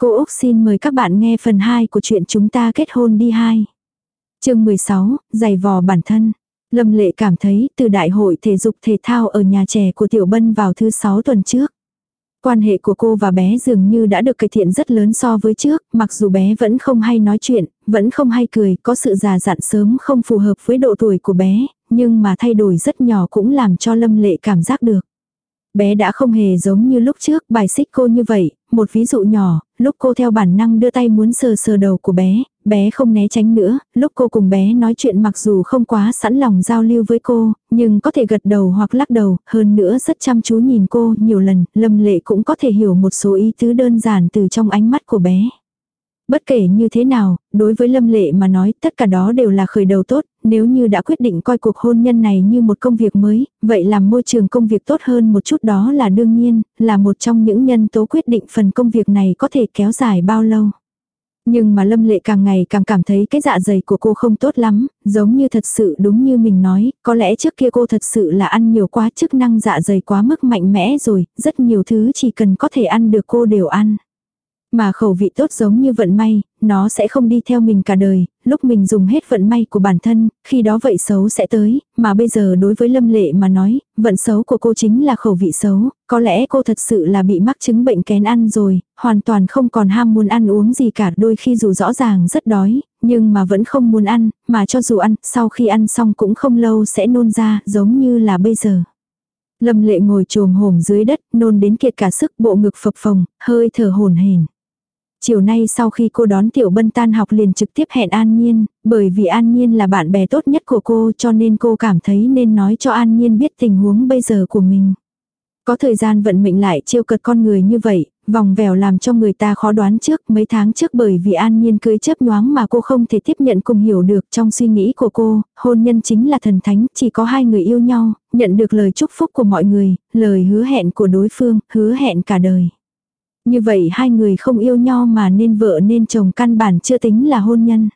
Cô Úc xin mời các bạn nghe phần 2 của chuyện chúng ta kết hôn đi hai. chương 16, giày vò bản thân. Lâm Lệ cảm thấy từ đại hội thể dục thể thao ở nhà trẻ của Tiểu Bân vào thứ 6 tuần trước. Quan hệ của cô và bé dường như đã được cải thiện rất lớn so với trước, mặc dù bé vẫn không hay nói chuyện, vẫn không hay cười, có sự già dặn sớm không phù hợp với độ tuổi của bé, nhưng mà thay đổi rất nhỏ cũng làm cho Lâm Lệ cảm giác được. Bé đã không hề giống như lúc trước bài xích cô như vậy, một ví dụ nhỏ, lúc cô theo bản năng đưa tay muốn sờ sờ đầu của bé, bé không né tránh nữa, lúc cô cùng bé nói chuyện mặc dù không quá sẵn lòng giao lưu với cô, nhưng có thể gật đầu hoặc lắc đầu, hơn nữa rất chăm chú nhìn cô nhiều lần, lâm lệ cũng có thể hiểu một số ý tứ đơn giản từ trong ánh mắt của bé. Bất kể như thế nào, đối với Lâm Lệ mà nói tất cả đó đều là khởi đầu tốt, nếu như đã quyết định coi cuộc hôn nhân này như một công việc mới, vậy làm môi trường công việc tốt hơn một chút đó là đương nhiên, là một trong những nhân tố quyết định phần công việc này có thể kéo dài bao lâu. Nhưng mà Lâm Lệ càng ngày càng cảm thấy cái dạ dày của cô không tốt lắm, giống như thật sự đúng như mình nói, có lẽ trước kia cô thật sự là ăn nhiều quá chức năng dạ dày quá mức mạnh mẽ rồi, rất nhiều thứ chỉ cần có thể ăn được cô đều ăn. Mà khẩu vị tốt giống như vận may, nó sẽ không đi theo mình cả đời, lúc mình dùng hết vận may của bản thân, khi đó vậy xấu sẽ tới, mà bây giờ đối với Lâm Lệ mà nói, vận xấu của cô chính là khẩu vị xấu, có lẽ cô thật sự là bị mắc chứng bệnh kén ăn rồi, hoàn toàn không còn ham muốn ăn uống gì cả, đôi khi dù rõ ràng rất đói, nhưng mà vẫn không muốn ăn, mà cho dù ăn, sau khi ăn xong cũng không lâu sẽ nôn ra, giống như là bây giờ. Lâm lệ ngồi trồm hổm dưới đất, nôn đến kiệt cả sức bộ ngực phập phồng, hơi thở hồn hển. Chiều nay sau khi cô đón Tiểu Bân tan học liền trực tiếp hẹn An Nhiên, bởi vì An Nhiên là bạn bè tốt nhất của cô cho nên cô cảm thấy nên nói cho An Nhiên biết tình huống bây giờ của mình. Có thời gian vận mệnh lại chiêu cật con người như vậy, vòng vèo làm cho người ta khó đoán trước mấy tháng trước bởi vì an nhiên cưới chấp nhoáng mà cô không thể tiếp nhận cùng hiểu được trong suy nghĩ của cô, hôn nhân chính là thần thánh, chỉ có hai người yêu nhau, nhận được lời chúc phúc của mọi người, lời hứa hẹn của đối phương, hứa hẹn cả đời. Như vậy hai người không yêu nhau mà nên vợ nên chồng căn bản chưa tính là hôn nhân.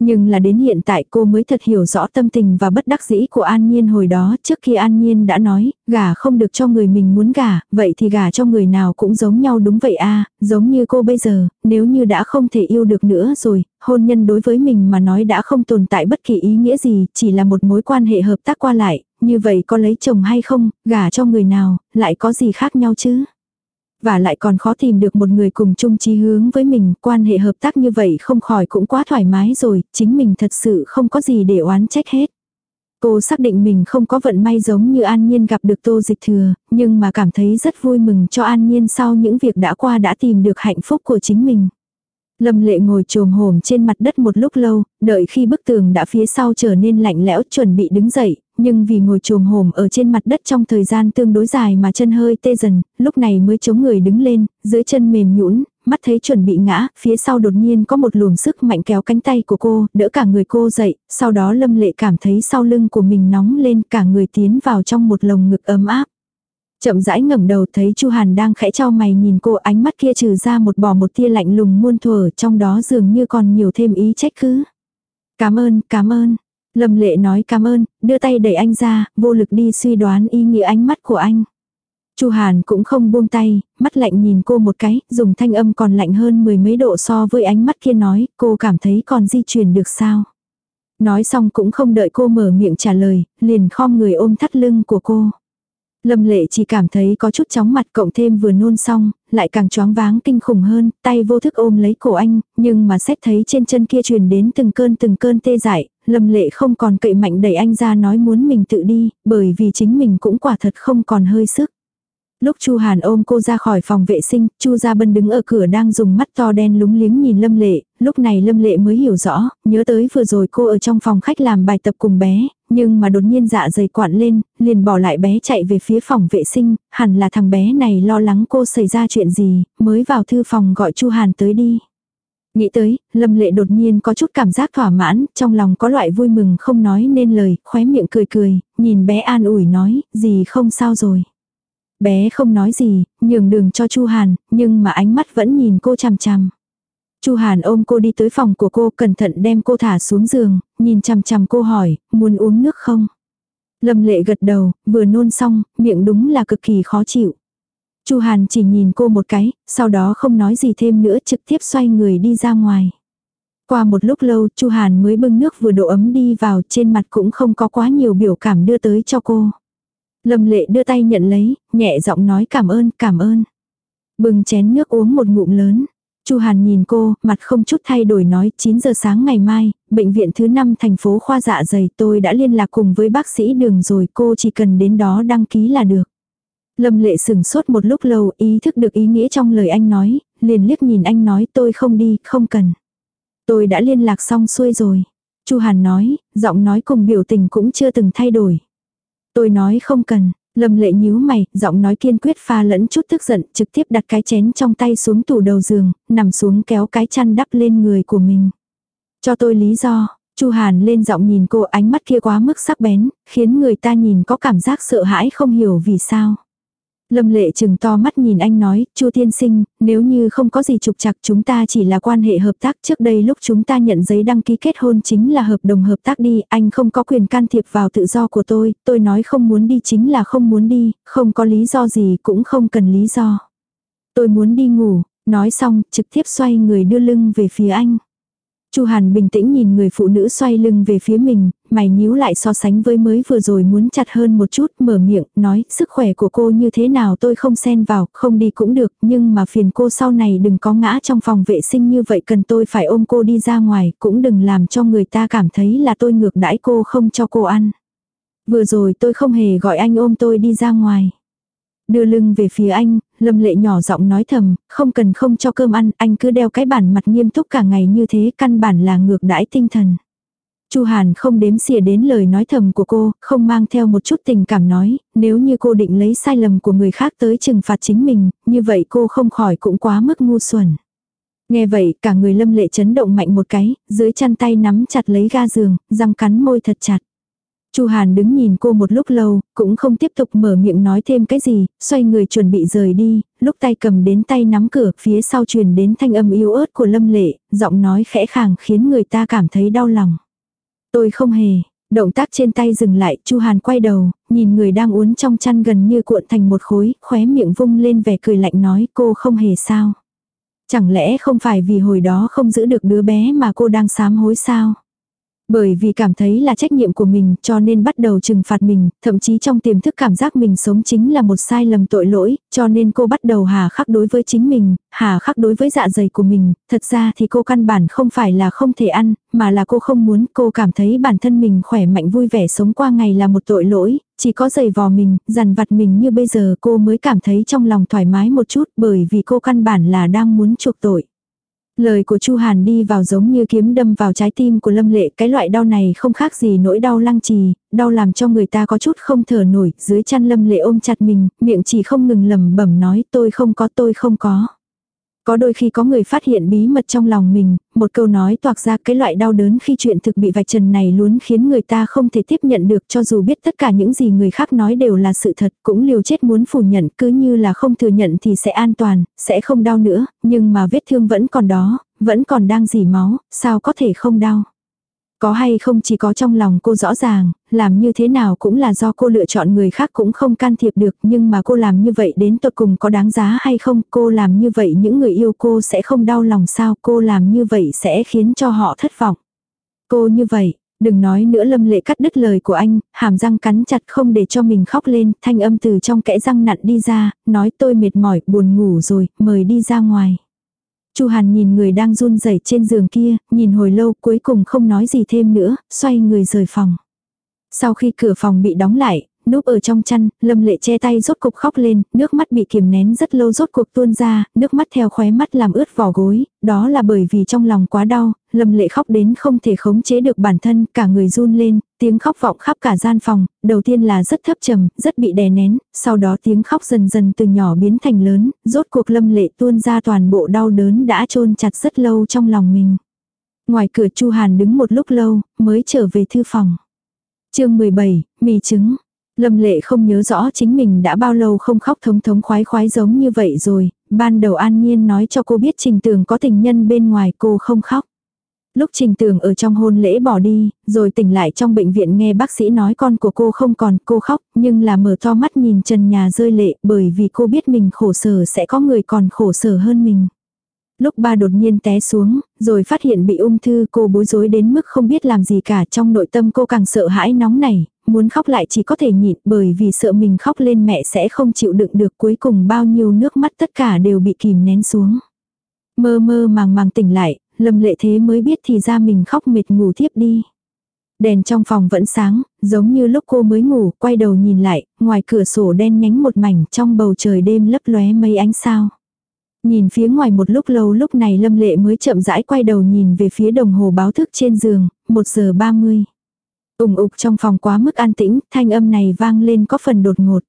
Nhưng là đến hiện tại cô mới thật hiểu rõ tâm tình và bất đắc dĩ của An Nhiên hồi đó trước khi An Nhiên đã nói, gả không được cho người mình muốn gả, vậy thì gả cho người nào cũng giống nhau đúng vậy a giống như cô bây giờ, nếu như đã không thể yêu được nữa rồi, hôn nhân đối với mình mà nói đã không tồn tại bất kỳ ý nghĩa gì, chỉ là một mối quan hệ hợp tác qua lại, như vậy có lấy chồng hay không, gả cho người nào, lại có gì khác nhau chứ? Và lại còn khó tìm được một người cùng chung chí hướng với mình, quan hệ hợp tác như vậy không khỏi cũng quá thoải mái rồi, chính mình thật sự không có gì để oán trách hết. Cô xác định mình không có vận may giống như An Nhiên gặp được Tô Dịch Thừa, nhưng mà cảm thấy rất vui mừng cho An Nhiên sau những việc đã qua đã tìm được hạnh phúc của chính mình. Lâm lệ ngồi trồm hổm trên mặt đất một lúc lâu, đợi khi bức tường đã phía sau trở nên lạnh lẽo chuẩn bị đứng dậy, nhưng vì ngồi trồm hổm ở trên mặt đất trong thời gian tương đối dài mà chân hơi tê dần, lúc này mới chống người đứng lên, dưới chân mềm nhũn, mắt thấy chuẩn bị ngã, phía sau đột nhiên có một luồng sức mạnh kéo cánh tay của cô, đỡ cả người cô dậy, sau đó lâm lệ cảm thấy sau lưng của mình nóng lên cả người tiến vào trong một lồng ngực ấm áp. Chậm rãi ngẩng đầu thấy Chu Hàn đang khẽ trao mày nhìn cô ánh mắt kia trừ ra một bò một tia lạnh lùng muôn thuở trong đó dường như còn nhiều thêm ý trách cứ. Cảm ơn, cảm ơn. Lâm lệ nói cảm ơn, đưa tay đẩy anh ra, vô lực đi suy đoán ý nghĩa ánh mắt của anh. Chu Hàn cũng không buông tay, mắt lạnh nhìn cô một cái, dùng thanh âm còn lạnh hơn mười mấy độ so với ánh mắt kia nói, cô cảm thấy còn di chuyển được sao. Nói xong cũng không đợi cô mở miệng trả lời, liền khom người ôm thắt lưng của cô. Lâm lệ chỉ cảm thấy có chút chóng mặt cộng thêm vừa nôn xong, lại càng choáng váng kinh khủng hơn, tay vô thức ôm lấy cổ anh, nhưng mà xét thấy trên chân kia truyền đến từng cơn từng cơn tê dại, lâm lệ không còn cậy mạnh đẩy anh ra nói muốn mình tự đi, bởi vì chính mình cũng quả thật không còn hơi sức. Lúc Chu Hàn ôm cô ra khỏi phòng vệ sinh, Chu Gia Bân đứng ở cửa đang dùng mắt to đen lúng liếng nhìn Lâm Lệ, lúc này Lâm Lệ mới hiểu rõ, nhớ tới vừa rồi cô ở trong phòng khách làm bài tập cùng bé, nhưng mà đột nhiên dạ dày quặn lên, liền bỏ lại bé chạy về phía phòng vệ sinh, hẳn là thằng bé này lo lắng cô xảy ra chuyện gì, mới vào thư phòng gọi Chu Hàn tới đi. Nghĩ tới, Lâm Lệ đột nhiên có chút cảm giác thỏa mãn, trong lòng có loại vui mừng không nói nên lời, khóe miệng cười cười, nhìn bé an ủi nói, gì không sao rồi. Bé không nói gì, nhường đường cho Chu Hàn, nhưng mà ánh mắt vẫn nhìn cô chằm chằm. Chu Hàn ôm cô đi tới phòng của cô, cẩn thận đem cô thả xuống giường, nhìn chằm chằm cô hỏi, muốn uống nước không? Lâm lệ gật đầu, vừa nôn xong, miệng đúng là cực kỳ khó chịu. Chu Hàn chỉ nhìn cô một cái, sau đó không nói gì thêm nữa trực tiếp xoay người đi ra ngoài. Qua một lúc lâu Chu Hàn mới bưng nước vừa độ ấm đi vào trên mặt cũng không có quá nhiều biểu cảm đưa tới cho cô. Lâm lệ đưa tay nhận lấy, nhẹ giọng nói cảm ơn, cảm ơn. bừng chén nước uống một ngụm lớn. Chu Hàn nhìn cô, mặt không chút thay đổi nói 9 giờ sáng ngày mai, bệnh viện thứ 5 thành phố khoa dạ dày tôi đã liên lạc cùng với bác sĩ đường rồi cô chỉ cần đến đó đăng ký là được. Lâm lệ sừng sốt một lúc lâu ý thức được ý nghĩa trong lời anh nói, liền liếc nhìn anh nói tôi không đi, không cần. Tôi đã liên lạc xong xuôi rồi. Chu Hàn nói, giọng nói cùng biểu tình cũng chưa từng thay đổi. Tôi nói không cần, Lâm lệ nhíu mày, giọng nói kiên quyết pha lẫn chút tức giận, trực tiếp đặt cái chén trong tay xuống tủ đầu giường, nằm xuống kéo cái chăn đắp lên người của mình. Cho tôi lý do, Chu Hàn lên giọng nhìn cô ánh mắt kia quá mức sắc bén, khiến người ta nhìn có cảm giác sợ hãi không hiểu vì sao. Lâm lệ chừng to mắt nhìn anh nói, chu tiên sinh, nếu như không có gì trục chặt chúng ta chỉ là quan hệ hợp tác trước đây lúc chúng ta nhận giấy đăng ký kết hôn chính là hợp đồng hợp tác đi, anh không có quyền can thiệp vào tự do của tôi, tôi nói không muốn đi chính là không muốn đi, không có lý do gì cũng không cần lý do. Tôi muốn đi ngủ, nói xong trực tiếp xoay người đưa lưng về phía anh. Chu Hàn bình tĩnh nhìn người phụ nữ xoay lưng về phía mình, mày nhíu lại so sánh với mới vừa rồi muốn chặt hơn một chút, mở miệng, nói, sức khỏe của cô như thế nào tôi không xen vào, không đi cũng được, nhưng mà phiền cô sau này đừng có ngã trong phòng vệ sinh như vậy cần tôi phải ôm cô đi ra ngoài, cũng đừng làm cho người ta cảm thấy là tôi ngược đãi cô không cho cô ăn. Vừa rồi tôi không hề gọi anh ôm tôi đi ra ngoài. Đưa lưng về phía anh, lâm lệ nhỏ giọng nói thầm, không cần không cho cơm ăn, anh cứ đeo cái bản mặt nghiêm túc cả ngày như thế, căn bản là ngược đãi tinh thần. Chu Hàn không đếm xỉa đến lời nói thầm của cô, không mang theo một chút tình cảm nói, nếu như cô định lấy sai lầm của người khác tới trừng phạt chính mình, như vậy cô không khỏi cũng quá mức ngu xuẩn. Nghe vậy, cả người lâm lệ chấn động mạnh một cái, dưới chăn tay nắm chặt lấy ga giường, răng cắn môi thật chặt. Chu Hàn đứng nhìn cô một lúc lâu, cũng không tiếp tục mở miệng nói thêm cái gì, xoay người chuẩn bị rời đi, lúc tay cầm đến tay nắm cửa, phía sau truyền đến thanh âm yếu ớt của Lâm Lệ, giọng nói khẽ khàng khiến người ta cảm thấy đau lòng. Tôi không hề, động tác trên tay dừng lại, Chu Hàn quay đầu, nhìn người đang uốn trong chăn gần như cuộn thành một khối, khóe miệng vung lên vẻ cười lạnh nói cô không hề sao. Chẳng lẽ không phải vì hồi đó không giữ được đứa bé mà cô đang sám hối sao? Bởi vì cảm thấy là trách nhiệm của mình cho nên bắt đầu trừng phạt mình, thậm chí trong tiềm thức cảm giác mình sống chính là một sai lầm tội lỗi, cho nên cô bắt đầu hà khắc đối với chính mình, hà khắc đối với dạ dày của mình, thật ra thì cô căn bản không phải là không thể ăn, mà là cô không muốn, cô cảm thấy bản thân mình khỏe mạnh vui vẻ sống qua ngày là một tội lỗi, chỉ có giày vò mình, dằn vặt mình như bây giờ cô mới cảm thấy trong lòng thoải mái một chút. Bởi vì cô căn bản là đang muốn chuộc tội. Lời của Chu Hàn đi vào giống như kiếm đâm vào trái tim của Lâm Lệ, cái loại đau này không khác gì nỗi đau lăng trì, đau làm cho người ta có chút không thở nổi, dưới chăn Lâm Lệ ôm chặt mình, miệng chỉ không ngừng lẩm bẩm nói tôi không có tôi không có. Có đôi khi có người phát hiện bí mật trong lòng mình, một câu nói toạc ra cái loại đau đớn khi chuyện thực bị vạch trần này luôn khiến người ta không thể tiếp nhận được cho dù biết tất cả những gì người khác nói đều là sự thật, cũng liều chết muốn phủ nhận cứ như là không thừa nhận thì sẽ an toàn, sẽ không đau nữa, nhưng mà vết thương vẫn còn đó, vẫn còn đang dì máu, sao có thể không đau. Có hay không chỉ có trong lòng cô rõ ràng, làm như thế nào cũng là do cô lựa chọn người khác cũng không can thiệp được nhưng mà cô làm như vậy đến tột cùng có đáng giá hay không, cô làm như vậy những người yêu cô sẽ không đau lòng sao, cô làm như vậy sẽ khiến cho họ thất vọng. Cô như vậy, đừng nói nữa lâm lệ cắt đứt lời của anh, hàm răng cắn chặt không để cho mình khóc lên, thanh âm từ trong kẽ răng nặn đi ra, nói tôi mệt mỏi, buồn ngủ rồi, mời đi ra ngoài. Chu Hàn nhìn người đang run rẩy trên giường kia, nhìn hồi lâu cuối cùng không nói gì thêm nữa, xoay người rời phòng. Sau khi cửa phòng bị đóng lại, núp ở trong chăn, lâm lệ che tay rốt cục khóc lên, nước mắt bị kiềm nén rất lâu rốt cuộc tuôn ra, nước mắt theo khóe mắt làm ướt vỏ gối, đó là bởi vì trong lòng quá đau, lâm lệ khóc đến không thể khống chế được bản thân, cả người run lên, tiếng khóc vọng khắp cả gian phòng, đầu tiên là rất thấp trầm, rất bị đè nén, sau đó tiếng khóc dần dần từ nhỏ biến thành lớn, rốt cuộc lâm lệ tuôn ra toàn bộ đau đớn đã chôn chặt rất lâu trong lòng mình. Ngoài cửa Chu Hàn đứng một lúc lâu, mới trở về thư phòng. chương 17, mì trứng. Lâm lệ không nhớ rõ chính mình đã bao lâu không khóc thống thống khoái khoái giống như vậy rồi, ban đầu an nhiên nói cho cô biết trình tường có tình nhân bên ngoài cô không khóc. Lúc Trình Tường ở trong hôn lễ bỏ đi, rồi tỉnh lại trong bệnh viện nghe bác sĩ nói con của cô không còn, cô khóc, nhưng là mở to mắt nhìn trần nhà rơi lệ bởi vì cô biết mình khổ sở sẽ có người còn khổ sở hơn mình. Lúc ba đột nhiên té xuống, rồi phát hiện bị ung thư cô bối rối đến mức không biết làm gì cả trong nội tâm cô càng sợ hãi nóng này muốn khóc lại chỉ có thể nhịn bởi vì sợ mình khóc lên mẹ sẽ không chịu đựng được cuối cùng bao nhiêu nước mắt tất cả đều bị kìm nén xuống. Mơ mơ màng màng tỉnh lại, lâm lệ thế mới biết thì ra mình khóc mệt ngủ tiếp đi. Đèn trong phòng vẫn sáng, giống như lúc cô mới ngủ, quay đầu nhìn lại, ngoài cửa sổ đen nhánh một mảnh trong bầu trời đêm lấp lóe mây ánh sao. Nhìn phía ngoài một lúc lâu lúc này Lâm Lệ mới chậm rãi quay đầu nhìn về phía đồng hồ báo thức trên giường, 1 giờ 30. Ủng ục trong phòng quá mức an tĩnh, thanh âm này vang lên có phần đột ngột.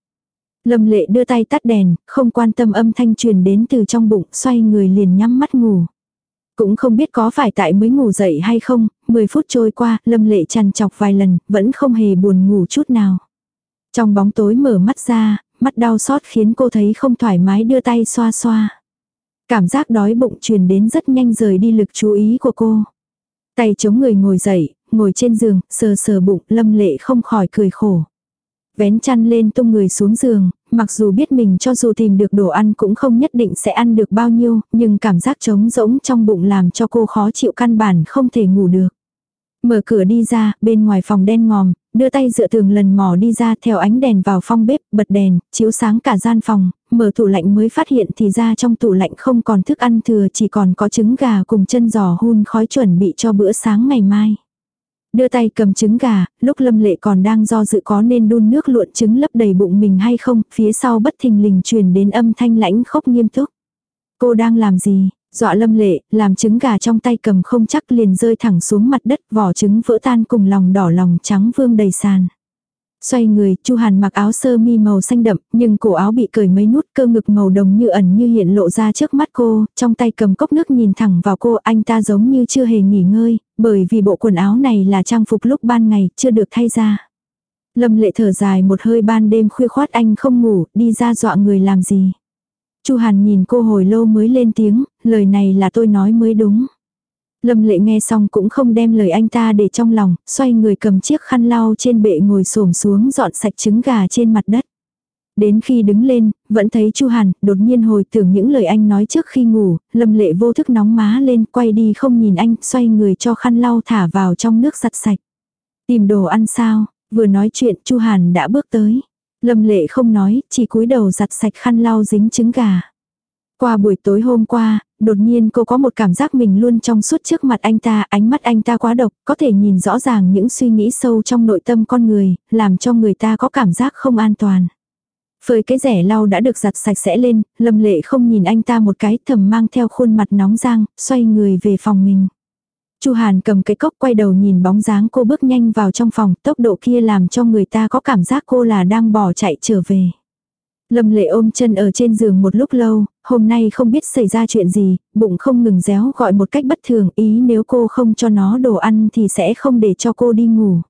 Lâm Lệ đưa tay tắt đèn, không quan tâm âm thanh truyền đến từ trong bụng, xoay người liền nhắm mắt ngủ. Cũng không biết có phải tại mới ngủ dậy hay không, 10 phút trôi qua, Lâm Lệ chăn chọc vài lần, vẫn không hề buồn ngủ chút nào. Trong bóng tối mở mắt ra, mắt đau xót khiến cô thấy không thoải mái đưa tay xoa xoa. Cảm giác đói bụng truyền đến rất nhanh rời đi lực chú ý của cô. Tay chống người ngồi dậy, ngồi trên giường, sờ sờ bụng, lâm lệ không khỏi cười khổ. Vén chăn lên tung người xuống giường, mặc dù biết mình cho dù tìm được đồ ăn cũng không nhất định sẽ ăn được bao nhiêu, nhưng cảm giác trống rỗng trong bụng làm cho cô khó chịu căn bản không thể ngủ được. Mở cửa đi ra, bên ngoài phòng đen ngòm, đưa tay dựa tường lần mò đi ra theo ánh đèn vào phong bếp, bật đèn, chiếu sáng cả gian phòng, mở tủ lạnh mới phát hiện thì ra trong tủ lạnh không còn thức ăn thừa chỉ còn có trứng gà cùng chân giò hun khói chuẩn bị cho bữa sáng ngày mai. Đưa tay cầm trứng gà, lúc lâm lệ còn đang do dự có nên đun nước luộn trứng lấp đầy bụng mình hay không, phía sau bất thình lình truyền đến âm thanh lãnh khốc nghiêm túc. Cô đang làm gì? Dọa lâm lệ, làm trứng gà trong tay cầm không chắc liền rơi thẳng xuống mặt đất, vỏ trứng vỡ tan cùng lòng đỏ lòng trắng vương đầy sàn. Xoay người, Chu Hàn mặc áo sơ mi màu xanh đậm, nhưng cổ áo bị cởi mấy nút cơ ngực màu đồng như ẩn như hiện lộ ra trước mắt cô, trong tay cầm cốc nước nhìn thẳng vào cô, anh ta giống như chưa hề nghỉ ngơi, bởi vì bộ quần áo này là trang phục lúc ban ngày, chưa được thay ra. Lâm lệ thở dài một hơi ban đêm khuya khoát anh không ngủ, đi ra dọa người làm gì. Chu Hàn nhìn cô hồi lâu mới lên tiếng, lời này là tôi nói mới đúng. Lâm lệ nghe xong cũng không đem lời anh ta để trong lòng, xoay người cầm chiếc khăn lau trên bệ ngồi xổm xuống dọn sạch trứng gà trên mặt đất. Đến khi đứng lên, vẫn thấy Chu Hàn, đột nhiên hồi tưởng những lời anh nói trước khi ngủ, lâm lệ vô thức nóng má lên, quay đi không nhìn anh, xoay người cho khăn lau thả vào trong nước giặt sạch. Tìm đồ ăn sao, vừa nói chuyện Chu Hàn đã bước tới. Lâm lệ không nói, chỉ cúi đầu giặt sạch khăn lau dính trứng gà. Qua buổi tối hôm qua, đột nhiên cô có một cảm giác mình luôn trong suốt trước mặt anh ta, ánh mắt anh ta quá độc, có thể nhìn rõ ràng những suy nghĩ sâu trong nội tâm con người, làm cho người ta có cảm giác không an toàn. Phơi cái rẻ lau đã được giặt sạch sẽ lên, lâm lệ không nhìn anh ta một cái thầm mang theo khuôn mặt nóng rang, xoay người về phòng mình. Chu Hàn cầm cái cốc quay đầu nhìn bóng dáng cô bước nhanh vào trong phòng, tốc độ kia làm cho người ta có cảm giác cô là đang bỏ chạy trở về. Lâm lệ ôm chân ở trên giường một lúc lâu, hôm nay không biết xảy ra chuyện gì, bụng không ngừng réo gọi một cách bất thường ý nếu cô không cho nó đồ ăn thì sẽ không để cho cô đi ngủ.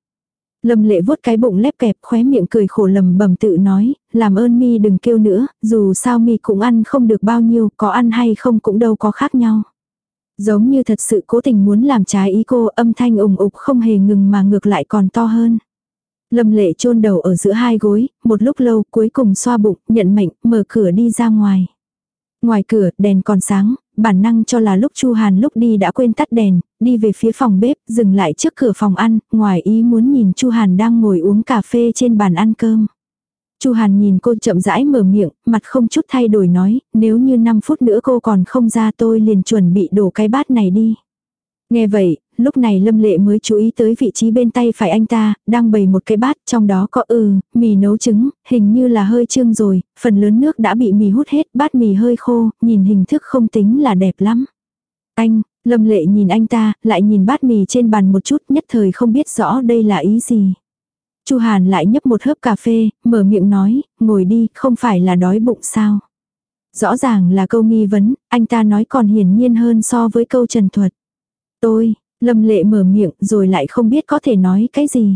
Lâm lệ vuốt cái bụng lép kẹp khóe miệng cười khổ lầm bầm tự nói, làm ơn mi đừng kêu nữa, dù sao mi cũng ăn không được bao nhiêu, có ăn hay không cũng đâu có khác nhau. Giống như thật sự cố tình muốn làm trái ý cô âm thanh ủng ục không hề ngừng mà ngược lại còn to hơn. Lâm lệ chôn đầu ở giữa hai gối, một lúc lâu cuối cùng xoa bụng, nhận mệnh, mở cửa đi ra ngoài. Ngoài cửa, đèn còn sáng, bản năng cho là lúc Chu Hàn lúc đi đã quên tắt đèn, đi về phía phòng bếp, dừng lại trước cửa phòng ăn, ngoài ý muốn nhìn Chu Hàn đang ngồi uống cà phê trên bàn ăn cơm. Chu Hàn nhìn cô chậm rãi mở miệng, mặt không chút thay đổi nói, nếu như 5 phút nữa cô còn không ra tôi liền chuẩn bị đổ cái bát này đi. Nghe vậy, lúc này Lâm Lệ mới chú ý tới vị trí bên tay phải anh ta, đang bày một cái bát, trong đó có ừ, mì nấu trứng, hình như là hơi trương rồi, phần lớn nước đã bị mì hút hết, bát mì hơi khô, nhìn hình thức không tính là đẹp lắm. Anh, Lâm Lệ nhìn anh ta, lại nhìn bát mì trên bàn một chút, nhất thời không biết rõ đây là ý gì. Chu Hàn lại nhấp một hớp cà phê, mở miệng nói, ngồi đi, không phải là đói bụng sao. Rõ ràng là câu nghi vấn, anh ta nói còn hiển nhiên hơn so với câu trần thuật. Tôi, Lâm lệ mở miệng rồi lại không biết có thể nói cái gì.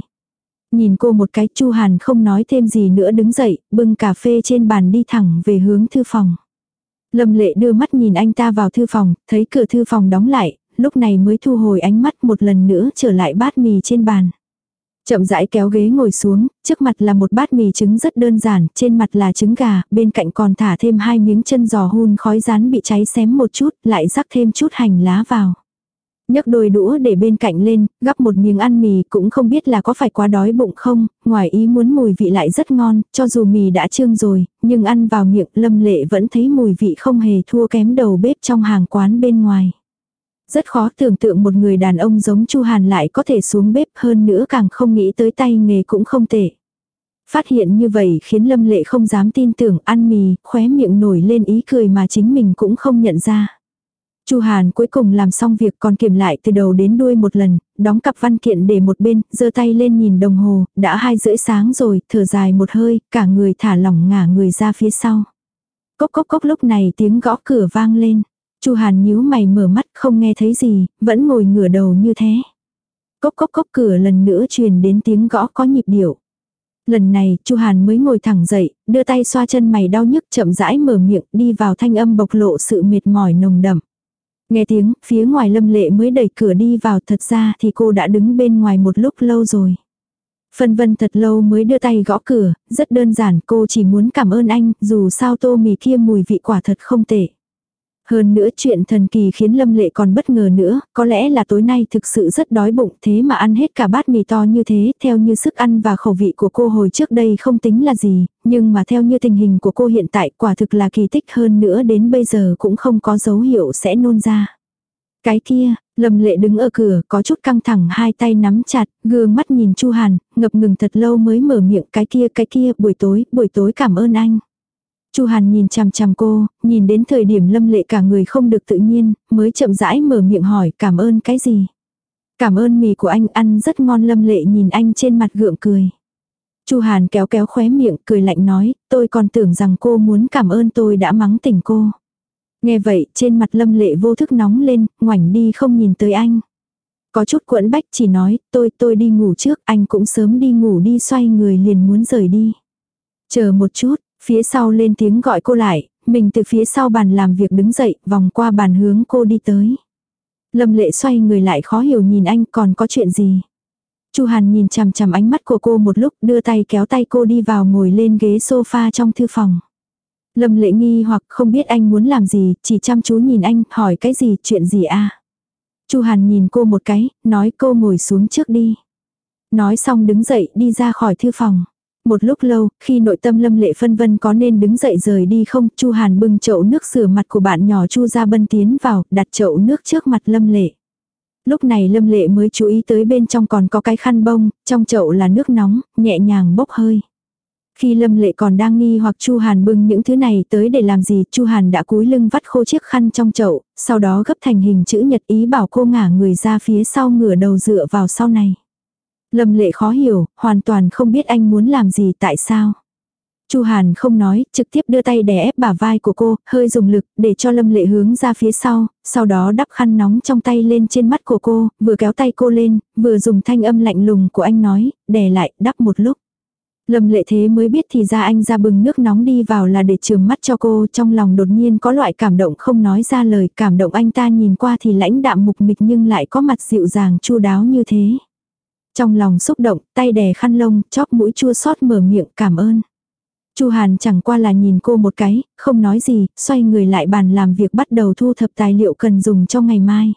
Nhìn cô một cái Chu Hàn không nói thêm gì nữa đứng dậy, bưng cà phê trên bàn đi thẳng về hướng thư phòng. Lâm lệ đưa mắt nhìn anh ta vào thư phòng, thấy cửa thư phòng đóng lại, lúc này mới thu hồi ánh mắt một lần nữa trở lại bát mì trên bàn. Chậm rãi kéo ghế ngồi xuống, trước mặt là một bát mì trứng rất đơn giản, trên mặt là trứng gà, bên cạnh còn thả thêm hai miếng chân giò hun khói rán bị cháy xém một chút, lại rắc thêm chút hành lá vào nhấc đôi đũa để bên cạnh lên, gắp một miếng ăn mì cũng không biết là có phải quá đói bụng không, ngoài ý muốn mùi vị lại rất ngon, cho dù mì đã trương rồi, nhưng ăn vào miệng lâm lệ vẫn thấy mùi vị không hề thua kém đầu bếp trong hàng quán bên ngoài. Rất khó tưởng tượng một người đàn ông giống Chu Hàn lại có thể xuống bếp hơn nữa càng không nghĩ tới tay nghề cũng không tệ. Phát hiện như vậy khiến Lâm Lệ không dám tin tưởng ăn mì, khóe miệng nổi lên ý cười mà chính mình cũng không nhận ra. Chu Hàn cuối cùng làm xong việc còn kiểm lại từ đầu đến đuôi một lần, đóng cặp văn kiện để một bên, giơ tay lên nhìn đồng hồ, đã hai rưỡi sáng rồi, thở dài một hơi, cả người thả lỏng ngả người ra phía sau. Cốc cốc cốc lúc này tiếng gõ cửa vang lên. Chu Hàn nhíu mày mở mắt không nghe thấy gì, vẫn ngồi ngửa đầu như thế. Cốc cốc cốc cửa lần nữa truyền đến tiếng gõ có nhịp điệu. Lần này, Chu Hàn mới ngồi thẳng dậy, đưa tay xoa chân mày đau nhức chậm rãi mở miệng, đi vào thanh âm bộc lộ sự mệt mỏi nồng đậm. Nghe tiếng, phía ngoài Lâm Lệ mới đẩy cửa đi vào, thật ra thì cô đã đứng bên ngoài một lúc lâu rồi. Phân vân thật lâu mới đưa tay gõ cửa, rất đơn giản cô chỉ muốn cảm ơn anh, dù sao tô mì kia mùi vị quả thật không tệ. Hơn nữa chuyện thần kỳ khiến Lâm Lệ còn bất ngờ nữa, có lẽ là tối nay thực sự rất đói bụng thế mà ăn hết cả bát mì to như thế, theo như sức ăn và khẩu vị của cô hồi trước đây không tính là gì, nhưng mà theo như tình hình của cô hiện tại quả thực là kỳ tích hơn nữa đến bây giờ cũng không có dấu hiệu sẽ nôn ra. Cái kia, Lâm Lệ đứng ở cửa, có chút căng thẳng hai tay nắm chặt, gương mắt nhìn Chu Hàn, ngập ngừng thật lâu mới mở miệng cái kia cái kia, buổi tối, buổi tối cảm ơn anh. Chu Hàn nhìn chằm chằm cô, nhìn đến thời điểm lâm lệ cả người không được tự nhiên, mới chậm rãi mở miệng hỏi cảm ơn cái gì. Cảm ơn mì của anh ăn rất ngon lâm lệ nhìn anh trên mặt gượng cười. Chu Hàn kéo kéo khóe miệng cười lạnh nói, tôi còn tưởng rằng cô muốn cảm ơn tôi đã mắng tỉnh cô. Nghe vậy trên mặt lâm lệ vô thức nóng lên, ngoảnh đi không nhìn tới anh. Có chút quẫn bách chỉ nói, tôi tôi đi ngủ trước, anh cũng sớm đi ngủ đi xoay người liền muốn rời đi. Chờ một chút, Phía sau lên tiếng gọi cô lại, mình từ phía sau bàn làm việc đứng dậy, vòng qua bàn hướng cô đi tới. Lâm lệ xoay người lại khó hiểu nhìn anh còn có chuyện gì. Chu Hàn nhìn chằm chằm ánh mắt của cô một lúc đưa tay kéo tay cô đi vào ngồi lên ghế sofa trong thư phòng. Lâm lệ nghi hoặc không biết anh muốn làm gì, chỉ chăm chú nhìn anh, hỏi cái gì, chuyện gì a Chu Hàn nhìn cô một cái, nói cô ngồi xuống trước đi. Nói xong đứng dậy đi ra khỏi thư phòng. Một lúc lâu, khi nội tâm lâm lệ phân vân có nên đứng dậy rời đi không, Chu Hàn bưng chậu nước rửa mặt của bạn nhỏ Chu ra bân tiến vào, đặt chậu nước trước mặt lâm lệ. Lúc này lâm lệ mới chú ý tới bên trong còn có cái khăn bông, trong chậu là nước nóng, nhẹ nhàng bốc hơi. Khi Lâm Lệ còn đang nghi hoặc Chu Hàn bưng những thứ này tới để làm gì, Chu Hàn đã cúi lưng vắt khô chiếc khăn trong chậu, sau đó gấp thành hình chữ nhật ý bảo cô ngả người ra phía sau ngửa đầu dựa vào sau này. Lâm lệ khó hiểu, hoàn toàn không biết anh muốn làm gì tại sao. Chu Hàn không nói, trực tiếp đưa tay đè ép bả vai của cô, hơi dùng lực, để cho Lâm Lệ hướng ra phía sau, sau đó đắp khăn nóng trong tay lên trên mắt của cô, vừa kéo tay cô lên, vừa dùng thanh âm lạnh lùng của anh nói, đè lại, đắp một lúc. Lâm Lệ thế mới biết thì ra anh ra bừng nước nóng đi vào là để trường mắt cho cô, trong lòng đột nhiên có loại cảm động không nói ra lời, cảm động anh ta nhìn qua thì lãnh đạm mục mịch nhưng lại có mặt dịu dàng chu đáo như thế. Trong lòng xúc động, tay đè khăn lông, chóp mũi chua xót mở miệng cảm ơn. Chu Hàn chẳng qua là nhìn cô một cái, không nói gì, xoay người lại bàn làm việc bắt đầu thu thập tài liệu cần dùng cho ngày mai.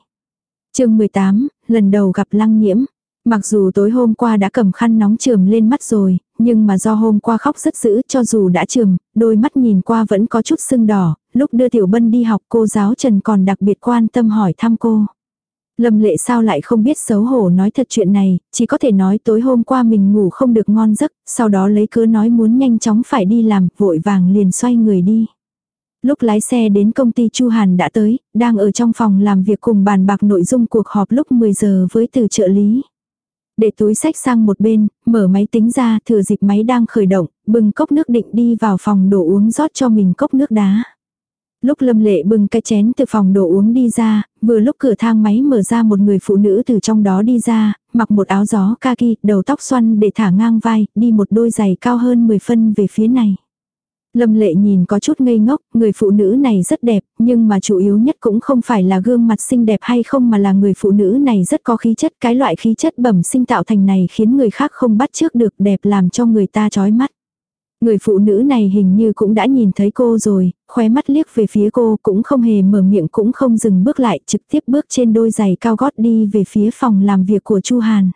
chương 18, lần đầu gặp lăng nhiễm. Mặc dù tối hôm qua đã cầm khăn nóng trường lên mắt rồi, nhưng mà do hôm qua khóc rất dữ cho dù đã trường, đôi mắt nhìn qua vẫn có chút sưng đỏ, lúc đưa Tiểu Bân đi học cô giáo Trần còn đặc biệt quan tâm hỏi thăm cô. Lâm lệ sao lại không biết xấu hổ nói thật chuyện này, chỉ có thể nói tối hôm qua mình ngủ không được ngon giấc, sau đó lấy cớ nói muốn nhanh chóng phải đi làm, vội vàng liền xoay người đi. Lúc lái xe đến công ty Chu Hàn đã tới, đang ở trong phòng làm việc cùng bàn bạc nội dung cuộc họp lúc 10 giờ với từ trợ lý. Để túi sách sang một bên, mở máy tính ra thừa dịp máy đang khởi động, bưng cốc nước định đi vào phòng đổ uống rót cho mình cốc nước đá. Lúc Lâm Lệ bưng cái chén từ phòng đồ uống đi ra, vừa lúc cửa thang máy mở ra một người phụ nữ từ trong đó đi ra, mặc một áo gió kaki, đầu tóc xoăn để thả ngang vai, đi một đôi giày cao hơn 10 phân về phía này. Lâm lệ nhìn có chút ngây ngốc, người phụ nữ này rất đẹp, nhưng mà chủ yếu nhất cũng không phải là gương mặt xinh đẹp hay không mà là người phụ nữ này rất có khí chất. Cái loại khí chất bẩm sinh tạo thành này khiến người khác không bắt trước được đẹp làm cho người ta chói mắt. Người phụ nữ này hình như cũng đã nhìn thấy cô rồi, khóe mắt liếc về phía cô cũng không hề mở miệng cũng không dừng bước lại trực tiếp bước trên đôi giày cao gót đi về phía phòng làm việc của Chu Hàn.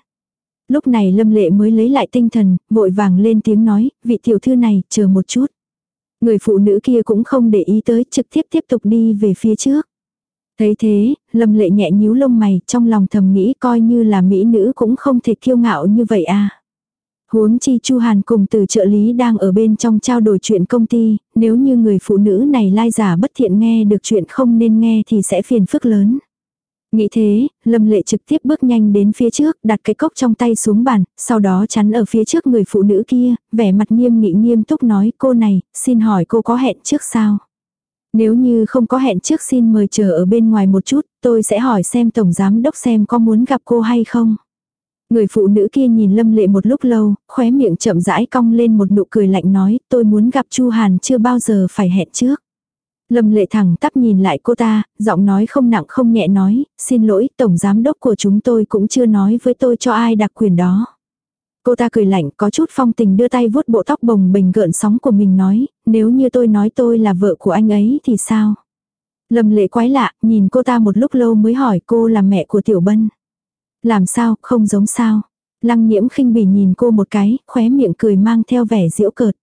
Lúc này Lâm Lệ mới lấy lại tinh thần, vội vàng lên tiếng nói, vị tiểu thư này, chờ một chút. Người phụ nữ kia cũng không để ý tới, trực tiếp tiếp tục đi về phía trước. Thấy thế, Lâm Lệ nhẹ nhíu lông mày, trong lòng thầm nghĩ coi như là mỹ nữ cũng không thể kiêu ngạo như vậy à. Huống chi Chu Hàn cùng từ trợ lý đang ở bên trong trao đổi chuyện công ty, nếu như người phụ nữ này lai giả bất thiện nghe được chuyện không nên nghe thì sẽ phiền phức lớn. Nghĩ thế, Lâm Lệ trực tiếp bước nhanh đến phía trước, đặt cái cốc trong tay xuống bàn, sau đó chắn ở phía trước người phụ nữ kia, vẻ mặt nghiêm nghị nghiêm túc nói cô này, xin hỏi cô có hẹn trước sao? Nếu như không có hẹn trước xin mời chờ ở bên ngoài một chút, tôi sẽ hỏi xem tổng giám đốc xem có muốn gặp cô hay không. Người phụ nữ kia nhìn Lâm Lệ một lúc lâu, khóe miệng chậm rãi cong lên một nụ cười lạnh nói, tôi muốn gặp Chu Hàn chưa bao giờ phải hẹn trước. Lâm lệ thẳng tắp nhìn lại cô ta, giọng nói không nặng không nhẹ nói, xin lỗi, tổng giám đốc của chúng tôi cũng chưa nói với tôi cho ai đặc quyền đó. Cô ta cười lạnh có chút phong tình đưa tay vuốt bộ tóc bồng bềnh gợn sóng của mình nói, nếu như tôi nói tôi là vợ của anh ấy thì sao? Lâm lệ quái lạ, nhìn cô ta một lúc lâu mới hỏi cô là mẹ của Tiểu Bân. Làm sao, không giống sao? Lăng nhiễm khinh bỉ nhìn cô một cái, khóe miệng cười mang theo vẻ diễu cợt.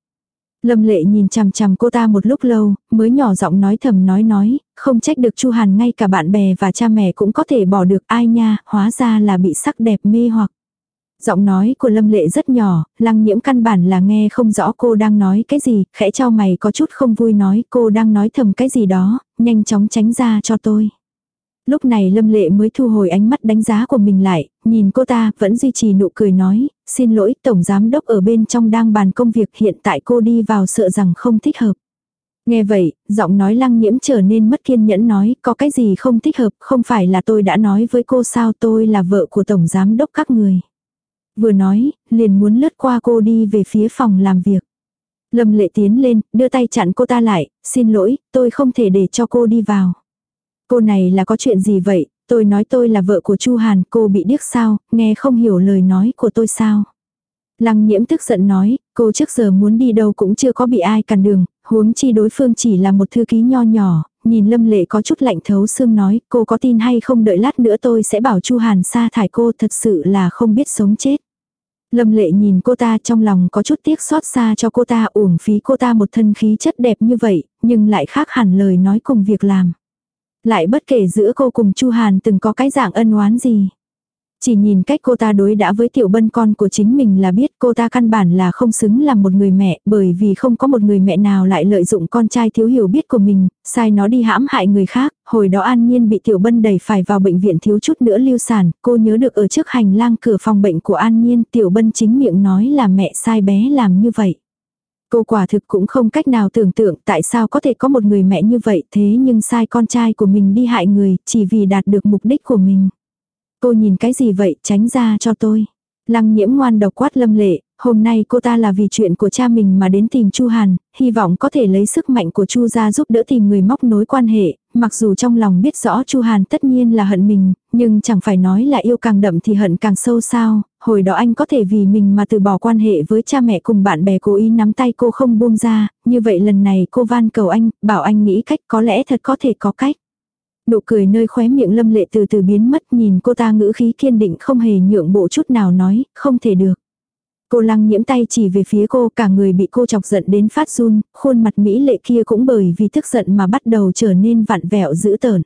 Lâm lệ nhìn chằm chằm cô ta một lúc lâu, mới nhỏ giọng nói thầm nói nói, không trách được Chu Hàn ngay cả bạn bè và cha mẹ cũng có thể bỏ được ai nha, hóa ra là bị sắc đẹp mê hoặc. Giọng nói của Lâm Lệ rất nhỏ, lăng nhiễm căn bản là nghe không rõ cô đang nói cái gì, khẽ cho mày có chút không vui nói cô đang nói thầm cái gì đó, nhanh chóng tránh ra cho tôi. Lúc này Lâm Lệ mới thu hồi ánh mắt đánh giá của mình lại, nhìn cô ta vẫn duy trì nụ cười nói, xin lỗi Tổng Giám Đốc ở bên trong đang bàn công việc hiện tại cô đi vào sợ rằng không thích hợp. Nghe vậy, giọng nói lăng nhiễm trở nên mất kiên nhẫn nói, có cái gì không thích hợp, không phải là tôi đã nói với cô sao tôi là vợ của Tổng Giám Đốc các người. Vừa nói, liền muốn lướt qua cô đi về phía phòng làm việc. Lâm lệ tiến lên, đưa tay chặn cô ta lại, xin lỗi, tôi không thể để cho cô đi vào. Cô này là có chuyện gì vậy, tôi nói tôi là vợ của Chu Hàn, cô bị điếc sao, nghe không hiểu lời nói của tôi sao. Lăng nhiễm tức giận nói, cô trước giờ muốn đi đâu cũng chưa có bị ai cản đường, huống chi đối phương chỉ là một thư ký nho nhỏ, nhìn lâm lệ có chút lạnh thấu xương nói, cô có tin hay không đợi lát nữa tôi sẽ bảo Chu Hàn sa thải cô thật sự là không biết sống chết. Lâm lệ nhìn cô ta trong lòng có chút tiếc xót xa cho cô ta uổng phí cô ta một thân khí chất đẹp như vậy, nhưng lại khác hẳn lời nói cùng việc làm. Lại bất kể giữa cô cùng Chu Hàn từng có cái dạng ân oán gì. Chỉ nhìn cách cô ta đối đã với tiểu bân con của chính mình là biết cô ta căn bản là không xứng làm một người mẹ bởi vì không có một người mẹ nào lại lợi dụng con trai thiếu hiểu biết của mình, sai nó đi hãm hại người khác. Hồi đó an nhiên bị tiểu bân đẩy phải vào bệnh viện thiếu chút nữa lưu sản, cô nhớ được ở trước hành lang cửa phòng bệnh của an nhiên tiểu bân chính miệng nói là mẹ sai bé làm như vậy. Cô quả thực cũng không cách nào tưởng tượng tại sao có thể có một người mẹ như vậy thế nhưng sai con trai của mình đi hại người chỉ vì đạt được mục đích của mình. Cô nhìn cái gì vậy tránh ra cho tôi. Lăng nhiễm ngoan độc quát lâm lệ, hôm nay cô ta là vì chuyện của cha mình mà đến tìm Chu Hàn, hy vọng có thể lấy sức mạnh của Chu gia giúp đỡ tìm người móc nối quan hệ, mặc dù trong lòng biết rõ Chu Hàn tất nhiên là hận mình, nhưng chẳng phải nói là yêu càng đậm thì hận càng sâu sao, hồi đó anh có thể vì mình mà từ bỏ quan hệ với cha mẹ cùng bạn bè cố ý nắm tay cô không buông ra, như vậy lần này cô van cầu anh, bảo anh nghĩ cách có lẽ thật có thể có cách. Nụ cười nơi khóe miệng lâm lệ từ từ biến mất nhìn cô ta ngữ khí kiên định không hề nhượng bộ chút nào nói, không thể được. Cô lăng nhiễm tay chỉ về phía cô cả người bị cô chọc giận đến phát run, khuôn mặt mỹ lệ kia cũng bởi vì tức giận mà bắt đầu trở nên vặn vẹo dữ tợn.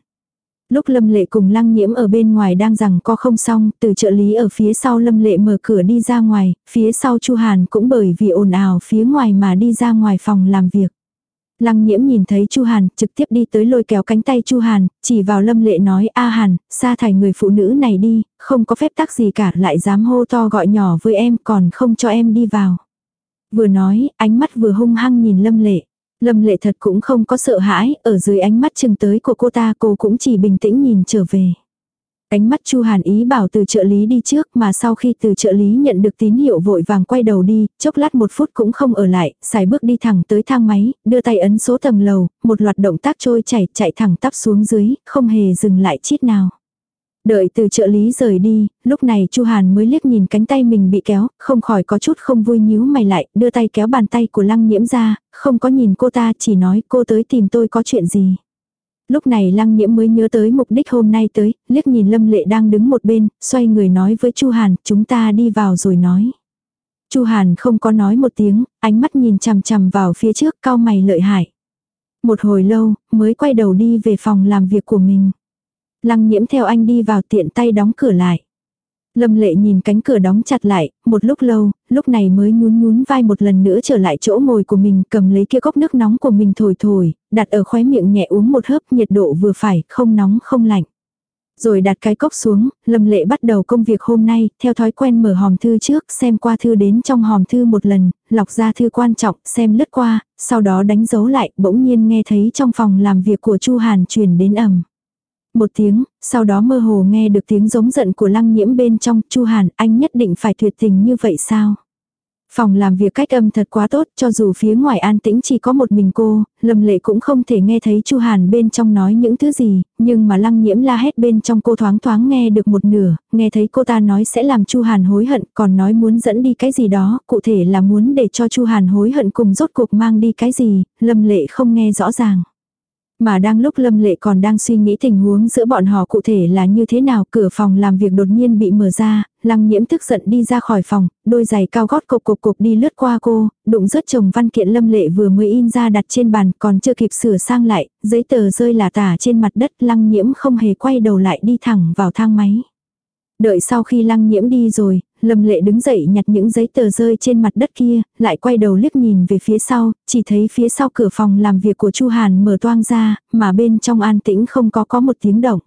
Lúc Lâm Lệ cùng Lăng Nhiễm ở bên ngoài đang rằng co không xong, từ trợ lý ở phía sau Lâm Lệ mở cửa đi ra ngoài, phía sau Chu Hàn cũng bởi vì ồn ào phía ngoài mà đi ra ngoài phòng làm việc. Lăng nhiễm nhìn thấy Chu Hàn, trực tiếp đi tới lôi kéo cánh tay Chu Hàn, chỉ vào lâm lệ nói A Hàn, xa thải người phụ nữ này đi, không có phép tắc gì cả, lại dám hô to gọi nhỏ với em còn không cho em đi vào. Vừa nói, ánh mắt vừa hung hăng nhìn lâm lệ. Lâm lệ thật cũng không có sợ hãi, ở dưới ánh mắt chừng tới của cô ta cô cũng chỉ bình tĩnh nhìn trở về. Ánh mắt Chu Hàn ý bảo từ trợ lý đi trước mà sau khi từ trợ lý nhận được tín hiệu vội vàng quay đầu đi, chốc lát một phút cũng không ở lại, xài bước đi thẳng tới thang máy, đưa tay ấn số tầng lầu, một loạt động tác trôi chảy chạy thẳng tắp xuống dưới, không hề dừng lại chít nào. Đợi từ trợ lý rời đi, lúc này Chu Hàn mới liếc nhìn cánh tay mình bị kéo, không khỏi có chút không vui nhíu mày lại, đưa tay kéo bàn tay của Lăng Nhiễm ra, không có nhìn cô ta chỉ nói cô tới tìm tôi có chuyện gì. Lúc này Lăng Nhiễm mới nhớ tới mục đích hôm nay tới, liếc nhìn Lâm Lệ đang đứng một bên, xoay người nói với Chu Hàn, chúng ta đi vào rồi nói. Chu Hàn không có nói một tiếng, ánh mắt nhìn chằm chằm vào phía trước cao mày lợi hại. Một hồi lâu, mới quay đầu đi về phòng làm việc của mình. Lăng nhiễm theo anh đi vào tiện tay đóng cửa lại. Lâm lệ nhìn cánh cửa đóng chặt lại, một lúc lâu, lúc này mới nhún nhún vai một lần nữa trở lại chỗ ngồi của mình, cầm lấy kia cốc nước nóng của mình thổi thổi, đặt ở khóe miệng nhẹ uống một hớp nhiệt độ vừa phải, không nóng không lạnh. Rồi đặt cái cốc xuống, Lâm Lệ bắt đầu công việc hôm nay, theo thói quen mở hòm thư trước, xem qua thư đến trong hòm thư một lần, lọc ra thư quan trọng, xem lướt qua, sau đó đánh dấu lại, bỗng nhiên nghe thấy trong phòng làm việc của Chu Hàn truyền đến ầm. Một tiếng, sau đó mơ hồ nghe được tiếng giống giận của lăng nhiễm bên trong, Chu Hàn, anh nhất định phải tuyệt tình như vậy sao? Phòng làm việc cách âm thật quá tốt, cho dù phía ngoài an tĩnh chỉ có một mình cô, Lâm Lệ cũng không thể nghe thấy Chu Hàn bên trong nói những thứ gì, nhưng mà Lăng Nhiễm la hét bên trong cô thoáng thoáng nghe được một nửa, nghe thấy cô ta nói sẽ làm Chu Hàn hối hận, còn nói muốn dẫn đi cái gì đó, cụ thể là muốn để cho Chu Hàn hối hận cùng rốt cuộc mang đi cái gì, Lâm Lệ không nghe rõ ràng. Mà đang lúc Lâm Lệ còn đang suy nghĩ tình huống giữa bọn họ cụ thể là như thế nào, cửa phòng làm việc đột nhiên bị mở ra, Lăng Nhiễm tức giận đi ra khỏi phòng, đôi giày cao gót cộc cộc cộc đi lướt qua cô, đụng rớt chồng văn kiện Lâm Lệ vừa mới in ra đặt trên bàn, còn chưa kịp sửa sang lại, giấy tờ rơi là tả trên mặt đất, Lăng Nhiễm không hề quay đầu lại đi thẳng vào thang máy. Đợi sau khi lăng nhiễm đi rồi, Lâm lệ đứng dậy nhặt những giấy tờ rơi trên mặt đất kia, lại quay đầu liếc nhìn về phía sau, chỉ thấy phía sau cửa phòng làm việc của Chu Hàn mở toang ra, mà bên trong an tĩnh không có có một tiếng động.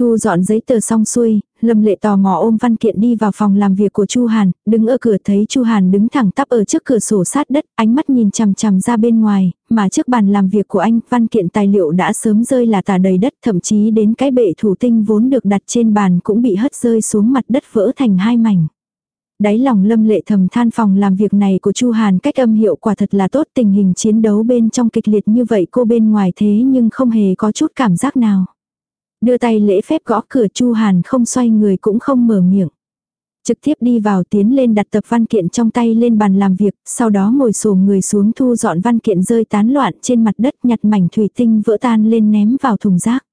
Thu dọn giấy tờ xong xuôi, Lâm Lệ tò mò ôm văn kiện đi vào phòng làm việc của Chu Hàn, đứng ở cửa thấy Chu Hàn đứng thẳng tắp ở trước cửa sổ sát đất, ánh mắt nhìn chằm chằm ra bên ngoài, mà trước bàn làm việc của anh, văn kiện tài liệu đã sớm rơi là tả đầy đất, thậm chí đến cái bệ thủ tinh vốn được đặt trên bàn cũng bị hất rơi xuống mặt đất vỡ thành hai mảnh đáy lòng lâm lệ thầm than phòng làm việc này của Chu Hàn cách âm hiệu quả thật là tốt tình hình chiến đấu bên trong kịch liệt như vậy cô bên ngoài thế nhưng không hề có chút cảm giác nào. Đưa tay lễ phép gõ cửa Chu Hàn không xoay người cũng không mở miệng. Trực tiếp đi vào tiến lên đặt tập văn kiện trong tay lên bàn làm việc, sau đó ngồi sổ người xuống thu dọn văn kiện rơi tán loạn trên mặt đất nhặt mảnh thủy tinh vỡ tan lên ném vào thùng rác.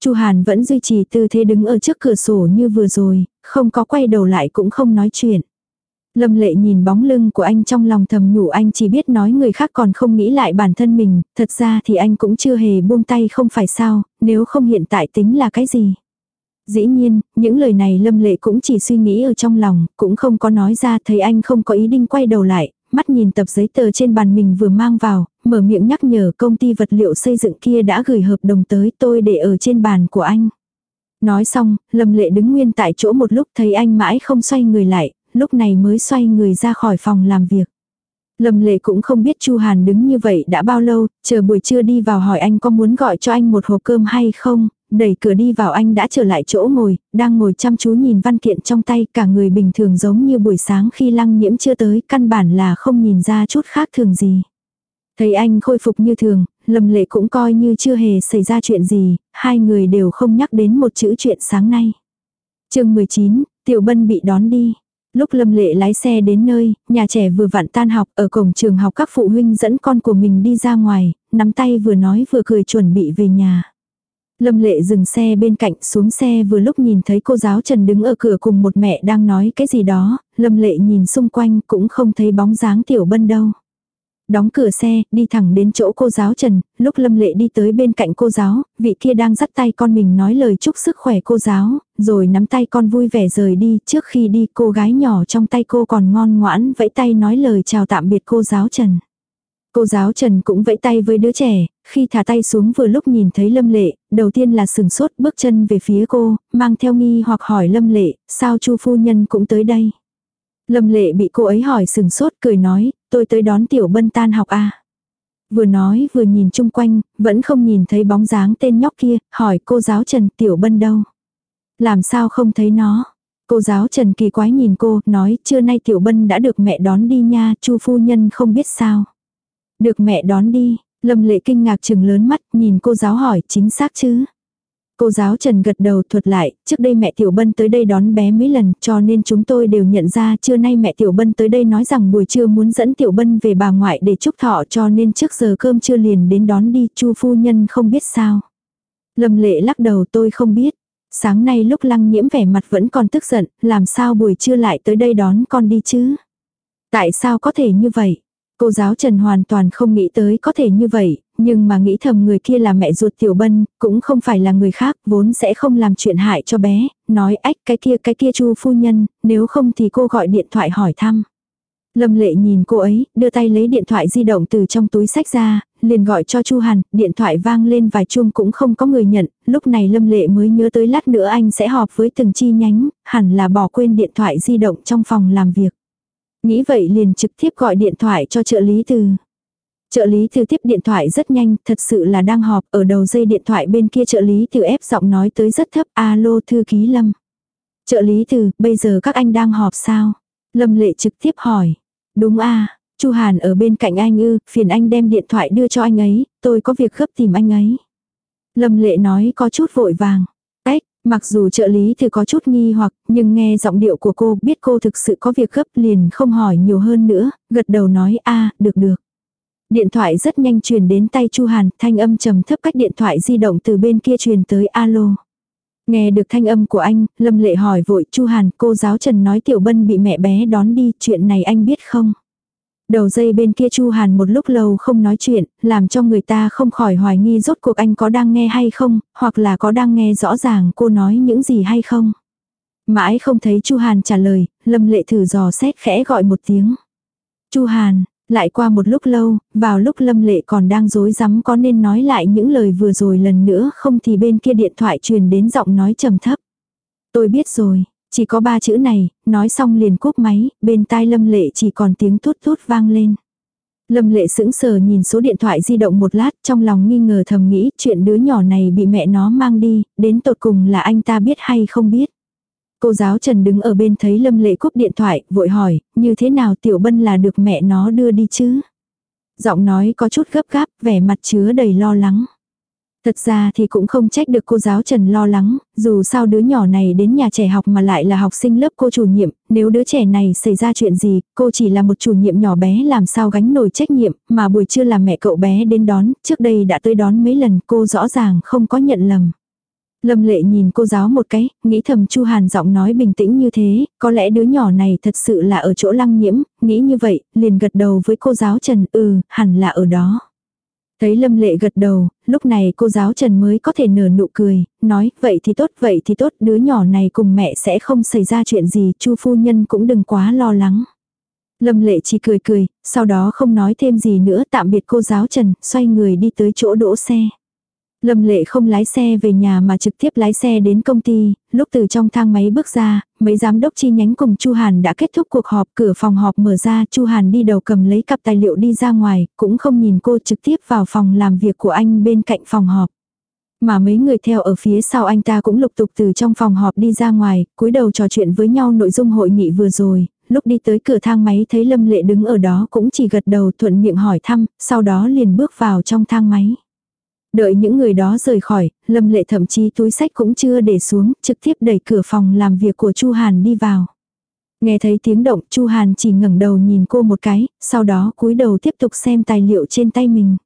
Chu Hàn vẫn duy trì tư thế đứng ở trước cửa sổ như vừa rồi, không có quay đầu lại cũng không nói chuyện. Lâm lệ nhìn bóng lưng của anh trong lòng thầm nhủ anh chỉ biết nói người khác còn không nghĩ lại bản thân mình, thật ra thì anh cũng chưa hề buông tay không phải sao, nếu không hiện tại tính là cái gì. Dĩ nhiên, những lời này lâm lệ cũng chỉ suy nghĩ ở trong lòng, cũng không có nói ra thấy anh không có ý định quay đầu lại, mắt nhìn tập giấy tờ trên bàn mình vừa mang vào, mở miệng nhắc nhở công ty vật liệu xây dựng kia đã gửi hợp đồng tới tôi để ở trên bàn của anh. Nói xong, Lâm Lệ đứng nguyên tại chỗ một lúc thấy anh mãi không xoay người lại, lúc này mới xoay người ra khỏi phòng làm việc. Lâm Lệ cũng không biết Chu Hàn đứng như vậy đã bao lâu, chờ buổi trưa đi vào hỏi anh có muốn gọi cho anh một hộp cơm hay không, đẩy cửa đi vào anh đã trở lại chỗ ngồi, đang ngồi chăm chú nhìn văn kiện trong tay, cả người bình thường giống như buổi sáng khi lăng nhiễm chưa tới, căn bản là không nhìn ra chút khác thường gì. Thấy anh khôi phục như thường, Lâm Lệ cũng coi như chưa hề xảy ra chuyện gì, hai người đều không nhắc đến một chữ chuyện sáng nay. chương 19, Tiểu Bân bị đón đi. Lúc Lâm Lệ lái xe đến nơi, nhà trẻ vừa vặn tan học ở cổng trường học các phụ huynh dẫn con của mình đi ra ngoài, nắm tay vừa nói vừa cười chuẩn bị về nhà. Lâm Lệ dừng xe bên cạnh xuống xe vừa lúc nhìn thấy cô giáo Trần đứng ở cửa cùng một mẹ đang nói cái gì đó, Lâm Lệ nhìn xung quanh cũng không thấy bóng dáng Tiểu Bân đâu. Đóng cửa xe, đi thẳng đến chỗ cô giáo Trần, lúc Lâm Lệ đi tới bên cạnh cô giáo, vị kia đang dắt tay con mình nói lời chúc sức khỏe cô giáo, rồi nắm tay con vui vẻ rời đi, trước khi đi cô gái nhỏ trong tay cô còn ngon ngoãn vẫy tay nói lời chào tạm biệt cô giáo Trần. Cô giáo Trần cũng vẫy tay với đứa trẻ, khi thả tay xuống vừa lúc nhìn thấy Lâm Lệ, đầu tiên là sừng sốt bước chân về phía cô, mang theo nghi hoặc hỏi Lâm Lệ, sao chu phu nhân cũng tới đây. Lâm Lệ bị cô ấy hỏi sừng sốt cười nói, tôi tới đón Tiểu Bân tan học à. Vừa nói vừa nhìn chung quanh, vẫn không nhìn thấy bóng dáng tên nhóc kia, hỏi cô giáo Trần Tiểu Bân đâu. Làm sao không thấy nó? Cô giáo Trần kỳ quái nhìn cô, nói trưa nay Tiểu Bân đã được mẹ đón đi nha, chu phu nhân không biết sao. Được mẹ đón đi, Lâm Lệ kinh ngạc chừng lớn mắt, nhìn cô giáo hỏi chính xác chứ. Cô giáo Trần gật đầu thuật lại, trước đây mẹ Tiểu Bân tới đây đón bé mấy lần cho nên chúng tôi đều nhận ra trưa nay mẹ Tiểu Bân tới đây nói rằng buổi trưa muốn dẫn Tiểu Bân về bà ngoại để chúc thọ cho nên trước giờ cơm trưa liền đến đón đi, chu phu nhân không biết sao. Lâm lệ lắc đầu tôi không biết. Sáng nay lúc lăng nhiễm vẻ mặt vẫn còn tức giận, làm sao buổi trưa lại tới đây đón con đi chứ? Tại sao có thể như vậy? Cô giáo Trần hoàn toàn không nghĩ tới có thể như vậy, nhưng mà nghĩ thầm người kia là mẹ ruột Tiểu Bân, cũng không phải là người khác, vốn sẽ không làm chuyện hại cho bé, nói ách cái kia cái kia chu phu nhân, nếu không thì cô gọi điện thoại hỏi thăm. Lâm lệ nhìn cô ấy, đưa tay lấy điện thoại di động từ trong túi sách ra, liền gọi cho Chu Hàn, điện thoại vang lên vài chuông cũng không có người nhận, lúc này Lâm lệ mới nhớ tới lát nữa anh sẽ họp với từng chi nhánh, hẳn là bỏ quên điện thoại di động trong phòng làm việc. Nghĩ vậy liền trực tiếp gọi điện thoại cho trợ lý từ. Trợ lý từ tiếp điện thoại rất nhanh, thật sự là đang họp, ở đầu dây điện thoại bên kia trợ lý từ ép giọng nói tới rất thấp, alo thư ký Lâm. Trợ lý từ, bây giờ các anh đang họp sao? Lâm lệ trực tiếp hỏi. Đúng a Chu Hàn ở bên cạnh anh ư, phiền anh đem điện thoại đưa cho anh ấy, tôi có việc gấp tìm anh ấy. Lâm lệ nói có chút vội vàng. Ếch, mặc dù trợ lý thì có chút nghi hoặc, nhưng nghe giọng điệu của cô biết cô thực sự có việc gấp liền không hỏi nhiều hơn nữa, gật đầu nói a được được. Điện thoại rất nhanh truyền đến tay Chu Hàn, thanh âm trầm thấp cách điện thoại di động từ bên kia truyền tới alo. Nghe được thanh âm của anh, Lâm Lệ hỏi vội Chu Hàn, cô giáo Trần nói Tiểu Bân bị mẹ bé đón đi, chuyện này anh biết không? Đầu dây bên kia Chu Hàn một lúc lâu không nói chuyện, làm cho người ta không khỏi hoài nghi rốt cuộc anh có đang nghe hay không, hoặc là có đang nghe rõ ràng cô nói những gì hay không. Mãi không thấy Chu Hàn trả lời, Lâm Lệ thử dò xét khẽ gọi một tiếng. Chu Hàn, lại qua một lúc lâu, vào lúc Lâm Lệ còn đang dối rắm có nên nói lại những lời vừa rồi lần nữa không thì bên kia điện thoại truyền đến giọng nói trầm thấp. Tôi biết rồi, chỉ có ba chữ này, nói xong liền cúp máy, bên tai Lâm Lệ chỉ còn tiếng thút thút vang lên. Lâm Lệ sững sờ nhìn số điện thoại di động một lát trong lòng nghi ngờ thầm nghĩ chuyện đứa nhỏ này bị mẹ nó mang đi, đến tột cùng là anh ta biết hay không biết. Cô giáo Trần đứng ở bên thấy Lâm Lệ cúp điện thoại, vội hỏi, như thế nào Tiểu Bân là được mẹ nó đưa đi chứ? Giọng nói có chút gấp gáp, vẻ mặt chứa đầy lo lắng. Thật ra thì cũng không trách được cô giáo Trần lo lắng, dù sao đứa nhỏ này đến nhà trẻ học mà lại là học sinh lớp cô chủ nhiệm, nếu đứa trẻ này xảy ra chuyện gì, cô chỉ là một chủ nhiệm nhỏ bé làm sao gánh nổi trách nhiệm, mà buổi trưa là mẹ cậu bé đến đón, trước đây đã tới đón mấy lần cô rõ ràng không có nhận lầm. Lâm lệ nhìn cô giáo một cái, nghĩ thầm Chu Hàn giọng nói bình tĩnh như thế, có lẽ đứa nhỏ này thật sự là ở chỗ lăng nhiễm, nghĩ như vậy, liền gật đầu với cô giáo Trần, ừ, hẳn là ở đó. Thấy Lâm Lệ gật đầu, lúc này cô giáo Trần mới có thể nở nụ cười, nói, vậy thì tốt, vậy thì tốt, đứa nhỏ này cùng mẹ sẽ không xảy ra chuyện gì, Chu phu nhân cũng đừng quá lo lắng. Lâm Lệ chỉ cười cười, sau đó không nói thêm gì nữa, tạm biệt cô giáo Trần, xoay người đi tới chỗ đỗ xe. Lâm lệ không lái xe về nhà mà trực tiếp lái xe đến công ty, lúc từ trong thang máy bước ra, mấy giám đốc chi nhánh cùng Chu Hàn đã kết thúc cuộc họp, cửa phòng họp mở ra, Chu Hàn đi đầu cầm lấy cặp tài liệu đi ra ngoài, cũng không nhìn cô trực tiếp vào phòng làm việc của anh bên cạnh phòng họp. Mà mấy người theo ở phía sau anh ta cũng lục tục từ trong phòng họp đi ra ngoài, cúi đầu trò chuyện với nhau nội dung hội nghị vừa rồi, lúc đi tới cửa thang máy thấy Lâm Lệ đứng ở đó cũng chỉ gật đầu thuận miệng hỏi thăm, sau đó liền bước vào trong thang máy. Đợi những người đó rời khỏi, Lâm Lệ thậm chí túi sách cũng chưa để xuống, trực tiếp đẩy cửa phòng làm việc của Chu Hàn đi vào. Nghe thấy tiếng động, Chu Hàn chỉ ngẩng đầu nhìn cô một cái, sau đó cúi đầu tiếp tục xem tài liệu trên tay mình.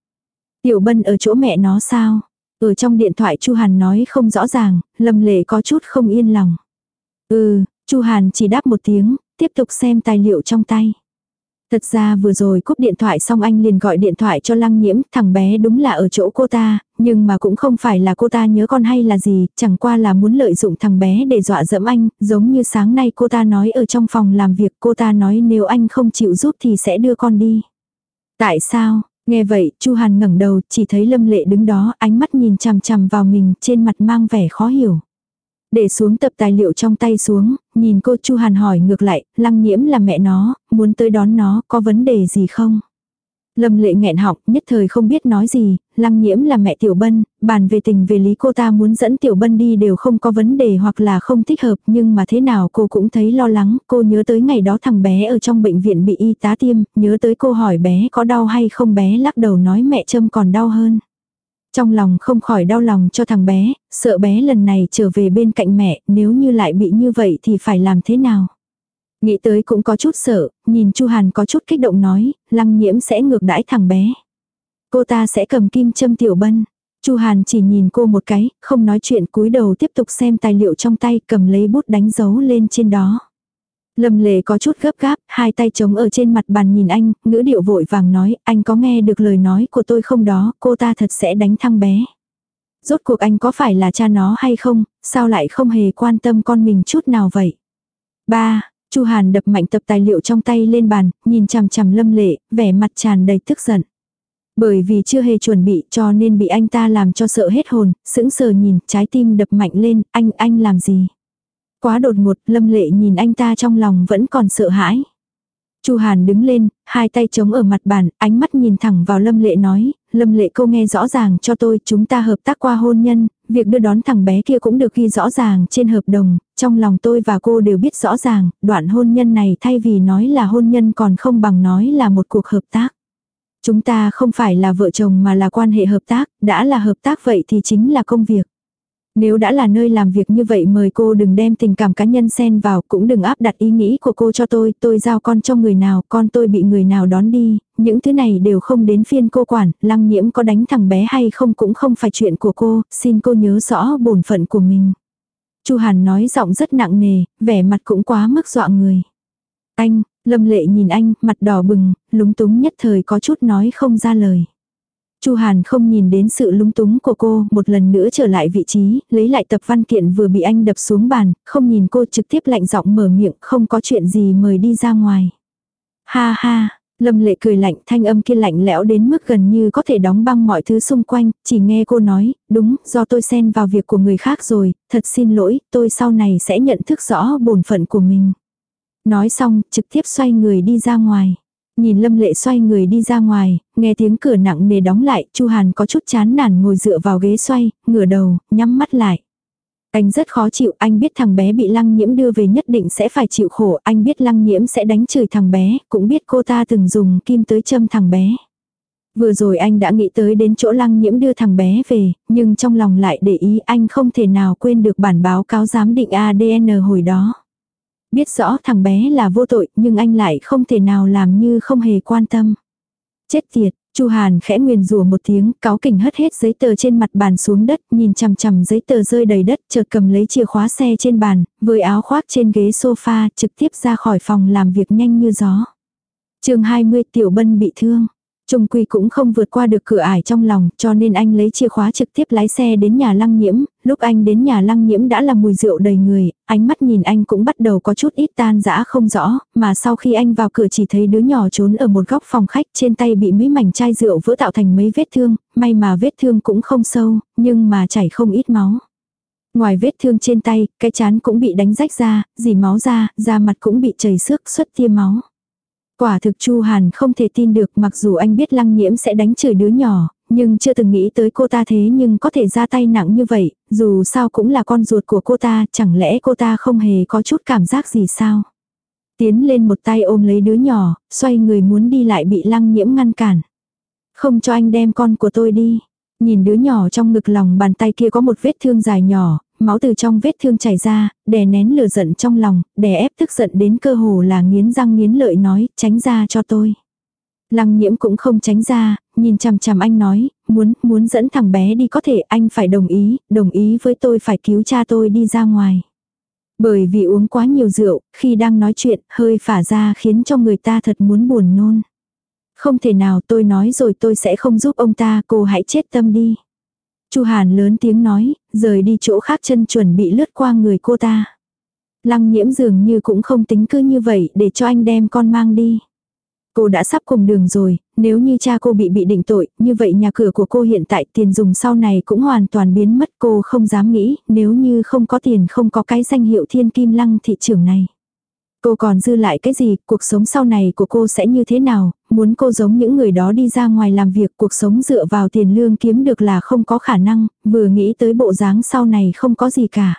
Tiểu Bân ở chỗ mẹ nó sao? Ở trong điện thoại Chu Hàn nói không rõ ràng, Lâm Lệ có chút không yên lòng. Ừ, Chu Hàn chỉ đáp một tiếng, tiếp tục xem tài liệu trong tay. Thật ra vừa rồi cúp điện thoại xong anh liền gọi điện thoại cho lăng nhiễm, thằng bé đúng là ở chỗ cô ta, nhưng mà cũng không phải là cô ta nhớ con hay là gì, chẳng qua là muốn lợi dụng thằng bé để dọa dẫm anh, giống như sáng nay cô ta nói ở trong phòng làm việc cô ta nói nếu anh không chịu giúp thì sẽ đưa con đi. Tại sao? Nghe vậy, Chu Hàn ngẩng đầu, chỉ thấy Lâm Lệ đứng đó, ánh mắt nhìn chằm chằm vào mình, trên mặt mang vẻ khó hiểu. Để xuống tập tài liệu trong tay xuống, nhìn cô Chu Hàn hỏi ngược lại, lăng nhiễm là mẹ nó, muốn tới đón nó, có vấn đề gì không? Lâm lệ nghẹn họng, nhất thời không biết nói gì, lăng nhiễm là mẹ Tiểu Bân, bàn về tình về lý cô ta muốn dẫn Tiểu Bân đi đều không có vấn đề hoặc là không thích hợp nhưng mà thế nào cô cũng thấy lo lắng, cô nhớ tới ngày đó thằng bé ở trong bệnh viện bị y tá tiêm, nhớ tới cô hỏi bé có đau hay không bé lắc đầu nói mẹ châm còn đau hơn. Trong lòng không khỏi đau lòng cho thằng bé, sợ bé lần này trở về bên cạnh mẹ, nếu như lại bị như vậy thì phải làm thế nào. Nghĩ tới cũng có chút sợ, nhìn Chu Hàn có chút kích động nói, lăng nhiễm sẽ ngược đãi thằng bé. Cô ta sẽ cầm kim châm tiểu bân. Chu Hàn chỉ nhìn cô một cái, không nói chuyện cúi đầu tiếp tục xem tài liệu trong tay cầm lấy bút đánh dấu lên trên đó. Lâm lệ có chút gấp gáp, hai tay chống ở trên mặt bàn nhìn anh, ngữ điệu vội vàng nói, anh có nghe được lời nói của tôi không đó, cô ta thật sẽ đánh thăng bé. Rốt cuộc anh có phải là cha nó hay không, sao lại không hề quan tâm con mình chút nào vậy? Ba, Chu Hàn đập mạnh tập tài liệu trong tay lên bàn, nhìn chằm chằm Lâm Lệ, vẻ mặt tràn đầy tức giận. Bởi vì chưa hề chuẩn bị cho nên bị anh ta làm cho sợ hết hồn, sững sờ nhìn, trái tim đập mạnh lên, anh, anh làm gì? Quá đột ngột, Lâm Lệ nhìn anh ta trong lòng vẫn còn sợ hãi. Chu Hàn đứng lên, hai tay chống ở mặt bàn, ánh mắt nhìn thẳng vào Lâm Lệ nói, Lâm Lệ cô nghe rõ ràng cho tôi, chúng ta hợp tác qua hôn nhân, việc đưa đón thằng bé kia cũng được ghi rõ ràng trên hợp đồng, trong lòng tôi và cô đều biết rõ ràng, đoạn hôn nhân này thay vì nói là hôn nhân còn không bằng nói là một cuộc hợp tác. Chúng ta không phải là vợ chồng mà là quan hệ hợp tác, đã là hợp tác vậy thì chính là công việc. Nếu đã là nơi làm việc như vậy mời cô đừng đem tình cảm cá nhân xen vào, cũng đừng áp đặt ý nghĩ của cô cho tôi, tôi giao con cho người nào, con tôi bị người nào đón đi, những thứ này đều không đến phiên cô quản, lăng nhiễm có đánh thằng bé hay không cũng không phải chuyện của cô, xin cô nhớ rõ bổn phận của mình. Chu Hàn nói giọng rất nặng nề, vẻ mặt cũng quá mức dọa người. Anh, Lâm Lệ nhìn anh, mặt đỏ bừng, lúng túng nhất thời có chút nói không ra lời. Chu Hàn không nhìn đến sự lúng túng của cô, một lần nữa trở lại vị trí, lấy lại tập văn kiện vừa bị anh đập xuống bàn, không nhìn cô trực tiếp lạnh giọng mở miệng, không có chuyện gì mời đi ra ngoài. Ha ha, Lâm lệ cười lạnh, thanh âm kia lạnh lẽo đến mức gần như có thể đóng băng mọi thứ xung quanh, chỉ nghe cô nói, đúng, do tôi xen vào việc của người khác rồi, thật xin lỗi, tôi sau này sẽ nhận thức rõ bổn phận của mình. Nói xong, trực tiếp xoay người đi ra ngoài. Nhìn Lâm Lệ xoay người đi ra ngoài, nghe tiếng cửa nặng nề đóng lại, Chu Hàn có chút chán nản ngồi dựa vào ghế xoay, ngửa đầu, nhắm mắt lại. Anh rất khó chịu, anh biết thằng bé bị lăng nhiễm đưa về nhất định sẽ phải chịu khổ, anh biết lăng nhiễm sẽ đánh chửi thằng bé, cũng biết cô ta từng dùng kim tới châm thằng bé. Vừa rồi anh đã nghĩ tới đến chỗ lăng nhiễm đưa thằng bé về, nhưng trong lòng lại để ý anh không thể nào quên được bản báo cáo giám định ADN hồi đó. Biết rõ thằng bé là vô tội nhưng anh lại không thể nào làm như không hề quan tâm. Chết tiệt, Chu Hàn khẽ nguyền rủa một tiếng, cáo kỉnh hất hết giấy tờ trên mặt bàn xuống đất, nhìn chằm chằm giấy tờ rơi đầy đất, chợt cầm lấy chìa khóa xe trên bàn, với áo khoác trên ghế sofa, trực tiếp ra khỏi phòng làm việc nhanh như gió. Chương 20 Tiểu Bân bị thương. Trung Quy cũng không vượt qua được cửa ải trong lòng, cho nên anh lấy chìa khóa trực tiếp lái xe đến nhà lăng nhiễm, lúc anh đến nhà lăng nhiễm đã là mùi rượu đầy người, ánh mắt nhìn anh cũng bắt đầu có chút ít tan dã không rõ, mà sau khi anh vào cửa chỉ thấy đứa nhỏ trốn ở một góc phòng khách trên tay bị mấy mảnh chai rượu vỡ tạo thành mấy vết thương, may mà vết thương cũng không sâu, nhưng mà chảy không ít máu. Ngoài vết thương trên tay, cái chán cũng bị đánh rách ra, dì máu ra, da mặt cũng bị chảy xước xuất tia máu. Quả thực Chu Hàn không thể tin được mặc dù anh biết lăng nhiễm sẽ đánh chửi đứa nhỏ, nhưng chưa từng nghĩ tới cô ta thế nhưng có thể ra tay nặng như vậy, dù sao cũng là con ruột của cô ta, chẳng lẽ cô ta không hề có chút cảm giác gì sao? Tiến lên một tay ôm lấy đứa nhỏ, xoay người muốn đi lại bị lăng nhiễm ngăn cản. Không cho anh đem con của tôi đi. Nhìn đứa nhỏ trong ngực lòng bàn tay kia có một vết thương dài nhỏ, máu từ trong vết thương chảy ra, đè nén lửa giận trong lòng, đè ép tức giận đến cơ hồ là nghiến răng nghiến lợi nói, tránh ra cho tôi. Lăng nhiễm cũng không tránh ra, nhìn chằm chằm anh nói, muốn, muốn dẫn thằng bé đi có thể anh phải đồng ý, đồng ý với tôi phải cứu cha tôi đi ra ngoài. Bởi vì uống quá nhiều rượu, khi đang nói chuyện, hơi phả ra khiến cho người ta thật muốn buồn nôn. Không thể nào tôi nói rồi tôi sẽ không giúp ông ta, cô hãy chết tâm đi. Chu Hàn lớn tiếng nói, rời đi chỗ khác chân chuẩn bị lướt qua người cô ta. Lăng nhiễm dường như cũng không tính cứ như vậy để cho anh đem con mang đi. Cô đã sắp cùng đường rồi, nếu như cha cô bị bị định tội, như vậy nhà cửa của cô hiện tại tiền dùng sau này cũng hoàn toàn biến mất cô không dám nghĩ, nếu như không có tiền không có cái danh hiệu thiên kim lăng thị trưởng này. Cô còn dư lại cái gì, cuộc sống sau này của cô sẽ như thế nào, muốn cô giống những người đó đi ra ngoài làm việc cuộc sống dựa vào tiền lương kiếm được là không có khả năng, vừa nghĩ tới bộ dáng sau này không có gì cả.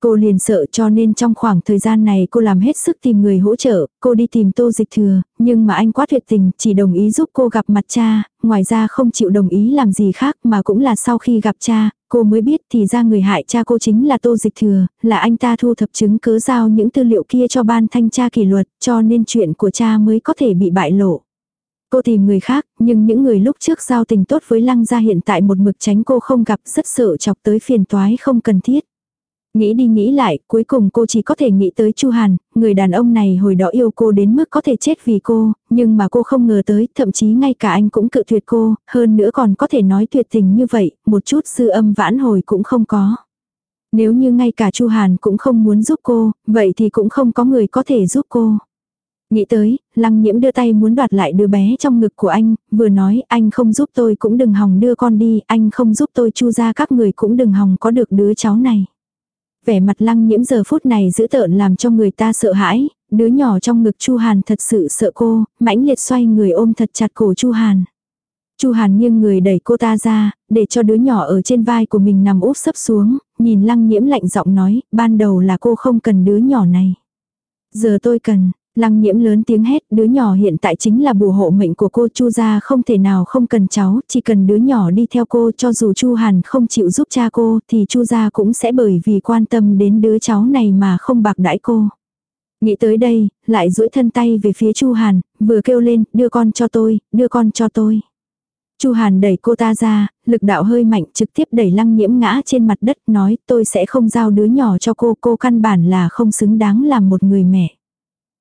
Cô liền sợ cho nên trong khoảng thời gian này cô làm hết sức tìm người hỗ trợ, cô đi tìm tô dịch thừa, nhưng mà anh quá tuyệt tình, chỉ đồng ý giúp cô gặp mặt cha, ngoài ra không chịu đồng ý làm gì khác mà cũng là sau khi gặp cha, cô mới biết thì ra người hại cha cô chính là tô dịch thừa, là anh ta thu thập chứng cứ giao những tư liệu kia cho ban thanh tra kỷ luật, cho nên chuyện của cha mới có thể bị bại lộ. Cô tìm người khác, nhưng những người lúc trước giao tình tốt với lăng gia hiện tại một mực tránh cô không gặp rất sợ chọc tới phiền toái không cần thiết. Nghĩ đi nghĩ lại, cuối cùng cô chỉ có thể nghĩ tới Chu Hàn, người đàn ông này hồi đó yêu cô đến mức có thể chết vì cô, nhưng mà cô không ngờ tới, thậm chí ngay cả anh cũng cự tuyệt cô, hơn nữa còn có thể nói tuyệt tình như vậy, một chút dư âm vãn hồi cũng không có. Nếu như ngay cả Chu Hàn cũng không muốn giúp cô, vậy thì cũng không có người có thể giúp cô. Nghĩ tới, lăng nhiễm đưa tay muốn đoạt lại đứa bé trong ngực của anh, vừa nói anh không giúp tôi cũng đừng hòng đưa con đi, anh không giúp tôi chu ra các người cũng đừng hòng có được đứa cháu này. Vẻ mặt lăng nhiễm giờ phút này giữ tợn làm cho người ta sợ hãi, đứa nhỏ trong ngực Chu Hàn thật sự sợ cô, mãnh liệt xoay người ôm thật chặt cổ Chu Hàn. Chu Hàn nghiêng người đẩy cô ta ra, để cho đứa nhỏ ở trên vai của mình nằm úp sấp xuống, nhìn lăng nhiễm lạnh giọng nói, ban đầu là cô không cần đứa nhỏ này. Giờ tôi cần, Lăng nhiễm lớn tiếng hét, đứa nhỏ hiện tại chính là bùa hộ mệnh của cô Chu gia không thể nào không cần cháu, chỉ cần đứa nhỏ đi theo cô cho dù Chu Hàn không chịu giúp cha cô thì Chu gia cũng sẽ bởi vì quan tâm đến đứa cháu này mà không bạc đãi cô. Nghĩ tới đây, lại duỗi thân tay về phía Chu Hàn, vừa kêu lên, đưa con cho tôi, đưa con cho tôi. Chu Hàn đẩy cô ta ra, lực đạo hơi mạnh trực tiếp đẩy lăng nhiễm ngã trên mặt đất nói tôi sẽ không giao đứa nhỏ cho cô, cô căn bản là không xứng đáng làm một người mẹ.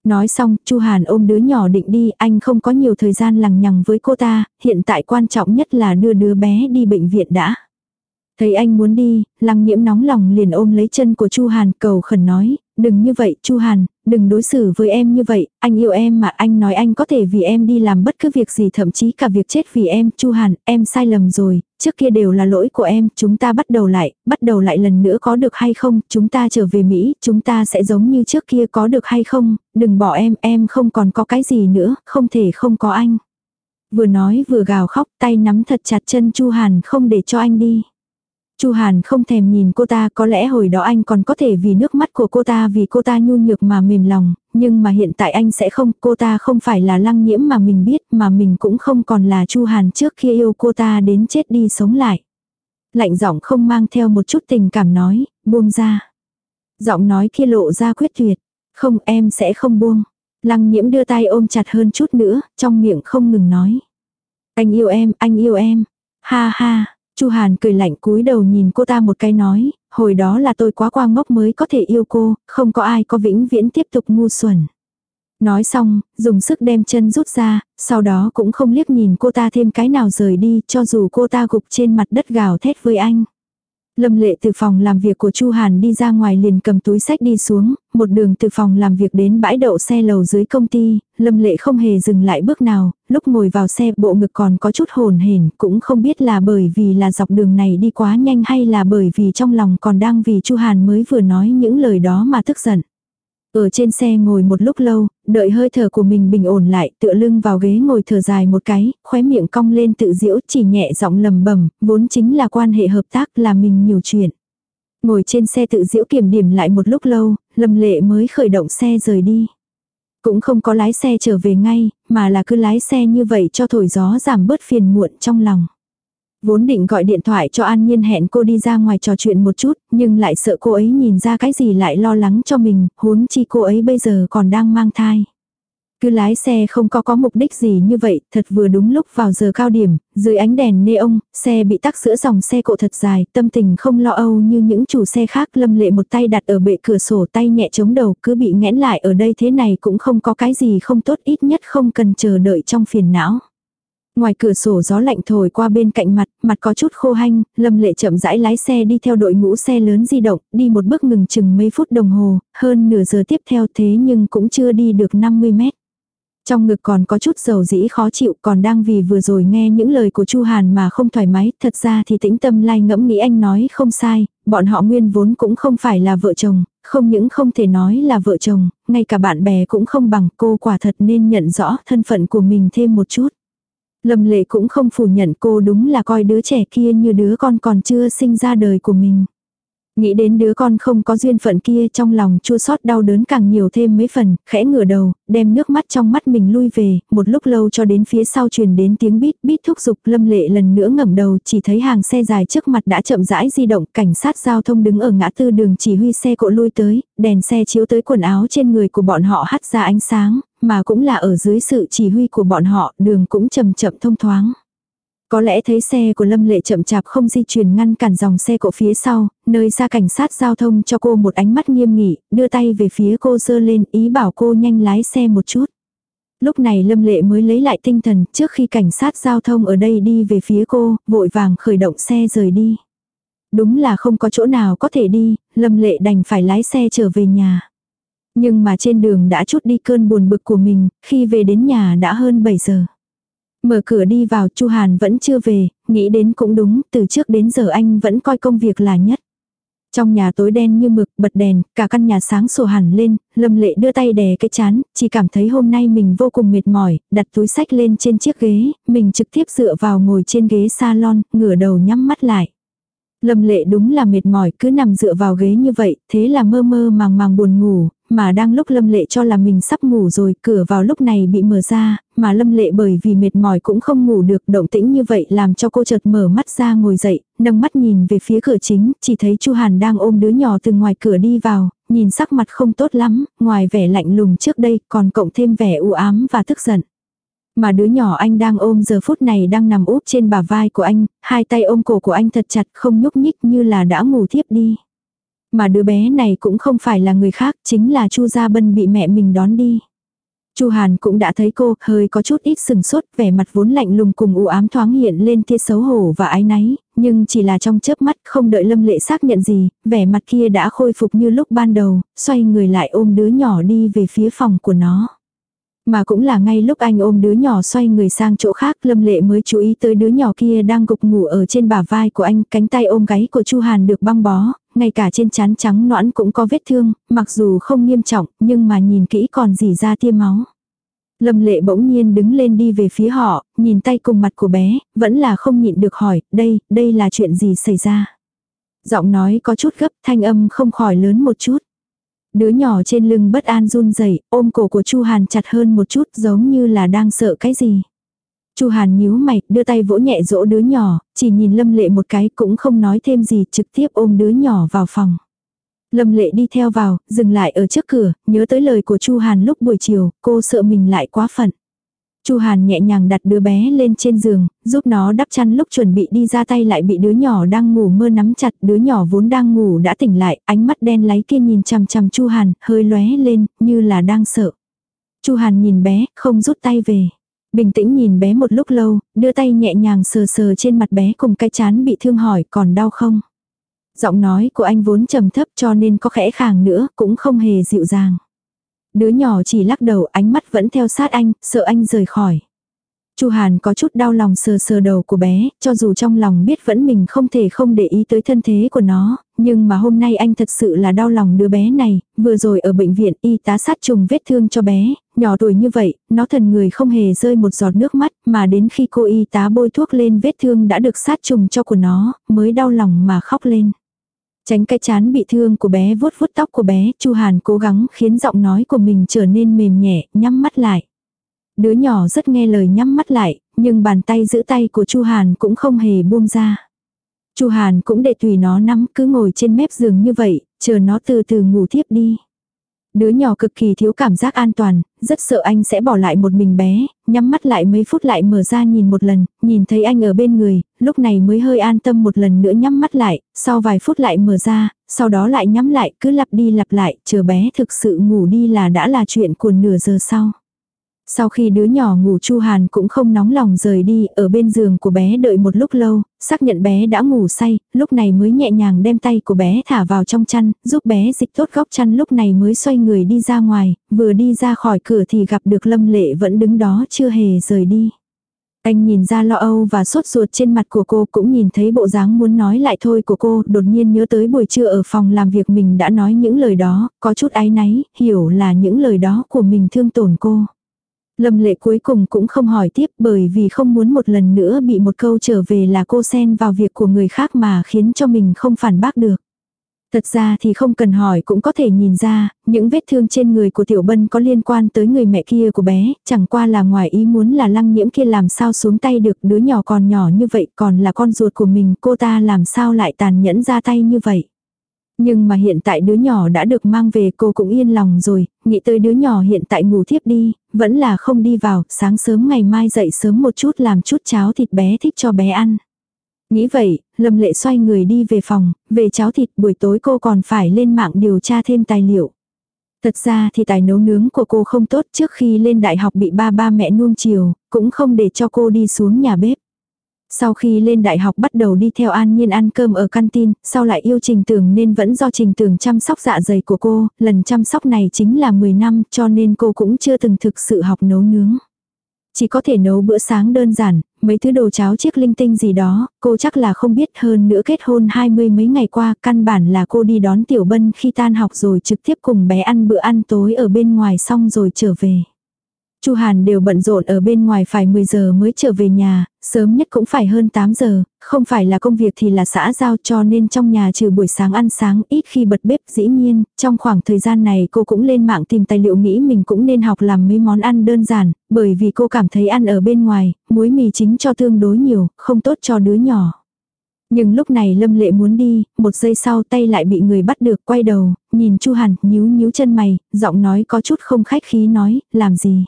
Nói xong, Chu Hàn ôm đứa nhỏ định đi, anh không có nhiều thời gian lằng nhằng với cô ta, hiện tại quan trọng nhất là đưa đứa bé đi bệnh viện đã. Thấy anh muốn đi, lăng nhiễm nóng lòng liền ôm lấy chân của Chu Hàn cầu khẩn nói, đừng như vậy Chu Hàn, đừng đối xử với em như vậy, anh yêu em mà anh nói anh có thể vì em đi làm bất cứ việc gì thậm chí cả việc chết vì em, Chu Hàn, em sai lầm rồi, trước kia đều là lỗi của em, chúng ta bắt đầu lại, bắt đầu lại lần nữa có được hay không, chúng ta trở về Mỹ, chúng ta sẽ giống như trước kia có được hay không, đừng bỏ em, em không còn có cái gì nữa, không thể không có anh. Vừa nói vừa gào khóc, tay nắm thật chặt chân Chu Hàn không để cho anh đi. Chu Hàn không thèm nhìn cô ta, có lẽ hồi đó anh còn có thể vì nước mắt của cô ta vì cô ta nhu nhược mà mềm lòng, nhưng mà hiện tại anh sẽ không, cô ta không phải là lăng nhiễm mà mình biết, mà mình cũng không còn là Chu Hàn trước kia yêu cô ta đến chết đi sống lại. Lạnh giọng không mang theo một chút tình cảm nói, buông ra. Giọng nói kia lộ ra quyết tuyệt, không em sẽ không buông. Lăng nhiễm đưa tay ôm chặt hơn chút nữa, trong miệng không ngừng nói. Anh yêu em, anh yêu em. Ha ha, Chu Hàn cười lạnh cúi đầu nhìn cô ta một cái nói, hồi đó là tôi quá qua ngốc mới có thể yêu cô, không có ai có vĩnh viễn tiếp tục ngu xuẩn. Nói xong, dùng sức đem chân rút ra, sau đó cũng không liếc nhìn cô ta thêm cái nào rời đi cho dù cô ta gục trên mặt đất gào thét với anh. Lâm lệ từ phòng làm việc của Chu Hàn đi ra ngoài liền cầm túi sách đi xuống, một đường từ phòng làm việc đến bãi đậu xe lầu dưới công ty, Lâm lệ không hề dừng lại bước nào, lúc ngồi vào xe bộ ngực còn có chút hồn hển cũng không biết là bởi vì là dọc đường này đi quá nhanh hay là bởi vì trong lòng còn đang vì Chu Hàn mới vừa nói những lời đó mà tức giận. Ở trên xe ngồi một lúc lâu, đợi hơi thở của mình bình ổn lại, tựa lưng vào ghế ngồi thở dài một cái, khóe miệng cong lên tự diễu chỉ nhẹ giọng lầm bẩm vốn chính là quan hệ hợp tác là mình nhiều chuyện. Ngồi trên xe tự diễu kiểm điểm lại một lúc lâu, lâm lệ mới khởi động xe rời đi. Cũng không có lái xe trở về ngay, mà là cứ lái xe như vậy cho thổi gió giảm bớt phiền muộn trong lòng. Vốn định gọi điện thoại cho An Nhiên hẹn cô đi ra ngoài trò chuyện một chút, nhưng lại sợ cô ấy nhìn ra cái gì lại lo lắng cho mình, huống chi cô ấy bây giờ còn đang mang thai. Cứ lái xe không có có mục đích gì như vậy, thật vừa đúng lúc vào giờ cao điểm, dưới ánh đèn neon, xe bị tắc giữa dòng xe cộ thật dài, tâm tình không lo âu như những chủ xe khác lâm lệ một tay đặt ở bệ cửa sổ tay nhẹ chống đầu cứ bị nghẽn lại ở đây thế này cũng không có cái gì không tốt ít nhất không cần chờ đợi trong phiền não. Ngoài cửa sổ gió lạnh thổi qua bên cạnh mặt, mặt có chút khô hanh, Lâm Lệ chậm rãi lái xe đi theo đội ngũ xe lớn di động, đi một bước ngừng chừng mấy phút đồng hồ, hơn nửa giờ tiếp theo thế nhưng cũng chưa đi được 50 mét. Trong ngực còn có chút dầu dĩ khó chịu còn đang vì vừa rồi nghe những lời của Chu Hàn mà không thoải mái, thật ra thì tĩnh tâm lai ngẫm nghĩ anh nói không sai, bọn họ nguyên vốn cũng không phải là vợ chồng, không những không thể nói là vợ chồng, ngay cả bạn bè cũng không bằng cô quả thật nên nhận rõ thân phận của mình thêm một chút. Lâm lệ cũng không phủ nhận cô đúng là coi đứa trẻ kia như đứa con còn chưa sinh ra đời của mình. Nghĩ đến đứa con không có duyên phận kia trong lòng chua xót đau đớn càng nhiều thêm mấy phần, khẽ ngửa đầu, đem nước mắt trong mắt mình lui về, một lúc lâu cho đến phía sau truyền đến tiếng bít bít thúc giục lâm lệ lần nữa ngẩng đầu chỉ thấy hàng xe dài trước mặt đã chậm rãi di động, cảnh sát giao thông đứng ở ngã tư đường chỉ huy xe cộ lui tới, đèn xe chiếu tới quần áo trên người của bọn họ hắt ra ánh sáng, mà cũng là ở dưới sự chỉ huy của bọn họ, đường cũng chậm chậm thông thoáng. Có lẽ thấy xe của Lâm Lệ chậm chạp không di chuyển ngăn cản dòng xe cộ phía sau, nơi ra cảnh sát giao thông cho cô một ánh mắt nghiêm nghị, đưa tay về phía cô dơ lên ý bảo cô nhanh lái xe một chút. Lúc này Lâm Lệ mới lấy lại tinh thần trước khi cảnh sát giao thông ở đây đi về phía cô, vội vàng khởi động xe rời đi. Đúng là không có chỗ nào có thể đi, Lâm Lệ đành phải lái xe trở về nhà. Nhưng mà trên đường đã chút đi cơn buồn bực của mình, khi về đến nhà đã hơn 7 giờ. Mở cửa đi vào Chu Hàn vẫn chưa về, nghĩ đến cũng đúng, từ trước đến giờ anh vẫn coi công việc là nhất. Trong nhà tối đen như mực, bật đèn, cả căn nhà sáng sủa hẳn lên, Lâm Lệ đưa tay đè cái chán, chỉ cảm thấy hôm nay mình vô cùng mệt mỏi, đặt túi sách lên trên chiếc ghế, mình trực tiếp dựa vào ngồi trên ghế salon, ngửa đầu nhắm mắt lại. Lâm Lệ đúng là mệt mỏi, cứ nằm dựa vào ghế như vậy, thế là mơ mơ màng màng buồn ngủ, mà đang lúc Lâm Lệ cho là mình sắp ngủ rồi, cửa vào lúc này bị mở ra, mà Lâm Lệ bởi vì mệt mỏi cũng không ngủ được, động tĩnh như vậy làm cho cô chợt mở mắt ra ngồi dậy, nâng mắt nhìn về phía cửa chính, chỉ thấy Chu Hàn đang ôm đứa nhỏ từ ngoài cửa đi vào, nhìn sắc mặt không tốt lắm, ngoài vẻ lạnh lùng trước đây, còn cộng thêm vẻ u ám và tức giận. Mà đứa nhỏ anh đang ôm giờ phút này đang nằm úp trên bả vai của anh, hai tay ôm cổ của anh thật chặt không nhúc nhích như là đã ngủ thiếp đi. Mà đứa bé này cũng không phải là người khác, chính là Chu Gia Bân bị mẹ mình đón đi. Chu Hàn cũng đã thấy cô, hơi có chút ít sừng sốt, vẻ mặt vốn lạnh lùng cùng u ám thoáng hiện lên tia xấu hổ và ái náy, nhưng chỉ là trong chớp mắt, không đợi Lâm Lệ xác nhận gì, vẻ mặt kia đã khôi phục như lúc ban đầu, xoay người lại ôm đứa nhỏ đi về phía phòng của nó. Mà cũng là ngay lúc anh ôm đứa nhỏ xoay người sang chỗ khác Lâm Lệ mới chú ý tới đứa nhỏ kia đang gục ngủ ở trên bả vai của anh, cánh tay ôm gáy của Chu Hàn được băng bó, ngay cả trên trán trắng noãn cũng có vết thương, mặc dù không nghiêm trọng, nhưng mà nhìn kỹ còn dỉ ra tia máu. Lâm lệ bỗng nhiên đứng lên đi về phía họ, nhìn tay cùng mặt của bé, vẫn là không nhịn được hỏi, đây, đây là chuyện gì xảy ra. Giọng nói có chút gấp, thanh âm không khỏi lớn một chút. Đứa nhỏ trên lưng bất an run rẩy ôm cổ của Chu Hàn chặt hơn một chút giống như là đang sợ cái gì. Chu Hàn nhíu mày, đưa tay vỗ nhẹ dỗ đứa nhỏ, chỉ nhìn Lâm Lệ một cái cũng không nói thêm gì, trực tiếp ôm đứa nhỏ vào phòng. Lâm Lệ đi theo vào, dừng lại ở trước cửa, nhớ tới lời của Chu Hàn lúc buổi chiều, cô sợ mình lại quá phận. Chu Hàn nhẹ nhàng đặt đứa bé lên trên giường, giúp nó đắp chăn lúc chuẩn bị đi ra tay lại bị đứa nhỏ đang ngủ mơ nắm chặt, đứa nhỏ vốn đang ngủ đã tỉnh lại, ánh mắt đen láy kia nhìn chằm chằm Chu Hàn, hơi lóe lên, như là đang sợ. Chu Hàn nhìn bé, không rút tay về. Bình tĩnh nhìn bé một lúc lâu, đưa tay nhẹ nhàng sờ sờ trên mặt bé cùng cái chán bị thương hỏi còn đau không. Giọng nói của anh vốn trầm thấp cho nên có khẽ khàng nữa, cũng không hề dịu dàng. Đứa nhỏ chỉ lắc đầu ánh mắt vẫn theo sát anh, sợ anh rời khỏi. Chu Hàn có chút đau lòng sờ sờ đầu của bé, cho dù trong lòng biết vẫn mình không thể không để ý tới thân thế của nó, nhưng mà hôm nay anh thật sự là đau lòng đứa bé này, vừa rồi ở bệnh viện y tá sát trùng vết thương cho bé, nhỏ tuổi như vậy, nó thần người không hề rơi một giọt nước mắt, mà đến khi cô y tá bôi thuốc lên vết thương đã được sát trùng cho của nó, mới đau lòng mà khóc lên. Tránh cái chán bị thương của bé vuốt vuốt tóc của bé, Chu Hàn cố gắng khiến giọng nói của mình trở nên mềm nhẹ, nhắm mắt lại. Đứa nhỏ rất nghe lời nhắm mắt lại, nhưng bàn tay giữ tay của Chu Hàn cũng không hề buông ra. Chu Hàn cũng để tùy nó nắm cứ ngồi trên mép giường như vậy, chờ nó từ từ ngủ thiếp đi. Đứa nhỏ cực kỳ thiếu cảm giác an toàn, rất sợ anh sẽ bỏ lại một mình bé, nhắm mắt lại mấy phút lại mở ra nhìn một lần, nhìn thấy anh ở bên người, lúc này mới hơi an tâm một lần nữa nhắm mắt lại, sau vài phút lại mở ra, sau đó lại nhắm lại, cứ lặp đi lặp lại, chờ bé thực sự ngủ đi là đã là chuyện của nửa giờ sau. Sau khi đứa nhỏ ngủ Chu Hàn cũng không nóng lòng rời đi, ở bên giường của bé đợi một lúc lâu, xác nhận bé đã ngủ say, lúc này mới nhẹ nhàng đem tay của bé thả vào trong chăn, giúp bé dịch tốt góc chăn lúc này mới xoay người đi ra ngoài, vừa đi ra khỏi cửa thì gặp được Lâm Lệ vẫn đứng đó chưa hề rời đi. Anh nhìn ra lo âu và sốt ruột trên mặt của cô cũng nhìn thấy bộ dáng muốn nói lại thôi của cô, đột nhiên nhớ tới buổi trưa ở phòng làm việc mình đã nói những lời đó, có chút áy náy, hiểu là những lời đó của mình thương tổn cô. Lâm lệ cuối cùng cũng không hỏi tiếp bởi vì không muốn một lần nữa bị một câu trở về là cô xen vào việc của người khác mà khiến cho mình không phản bác được. Thật ra thì không cần hỏi cũng có thể nhìn ra, những vết thương trên người của Tiểu Bân có liên quan tới người mẹ kia của bé, chẳng qua là ngoài ý muốn là lăng nhiễm kia làm sao xuống tay được đứa nhỏ còn nhỏ như vậy còn là con ruột của mình cô ta làm sao lại tàn nhẫn ra tay như vậy. Nhưng mà hiện tại đứa nhỏ đã được mang về cô cũng yên lòng rồi, nghĩ tới đứa nhỏ hiện tại ngủ thiếp đi, vẫn là không đi vào, sáng sớm ngày mai dậy sớm một chút làm chút cháo thịt bé thích cho bé ăn. Nghĩ vậy, Lâm Lệ xoay người đi về phòng, về cháo thịt buổi tối cô còn phải lên mạng điều tra thêm tài liệu. Thật ra thì tài nấu nướng của cô không tốt trước khi lên đại học bị ba ba mẹ nuông chiều, cũng không để cho cô đi xuống nhà bếp. Sau khi lên đại học bắt đầu đi theo An Nhiên ăn cơm ở canteen, sau lại yêu Trình Tường nên vẫn do Trình Tường chăm sóc dạ dày của cô, lần chăm sóc này chính là 10 năm cho nên cô cũng chưa từng thực sự học nấu nướng. Chỉ có thể nấu bữa sáng đơn giản, mấy thứ đồ cháo chiếc linh tinh gì đó, cô chắc là không biết hơn nữa kết hôn hai mươi mấy ngày qua, căn bản là cô đi đón Tiểu Bân khi tan học rồi trực tiếp cùng bé ăn bữa ăn tối ở bên ngoài xong rồi trở về. Chu Hàn đều bận rộn ở bên ngoài phải 10 giờ mới trở về nhà, sớm nhất cũng phải hơn 8 giờ, không phải là công việc thì là xã giao cho nên trong nhà trừ buổi sáng ăn sáng ít khi bật bếp dĩ nhiên, trong khoảng thời gian này cô cũng lên mạng tìm tài liệu nghĩ mình cũng nên học làm mấy món ăn đơn giản, bởi vì cô cảm thấy ăn ở bên ngoài, muối mì chính cho tương đối nhiều, không tốt cho đứa nhỏ. Nhưng lúc này Lâm Lệ muốn đi, một giây sau tay lại bị người bắt được quay đầu, nhìn Chu Hàn nhíu nhíu chân mày, giọng nói có chút không khách khí nói, làm gì.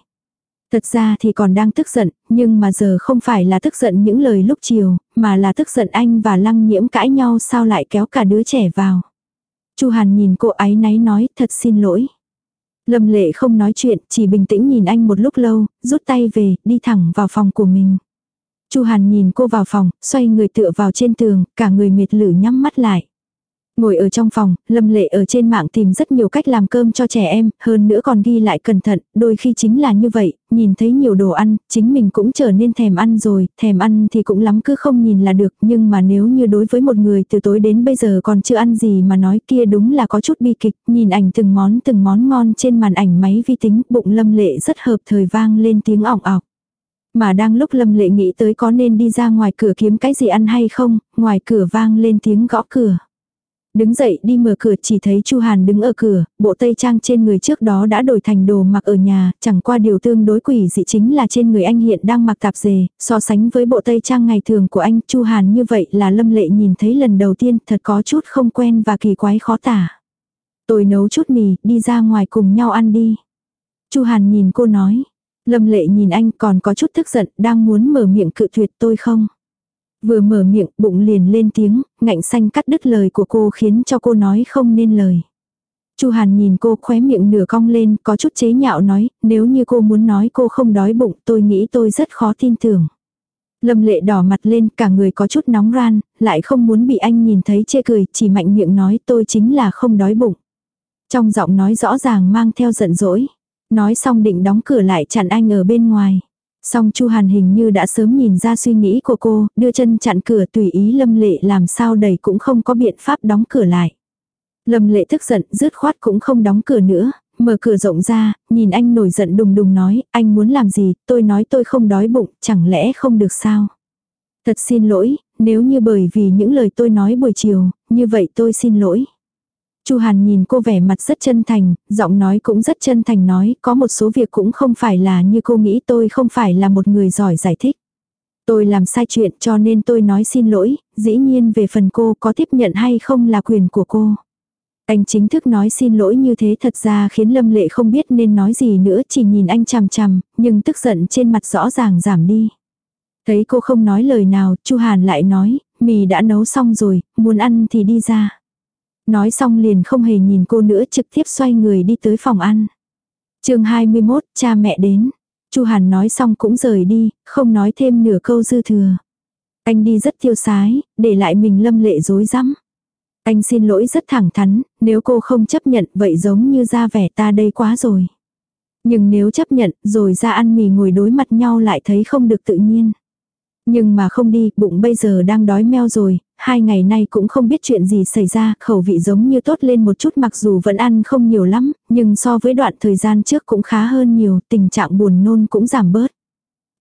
Thật ra thì còn đang tức giận, nhưng mà giờ không phải là tức giận những lời lúc chiều, mà là tức giận anh và lăng nhiễm cãi nhau sao lại kéo cả đứa trẻ vào. Chu Hàn nhìn cô ấy náy nói thật xin lỗi. Lâm lệ không nói chuyện, chỉ bình tĩnh nhìn anh một lúc lâu, rút tay về, đi thẳng vào phòng của mình. Chu Hàn nhìn cô vào phòng, xoay người tựa vào trên tường, cả người mệt lử nhắm mắt lại. Ngồi ở trong phòng, Lâm Lệ ở trên mạng tìm rất nhiều cách làm cơm cho trẻ em, hơn nữa còn ghi lại cẩn thận, đôi khi chính là như vậy, nhìn thấy nhiều đồ ăn, chính mình cũng trở nên thèm ăn rồi, thèm ăn thì cũng lắm cứ không nhìn là được, nhưng mà nếu như đối với một người từ tối đến bây giờ còn chưa ăn gì mà nói kia đúng là có chút bi kịch, nhìn ảnh từng món từng món ngon trên màn ảnh máy vi tính, bụng Lâm Lệ rất hợp thời vang lên tiếng ỏng ọc. Mà đang lúc Lâm Lệ nghĩ tới có nên đi ra ngoài cửa kiếm cái gì ăn hay không, ngoài cửa vang lên tiếng gõ cửa. Đứng dậy đi mở cửa chỉ thấy Chu Hàn đứng ở cửa, bộ tây trang trên người trước đó đã đổi thành đồ mặc ở nhà, chẳng qua điều tương đối quỷ dị chính là trên người anh hiện đang mặc tạp dề, so sánh với bộ tây trang ngày thường của anh Chu Hàn như vậy là Lâm Lệ nhìn thấy lần đầu tiên thật có chút không quen và kỳ quái khó tả. Tôi nấu chút mì, đi ra ngoài cùng nhau ăn đi. Chu Hàn nhìn cô nói. Lâm Lệ nhìn anh còn có chút tức giận, đang muốn mở miệng cự tuyệt tôi không. Vừa mở miệng, bụng liền lên tiếng, ngạnh xanh cắt đứt lời của cô khiến cho cô nói không nên lời. Chu Hàn nhìn cô khóe miệng nửa cong lên, có chút chế nhạo nói, nếu như cô muốn nói cô không đói bụng, tôi nghĩ tôi rất khó tin tưởng. Lâm lệ đỏ mặt lên, cả người có chút nóng ran, lại không muốn bị anh nhìn thấy chê cười, chỉ mạnh miệng nói tôi chính là không đói bụng. Trong giọng nói rõ ràng mang theo giận dỗi. Nói xong định đóng cửa lại chặn anh ở bên ngoài. Song Chu Hàn hình như đã sớm nhìn ra suy nghĩ của cô, đưa chân chặn cửa tùy ý Lâm Lệ làm sao đẩy cũng không có biện pháp đóng cửa lại. Lâm Lệ tức giận, dứt khoát cũng không đóng cửa nữa, mở cửa rộng ra, nhìn anh nổi giận đùng đùng nói, anh muốn làm gì, tôi nói tôi không đói bụng, chẳng lẽ không được sao. Thật xin lỗi, nếu như bởi vì những lời tôi nói buổi chiều, như vậy tôi xin lỗi. Chu Hàn nhìn cô vẻ mặt rất chân thành, giọng nói cũng rất chân thành nói, có một số việc cũng không phải là như cô nghĩ tôi không phải là một người giỏi giải thích. Tôi làm sai chuyện cho nên tôi nói xin lỗi, dĩ nhiên về phần cô có tiếp nhận hay không là quyền của cô. Anh chính thức nói xin lỗi như thế thật ra khiến Lâm Lệ không biết nên nói gì nữa chỉ nhìn anh chằm chằm, nhưng tức giận trên mặt rõ ràng giảm đi. Thấy cô không nói lời nào, Chu Hàn lại nói, mì đã nấu xong rồi, muốn ăn thì đi ra. Nói xong liền không hề nhìn cô nữa trực tiếp xoay người đi tới phòng ăn. chương 21, cha mẹ đến. Chu Hàn nói xong cũng rời đi, không nói thêm nửa câu dư thừa. Anh đi rất tiêu sái, để lại mình lâm lệ dối rắm Anh xin lỗi rất thẳng thắn, nếu cô không chấp nhận vậy giống như ra vẻ ta đây quá rồi. Nhưng nếu chấp nhận rồi ra ăn mì ngồi đối mặt nhau lại thấy không được tự nhiên. Nhưng mà không đi, bụng bây giờ đang đói meo rồi, hai ngày nay cũng không biết chuyện gì xảy ra, khẩu vị giống như tốt lên một chút mặc dù vẫn ăn không nhiều lắm, nhưng so với đoạn thời gian trước cũng khá hơn nhiều, tình trạng buồn nôn cũng giảm bớt.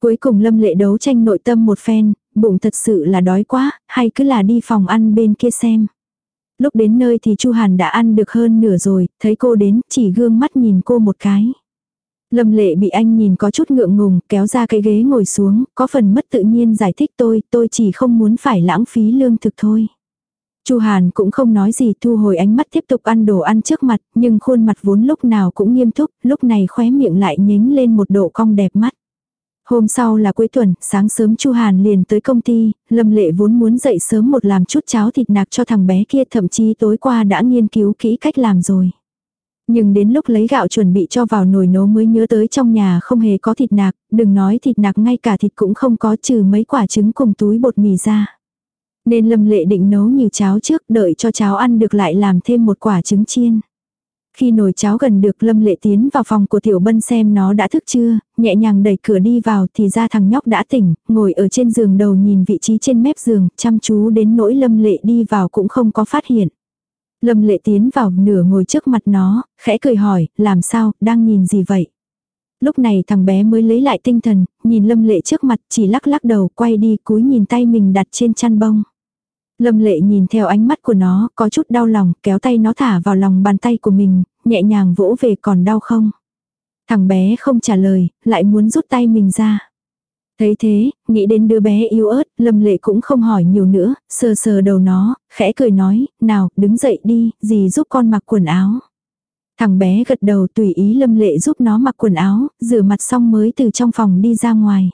Cuối cùng Lâm Lệ đấu tranh nội tâm một phen, bụng thật sự là đói quá, hay cứ là đi phòng ăn bên kia xem. Lúc đến nơi thì Chu Hàn đã ăn được hơn nửa rồi, thấy cô đến, chỉ gương mắt nhìn cô một cái. Lâm lệ bị anh nhìn có chút ngượng ngùng, kéo ra cái ghế ngồi xuống, có phần mất tự nhiên giải thích tôi, tôi chỉ không muốn phải lãng phí lương thực thôi. Chu Hàn cũng không nói gì thu hồi ánh mắt tiếp tục ăn đồ ăn trước mặt, nhưng khuôn mặt vốn lúc nào cũng nghiêm túc, lúc này khóe miệng lại nhính lên một độ cong đẹp mắt. Hôm sau là cuối tuần, sáng sớm Chu Hàn liền tới công ty, Lâm Lệ vốn muốn dậy sớm một làm chút cháo thịt nạc cho thằng bé kia thậm chí tối qua đã nghiên cứu kỹ cách làm rồi. Nhưng đến lúc lấy gạo chuẩn bị cho vào nồi nấu mới nhớ tới trong nhà không hề có thịt nạc, đừng nói thịt nạc ngay cả thịt cũng không có trừ mấy quả trứng cùng túi bột mì ra. Nên Lâm Lệ định nấu như cháo trước đợi cho cháo ăn được lại làm thêm một quả trứng chiên. Khi nồi cháo gần được Lâm Lệ tiến vào phòng của Tiểu Bân xem nó đã thức chưa, nhẹ nhàng đẩy cửa đi vào thì ra thằng nhóc đã tỉnh, ngồi ở trên giường đầu nhìn vị trí trên mép giường, chăm chú đến nỗi Lâm Lệ đi vào cũng không có phát hiện. Lâm Lệ tiến vào nửa ngồi trước mặt nó, khẽ cười hỏi, làm sao, đang nhìn gì vậy? Lúc này thằng bé mới lấy lại tinh thần, nhìn Lâm Lệ trước mặt chỉ lắc lắc đầu quay đi cúi nhìn tay mình đặt trên chăn bông. Lâm lệ nhìn theo ánh mắt của nó, có chút đau lòng, kéo tay nó thả vào lòng bàn tay của mình, nhẹ nhàng vỗ về còn đau không. Thằng bé không trả lời, lại muốn rút tay mình ra. Thấy thế, nghĩ đến đứa bé yếu ớt, lâm lệ cũng không hỏi nhiều nữa, sờ sờ đầu nó, khẽ cười nói, nào, đứng dậy đi, gì giúp con mặc quần áo. Thằng bé gật đầu tùy ý lâm lệ giúp nó mặc quần áo, rửa mặt xong mới từ trong phòng đi ra ngoài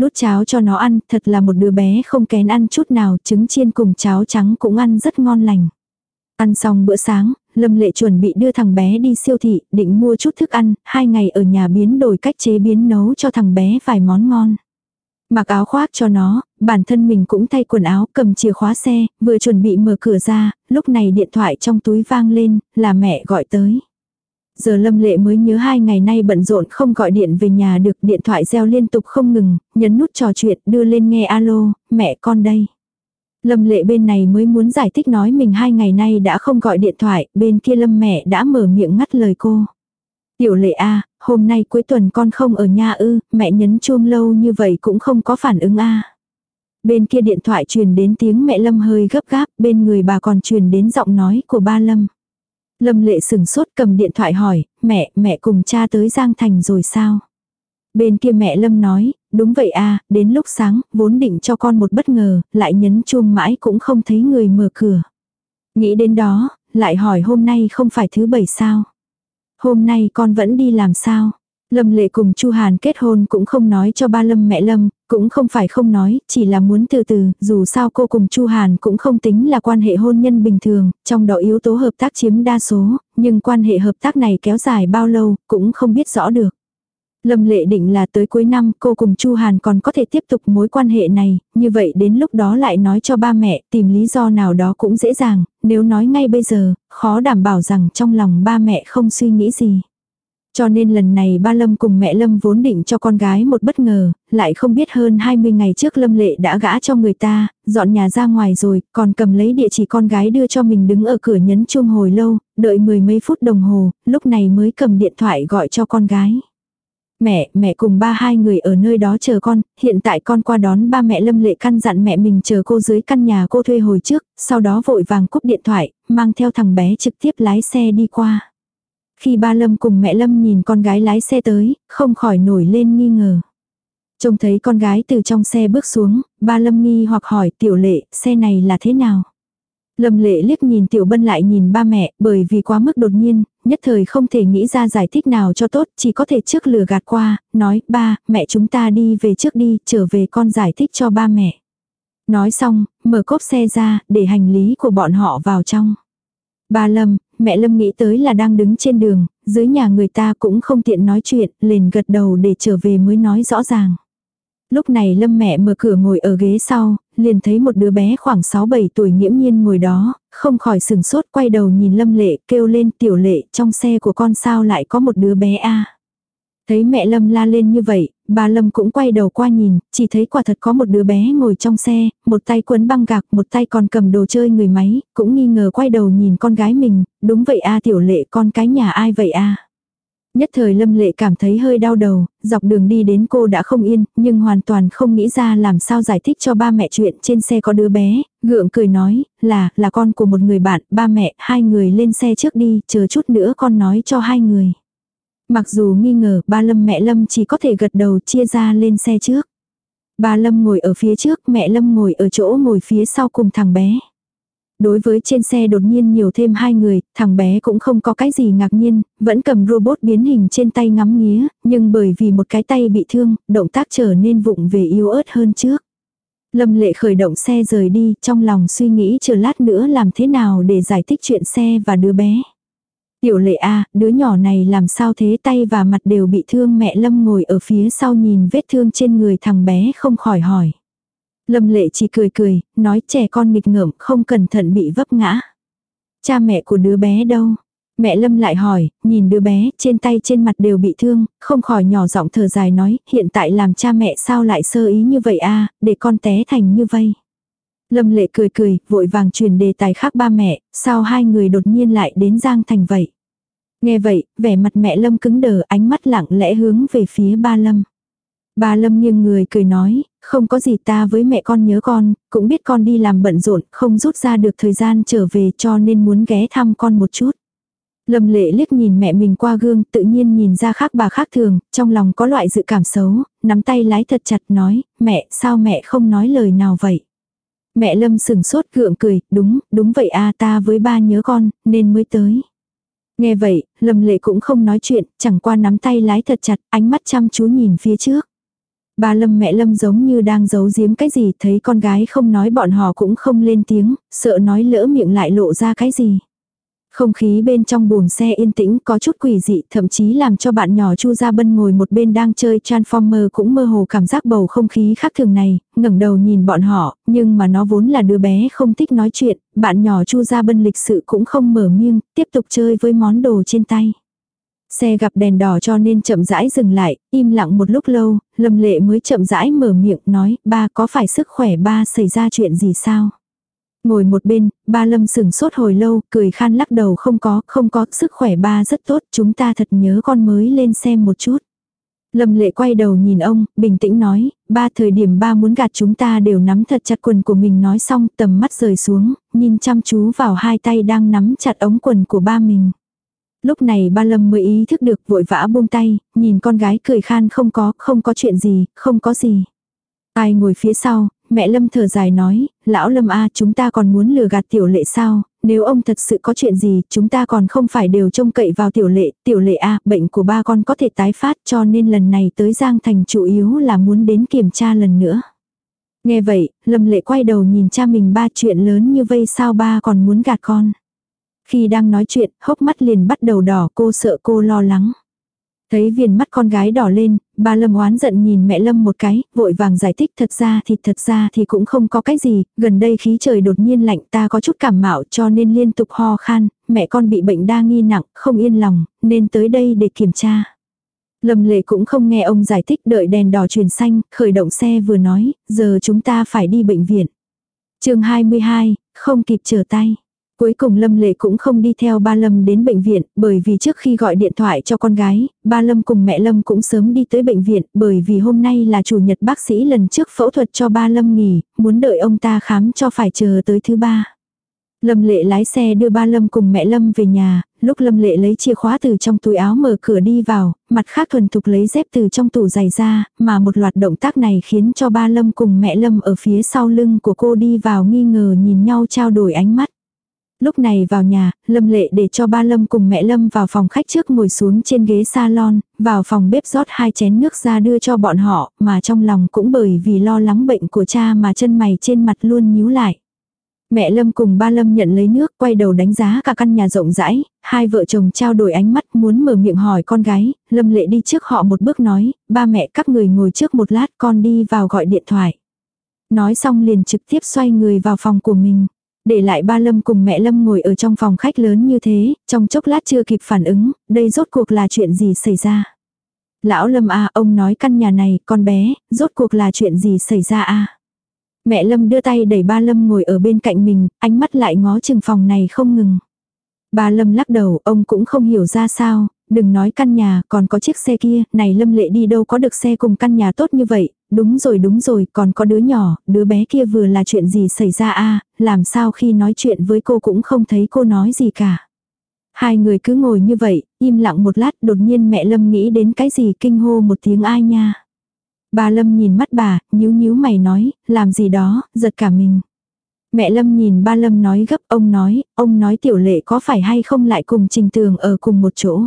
đút cháo cho nó ăn, thật là một đứa bé không kén ăn chút nào, trứng chiên cùng cháo trắng cũng ăn rất ngon lành. Ăn xong bữa sáng, Lâm Lệ chuẩn bị đưa thằng bé đi siêu thị, định mua chút thức ăn, hai ngày ở nhà biến đổi cách chế biến nấu cho thằng bé vài món ngon. Mặc áo khoác cho nó, bản thân mình cũng thay quần áo, cầm chìa khóa xe, vừa chuẩn bị mở cửa ra, lúc này điện thoại trong túi vang lên, là mẹ gọi tới. Giờ Lâm Lệ mới nhớ hai ngày nay bận rộn không gọi điện về nhà được điện thoại reo liên tục không ngừng, nhấn nút trò chuyện đưa lên nghe alo, mẹ con đây. Lâm Lệ bên này mới muốn giải thích nói mình hai ngày nay đã không gọi điện thoại, bên kia Lâm mẹ đã mở miệng ngắt lời cô. Tiểu lệ a hôm nay cuối tuần con không ở nhà ư, mẹ nhấn chuông lâu như vậy cũng không có phản ứng a Bên kia điện thoại truyền đến tiếng mẹ Lâm hơi gấp gáp, bên người bà còn truyền đến giọng nói của ba Lâm. Lâm lệ sừng sốt cầm điện thoại hỏi, mẹ, mẹ cùng cha tới Giang Thành rồi sao? Bên kia mẹ Lâm nói, đúng vậy à, đến lúc sáng, vốn định cho con một bất ngờ, lại nhấn chuông mãi cũng không thấy người mở cửa. Nghĩ đến đó, lại hỏi hôm nay không phải thứ bảy sao? Hôm nay con vẫn đi làm sao? Lâm Lệ cùng Chu Hàn kết hôn cũng không nói cho ba Lâm mẹ Lâm, cũng không phải không nói, chỉ là muốn từ từ, dù sao cô cùng Chu Hàn cũng không tính là quan hệ hôn nhân bình thường, trong đó yếu tố hợp tác chiếm đa số, nhưng quan hệ hợp tác này kéo dài bao lâu cũng không biết rõ được. Lâm Lệ định là tới cuối năm cô cùng Chu Hàn còn có thể tiếp tục mối quan hệ này, như vậy đến lúc đó lại nói cho ba mẹ, tìm lý do nào đó cũng dễ dàng, nếu nói ngay bây giờ, khó đảm bảo rằng trong lòng ba mẹ không suy nghĩ gì. Cho nên lần này ba Lâm cùng mẹ Lâm vốn định cho con gái một bất ngờ, lại không biết hơn 20 ngày trước Lâm Lệ đã gã cho người ta, dọn nhà ra ngoài rồi, còn cầm lấy địa chỉ con gái đưa cho mình đứng ở cửa nhấn chuông hồi lâu, đợi mười mấy phút đồng hồ, lúc này mới cầm điện thoại gọi cho con gái. Mẹ, mẹ cùng ba hai người ở nơi đó chờ con, hiện tại con qua đón ba mẹ Lâm Lệ căn dặn mẹ mình chờ cô dưới căn nhà cô thuê hồi trước, sau đó vội vàng cúp điện thoại, mang theo thằng bé trực tiếp lái xe đi qua. Khi ba Lâm cùng mẹ Lâm nhìn con gái lái xe tới, không khỏi nổi lên nghi ngờ. Trông thấy con gái từ trong xe bước xuống, ba Lâm nghi hoặc hỏi tiểu lệ, xe này là thế nào? Lâm lệ liếc nhìn tiểu bân lại nhìn ba mẹ, bởi vì quá mức đột nhiên, nhất thời không thể nghĩ ra giải thích nào cho tốt, chỉ có thể trước lừa gạt qua, nói, ba, mẹ chúng ta đi về trước đi, trở về con giải thích cho ba mẹ. Nói xong, mở cốp xe ra, để hành lý của bọn họ vào trong. Ba Lâm, mẹ Lâm nghĩ tới là đang đứng trên đường, dưới nhà người ta cũng không tiện nói chuyện, liền gật đầu để trở về mới nói rõ ràng. Lúc này Lâm mẹ mở cửa ngồi ở ghế sau, liền thấy một đứa bé khoảng 6-7 tuổi nghiễm nhiên ngồi đó, không khỏi sừng sốt quay đầu nhìn Lâm lệ kêu lên tiểu lệ trong xe của con sao lại có một đứa bé a? Thấy mẹ Lâm la lên như vậy, bà Lâm cũng quay đầu qua nhìn, chỉ thấy quả thật có một đứa bé ngồi trong xe, một tay quấn băng gạc, một tay còn cầm đồ chơi người máy, cũng nghi ngờ quay đầu nhìn con gái mình, đúng vậy a tiểu lệ con cái nhà ai vậy a? Nhất thời Lâm Lệ cảm thấy hơi đau đầu, dọc đường đi đến cô đã không yên, nhưng hoàn toàn không nghĩ ra làm sao giải thích cho ba mẹ chuyện trên xe có đứa bé, gượng cười nói, là, là con của một người bạn, ba mẹ, hai người lên xe trước đi, chờ chút nữa con nói cho hai người. Mặc dù nghi ngờ, ba Lâm mẹ Lâm chỉ có thể gật đầu chia ra lên xe trước. Ba Lâm ngồi ở phía trước, mẹ Lâm ngồi ở chỗ ngồi phía sau cùng thằng bé. Đối với trên xe đột nhiên nhiều thêm hai người, thằng bé cũng không có cái gì ngạc nhiên, vẫn cầm robot biến hình trên tay ngắm nghía, nhưng bởi vì một cái tay bị thương, động tác trở nên vụng về yếu ớt hơn trước. Lâm lệ khởi động xe rời đi, trong lòng suy nghĩ chờ lát nữa làm thế nào để giải thích chuyện xe và đứa bé. Tiểu lệ a đứa nhỏ này làm sao thế tay và mặt đều bị thương mẹ Lâm ngồi ở phía sau nhìn vết thương trên người thằng bé không khỏi hỏi. Lâm lệ chỉ cười cười, nói trẻ con nghịch ngợm không cẩn thận bị vấp ngã. Cha mẹ của đứa bé đâu? Mẹ Lâm lại hỏi, nhìn đứa bé, trên tay trên mặt đều bị thương, không khỏi nhỏ giọng thở dài nói, hiện tại làm cha mẹ sao lại sơ ý như vậy a để con té thành như vậy. Lâm lệ cười cười, vội vàng truyền đề tài khác ba mẹ, sao hai người đột nhiên lại đến Giang Thành vậy. Nghe vậy, vẻ mặt mẹ Lâm cứng đờ ánh mắt lặng lẽ hướng về phía ba Lâm. Ba Lâm nghiêng người cười nói, không có gì ta với mẹ con nhớ con, cũng biết con đi làm bận rộn, không rút ra được thời gian trở về cho nên muốn ghé thăm con một chút. Lâm lệ liếc nhìn mẹ mình qua gương, tự nhiên nhìn ra khác bà khác thường, trong lòng có loại dự cảm xấu, nắm tay lái thật chặt nói, mẹ, sao mẹ không nói lời nào vậy? Mẹ Lâm sừng sốt gượng cười, đúng, đúng vậy a ta với ba nhớ con, nên mới tới. Nghe vậy, Lâm lệ cũng không nói chuyện, chẳng qua nắm tay lái thật chặt, ánh mắt chăm chú nhìn phía trước. Ba Lâm mẹ Lâm giống như đang giấu giếm cái gì, thấy con gái không nói bọn họ cũng không lên tiếng, sợ nói lỡ miệng lại lộ ra cái gì. Không khí bên trong buồng xe yên tĩnh có chút quỷ dị, thậm chí làm cho bạn nhỏ Chu Gia Bân ngồi một bên đang chơi Transformer cũng mơ hồ cảm giác bầu không khí khác thường này, ngẩng đầu nhìn bọn họ, nhưng mà nó vốn là đứa bé không thích nói chuyện, bạn nhỏ Chu Gia Bân lịch sự cũng không mở miệng, tiếp tục chơi với món đồ trên tay. Xe gặp đèn đỏ cho nên chậm rãi dừng lại, im lặng một lúc lâu, Lâm Lệ mới chậm rãi mở miệng nói, ba có phải sức khỏe ba xảy ra chuyện gì sao? Ngồi một bên, ba Lâm sừng sốt hồi lâu, cười khan lắc đầu không có, không có, sức khỏe ba rất tốt, chúng ta thật nhớ con mới lên xem một chút. Lâm lệ quay đầu nhìn ông, bình tĩnh nói, ba thời điểm ba muốn gạt chúng ta đều nắm thật chặt quần của mình nói xong tầm mắt rời xuống, nhìn chăm chú vào hai tay đang nắm chặt ống quần của ba mình. Lúc này ba Lâm mới ý thức được vội vã buông tay, nhìn con gái cười khan không có, không có chuyện gì, không có gì. Ai ngồi phía sau, mẹ Lâm thở dài nói, lão Lâm a chúng ta còn muốn lừa gạt tiểu lệ sao, nếu ông thật sự có chuyện gì, chúng ta còn không phải đều trông cậy vào tiểu lệ, tiểu lệ a bệnh của ba con có thể tái phát cho nên lần này tới Giang Thành chủ yếu là muốn đến kiểm tra lần nữa. Nghe vậy, Lâm lệ quay đầu nhìn cha mình ba chuyện lớn như vây sao ba còn muốn gạt con. Khi đang nói chuyện, hốc mắt liền bắt đầu đỏ cô sợ cô lo lắng. Thấy viền mắt con gái đỏ lên, ba Lâm oán giận nhìn mẹ Lâm một cái, vội vàng giải thích thật ra thì thật ra thì cũng không có cái gì, gần đây khí trời đột nhiên lạnh ta có chút cảm mạo cho nên liên tục ho khan, mẹ con bị bệnh đa nghi nặng, không yên lòng, nên tới đây để kiểm tra. Lâm lệ cũng không nghe ông giải thích đợi đèn đỏ chuyển xanh, khởi động xe vừa nói, giờ chúng ta phải đi bệnh viện. chương 22, không kịp trở tay. Cuối cùng Lâm Lệ cũng không đi theo ba Lâm đến bệnh viện, bởi vì trước khi gọi điện thoại cho con gái, ba Lâm cùng mẹ Lâm cũng sớm đi tới bệnh viện, bởi vì hôm nay là chủ nhật bác sĩ lần trước phẫu thuật cho ba Lâm nghỉ, muốn đợi ông ta khám cho phải chờ tới thứ ba. Lâm Lệ lái xe đưa ba Lâm cùng mẹ Lâm về nhà, lúc Lâm Lệ lấy chìa khóa từ trong túi áo mở cửa đi vào, mặt khác thuần thục lấy dép từ trong tủ giày ra, mà một loạt động tác này khiến cho ba Lâm cùng mẹ Lâm ở phía sau lưng của cô đi vào nghi ngờ nhìn nhau trao đổi ánh mắt. Lúc này vào nhà, Lâm Lệ để cho ba Lâm cùng mẹ Lâm vào phòng khách trước ngồi xuống trên ghế salon, vào phòng bếp rót hai chén nước ra đưa cho bọn họ, mà trong lòng cũng bởi vì lo lắng bệnh của cha mà chân mày trên mặt luôn nhíu lại. Mẹ Lâm cùng ba Lâm nhận lấy nước, quay đầu đánh giá cả căn nhà rộng rãi, hai vợ chồng trao đổi ánh mắt muốn mở miệng hỏi con gái, Lâm Lệ đi trước họ một bước nói, ba mẹ các người ngồi trước một lát con đi vào gọi điện thoại. Nói xong liền trực tiếp xoay người vào phòng của mình. Để lại ba Lâm cùng mẹ Lâm ngồi ở trong phòng khách lớn như thế, trong chốc lát chưa kịp phản ứng, đây rốt cuộc là chuyện gì xảy ra. Lão Lâm a ông nói căn nhà này, con bé, rốt cuộc là chuyện gì xảy ra a Mẹ Lâm đưa tay đẩy ba Lâm ngồi ở bên cạnh mình, ánh mắt lại ngó chừng phòng này không ngừng. Ba Lâm lắc đầu, ông cũng không hiểu ra sao, đừng nói căn nhà, còn có chiếc xe kia, này Lâm lệ đi đâu có được xe cùng căn nhà tốt như vậy, đúng rồi đúng rồi, còn có đứa nhỏ, đứa bé kia vừa là chuyện gì xảy ra a làm sao khi nói chuyện với cô cũng không thấy cô nói gì cả. Hai người cứ ngồi như vậy, im lặng một lát, đột nhiên mẹ Lâm nghĩ đến cái gì kinh hô một tiếng ai nha. Bà Lâm nhìn mắt bà, nhíu nhíu mày nói, làm gì đó, giật cả mình. Mẹ Lâm nhìn ba Lâm nói gấp, ông nói, ông nói tiểu lệ có phải hay không lại cùng Trình Tường ở cùng một chỗ.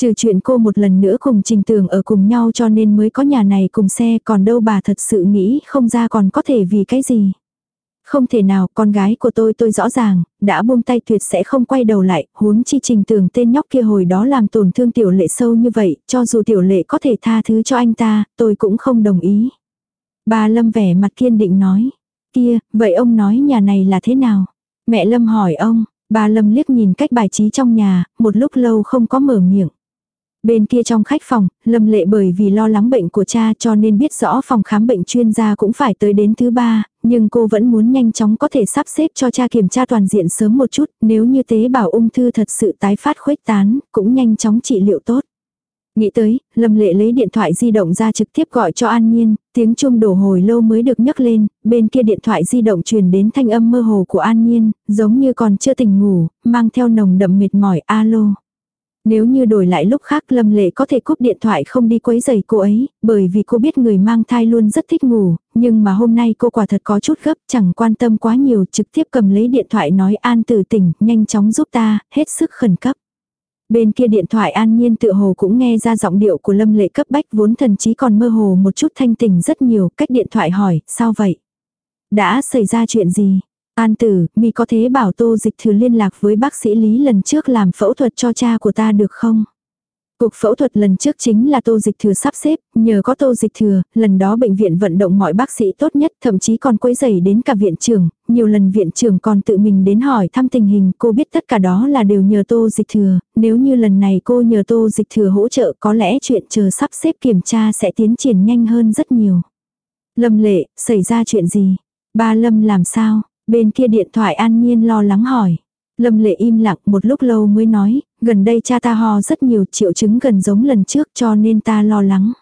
Trừ chuyện cô một lần nữa cùng Trình Tường ở cùng nhau cho nên mới có nhà này cùng xe còn đâu bà thật sự nghĩ không ra còn có thể vì cái gì. Không thể nào, con gái của tôi tôi rõ ràng, đã buông tay tuyệt sẽ không quay đầu lại, huống chi trình tường tên nhóc kia hồi đó làm tổn thương tiểu lệ sâu như vậy, cho dù tiểu lệ có thể tha thứ cho anh ta, tôi cũng không đồng ý. Bà Lâm vẻ mặt kiên định nói, kia, vậy ông nói nhà này là thế nào? Mẹ Lâm hỏi ông, bà Lâm liếc nhìn cách bài trí trong nhà, một lúc lâu không có mở miệng. Bên kia trong khách phòng, Lâm Lệ bởi vì lo lắng bệnh của cha cho nên biết rõ phòng khám bệnh chuyên gia cũng phải tới đến thứ ba, nhưng cô vẫn muốn nhanh chóng có thể sắp xếp cho cha kiểm tra toàn diện sớm một chút, nếu như tế bào ung thư thật sự tái phát khuếch tán, cũng nhanh chóng trị liệu tốt. Nghĩ tới, Lâm Lệ lấy điện thoại di động ra trực tiếp gọi cho An Nhiên, tiếng chuông đổ hồi lâu mới được nhấc lên, bên kia điện thoại di động truyền đến thanh âm mơ hồ của An Nhiên, giống như còn chưa tỉnh ngủ, mang theo nồng đậm mệt mỏi alo. Nếu như đổi lại lúc khác Lâm Lệ có thể cúp điện thoại không đi quấy giày cô ấy, bởi vì cô biết người mang thai luôn rất thích ngủ, nhưng mà hôm nay cô quả thật có chút gấp, chẳng quan tâm quá nhiều, trực tiếp cầm lấy điện thoại nói an tử tỉnh, nhanh chóng giúp ta, hết sức khẩn cấp. Bên kia điện thoại an nhiên tự hồ cũng nghe ra giọng điệu của Lâm Lệ cấp bách vốn thần chí còn mơ hồ một chút thanh tỉnh rất nhiều, cách điện thoại hỏi, sao vậy? Đã xảy ra chuyện gì? An tử, mi có thế bảo tô dịch thử liên lạc với bác sĩ Lý lần trước làm phẫu thuật cho cha của ta được không? Cuộc phẫu thuật lần trước chính là tô dịch thừa sắp xếp, nhờ có tô dịch thừa, lần đó bệnh viện vận động mọi bác sĩ tốt nhất, thậm chí còn quấy rầy đến cả viện trưởng, nhiều lần viện trưởng còn tự mình đến hỏi thăm tình hình, cô biết tất cả đó là đều nhờ tô dịch thừa, nếu như lần này cô nhờ tô dịch thừa hỗ trợ có lẽ chuyện chờ sắp xếp kiểm tra sẽ tiến triển nhanh hơn rất nhiều. Lâm lệ, xảy ra chuyện gì? Ba Lâm làm sao? Bên kia điện thoại an nhiên lo lắng hỏi. Lâm lệ im lặng một lúc lâu mới nói, gần đây cha ta ho rất nhiều triệu chứng gần giống lần trước cho nên ta lo lắng.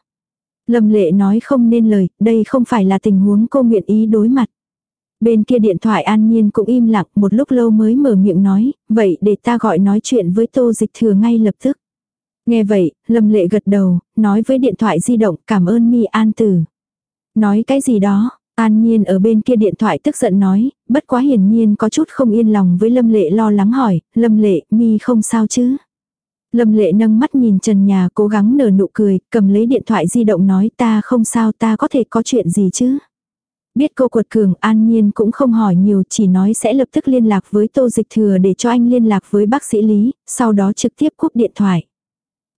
Lâm lệ nói không nên lời, đây không phải là tình huống cô nguyện ý đối mặt. Bên kia điện thoại an nhiên cũng im lặng một lúc lâu mới mở miệng nói, vậy để ta gọi nói chuyện với tô dịch thừa ngay lập tức. Nghe vậy, Lâm lệ gật đầu, nói với điện thoại di động cảm ơn mi an tử. Nói cái gì đó, An Nhiên ở bên kia điện thoại tức giận nói, bất quá hiển nhiên có chút không yên lòng với Lâm Lệ lo lắng hỏi, Lâm Lệ, mi không sao chứ? Lâm Lệ nâng mắt nhìn trần nhà cố gắng nở nụ cười, cầm lấy điện thoại di động nói ta không sao ta có thể có chuyện gì chứ? Biết cô quật cường an nhiên cũng không hỏi nhiều chỉ nói sẽ lập tức liên lạc với tô dịch thừa để cho anh liên lạc với bác sĩ Lý, sau đó trực tiếp cúp điện thoại.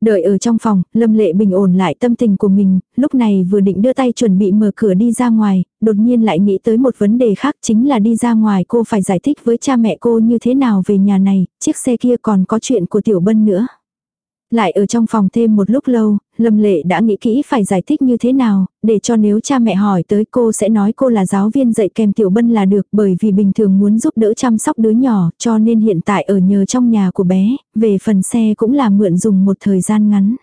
Đợi ở trong phòng, Lâm Lệ bình ổn lại tâm tình của mình, lúc này vừa định đưa tay chuẩn bị mở cửa đi ra ngoài, đột nhiên lại nghĩ tới một vấn đề khác chính là đi ra ngoài cô phải giải thích với cha mẹ cô như thế nào về nhà này, chiếc xe kia còn có chuyện của Tiểu Bân nữa. Lại ở trong phòng thêm một lúc lâu, Lâm Lệ đã nghĩ kỹ phải giải thích như thế nào, để cho nếu cha mẹ hỏi tới cô sẽ nói cô là giáo viên dạy kèm Tiểu Bân là được bởi vì bình thường muốn giúp đỡ chăm sóc đứa nhỏ cho nên hiện tại ở nhờ trong nhà của bé, về phần xe cũng là mượn dùng một thời gian ngắn.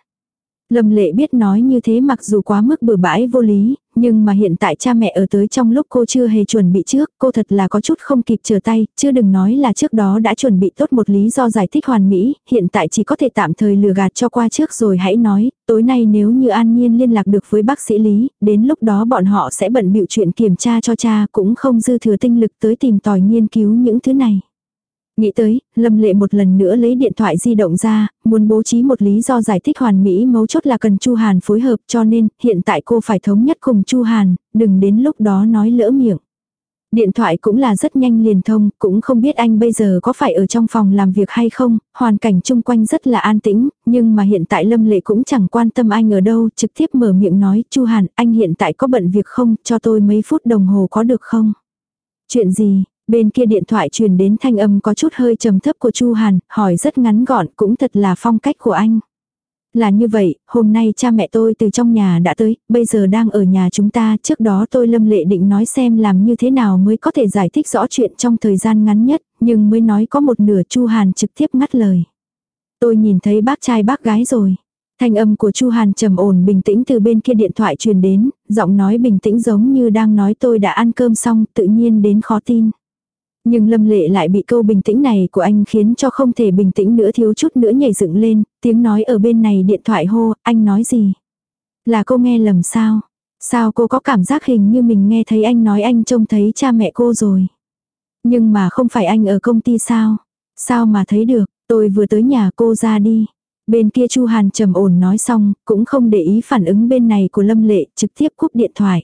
Lâm lệ biết nói như thế mặc dù quá mức bừa bãi vô lý, nhưng mà hiện tại cha mẹ ở tới trong lúc cô chưa hề chuẩn bị trước, cô thật là có chút không kịp chờ tay, chưa đừng nói là trước đó đã chuẩn bị tốt một lý do giải thích hoàn mỹ, hiện tại chỉ có thể tạm thời lừa gạt cho qua trước rồi hãy nói, tối nay nếu như an nhiên liên lạc được với bác sĩ Lý, đến lúc đó bọn họ sẽ bận bịu chuyện kiểm tra cho cha cũng không dư thừa tinh lực tới tìm tòi nghiên cứu những thứ này. Nghĩ tới, Lâm Lệ một lần nữa lấy điện thoại di động ra, muốn bố trí một lý do giải thích hoàn mỹ mấu chốt là cần Chu Hàn phối hợp cho nên hiện tại cô phải thống nhất cùng Chu Hàn, đừng đến lúc đó nói lỡ miệng. Điện thoại cũng là rất nhanh liền thông, cũng không biết anh bây giờ có phải ở trong phòng làm việc hay không, hoàn cảnh chung quanh rất là an tĩnh, nhưng mà hiện tại Lâm Lệ cũng chẳng quan tâm anh ở đâu, trực tiếp mở miệng nói, Chu Hàn, anh hiện tại có bận việc không, cho tôi mấy phút đồng hồ có được không? Chuyện gì, Bên kia điện thoại truyền đến thanh âm có chút hơi trầm thấp của Chu Hàn, hỏi rất ngắn gọn cũng thật là phong cách của anh. Là như vậy, hôm nay cha mẹ tôi từ trong nhà đã tới, bây giờ đang ở nhà chúng ta, trước đó tôi lâm lệ định nói xem làm như thế nào mới có thể giải thích rõ chuyện trong thời gian ngắn nhất, nhưng mới nói có một nửa Chu Hàn trực tiếp ngắt lời. Tôi nhìn thấy bác trai bác gái rồi. Thanh âm của Chu Hàn trầm ổn bình tĩnh từ bên kia điện thoại truyền đến, giọng nói bình tĩnh giống như đang nói tôi đã ăn cơm xong, tự nhiên đến khó tin. Nhưng Lâm Lệ lại bị câu bình tĩnh này của anh khiến cho không thể bình tĩnh nữa thiếu chút nữa nhảy dựng lên, tiếng nói ở bên này điện thoại hô, anh nói gì? Là cô nghe lầm sao? Sao cô có cảm giác hình như mình nghe thấy anh nói anh trông thấy cha mẹ cô rồi? Nhưng mà không phải anh ở công ty sao? Sao mà thấy được, tôi vừa tới nhà cô ra đi. Bên kia Chu Hàn trầm ổn nói xong, cũng không để ý phản ứng bên này của Lâm Lệ, trực tiếp cúp điện thoại.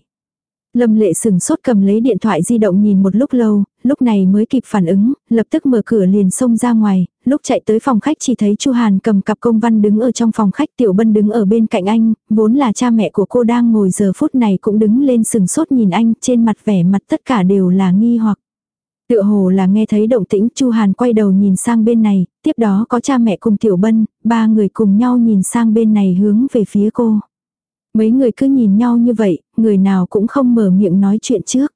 Lâm lệ sừng sốt cầm lấy điện thoại di động nhìn một lúc lâu, lúc này mới kịp phản ứng, lập tức mở cửa liền xông ra ngoài, lúc chạy tới phòng khách chỉ thấy Chu Hàn cầm cặp công văn đứng ở trong phòng khách Tiểu Bân đứng ở bên cạnh anh, vốn là cha mẹ của cô đang ngồi giờ phút này cũng đứng lên sừng sốt nhìn anh, trên mặt vẻ mặt tất cả đều là nghi hoặc. Tựa hồ là nghe thấy động tĩnh Chu Hàn quay đầu nhìn sang bên này, tiếp đó có cha mẹ cùng Tiểu Bân, ba người cùng nhau nhìn sang bên này hướng về phía cô. Mấy người cứ nhìn nhau như vậy, người nào cũng không mở miệng nói chuyện trước.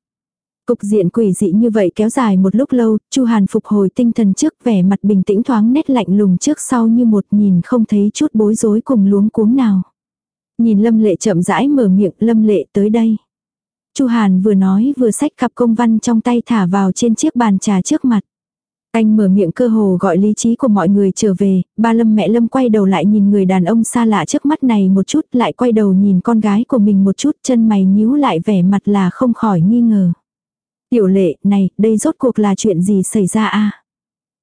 Cục diện quỷ dị như vậy kéo dài một lúc lâu, Chu Hàn phục hồi tinh thần trước vẻ mặt bình tĩnh thoáng nét lạnh lùng trước sau như một nhìn không thấy chút bối rối cùng luống cuống nào. Nhìn Lâm Lệ chậm rãi mở miệng Lâm Lệ tới đây. Chu Hàn vừa nói vừa xách cặp công văn trong tay thả vào trên chiếc bàn trà trước mặt. Anh mở miệng cơ hồ gọi lý trí của mọi người trở về, ba lâm mẹ lâm quay đầu lại nhìn người đàn ông xa lạ trước mắt này một chút lại quay đầu nhìn con gái của mình một chút chân mày nhíu lại vẻ mặt là không khỏi nghi ngờ. Tiểu lệ, này, đây rốt cuộc là chuyện gì xảy ra a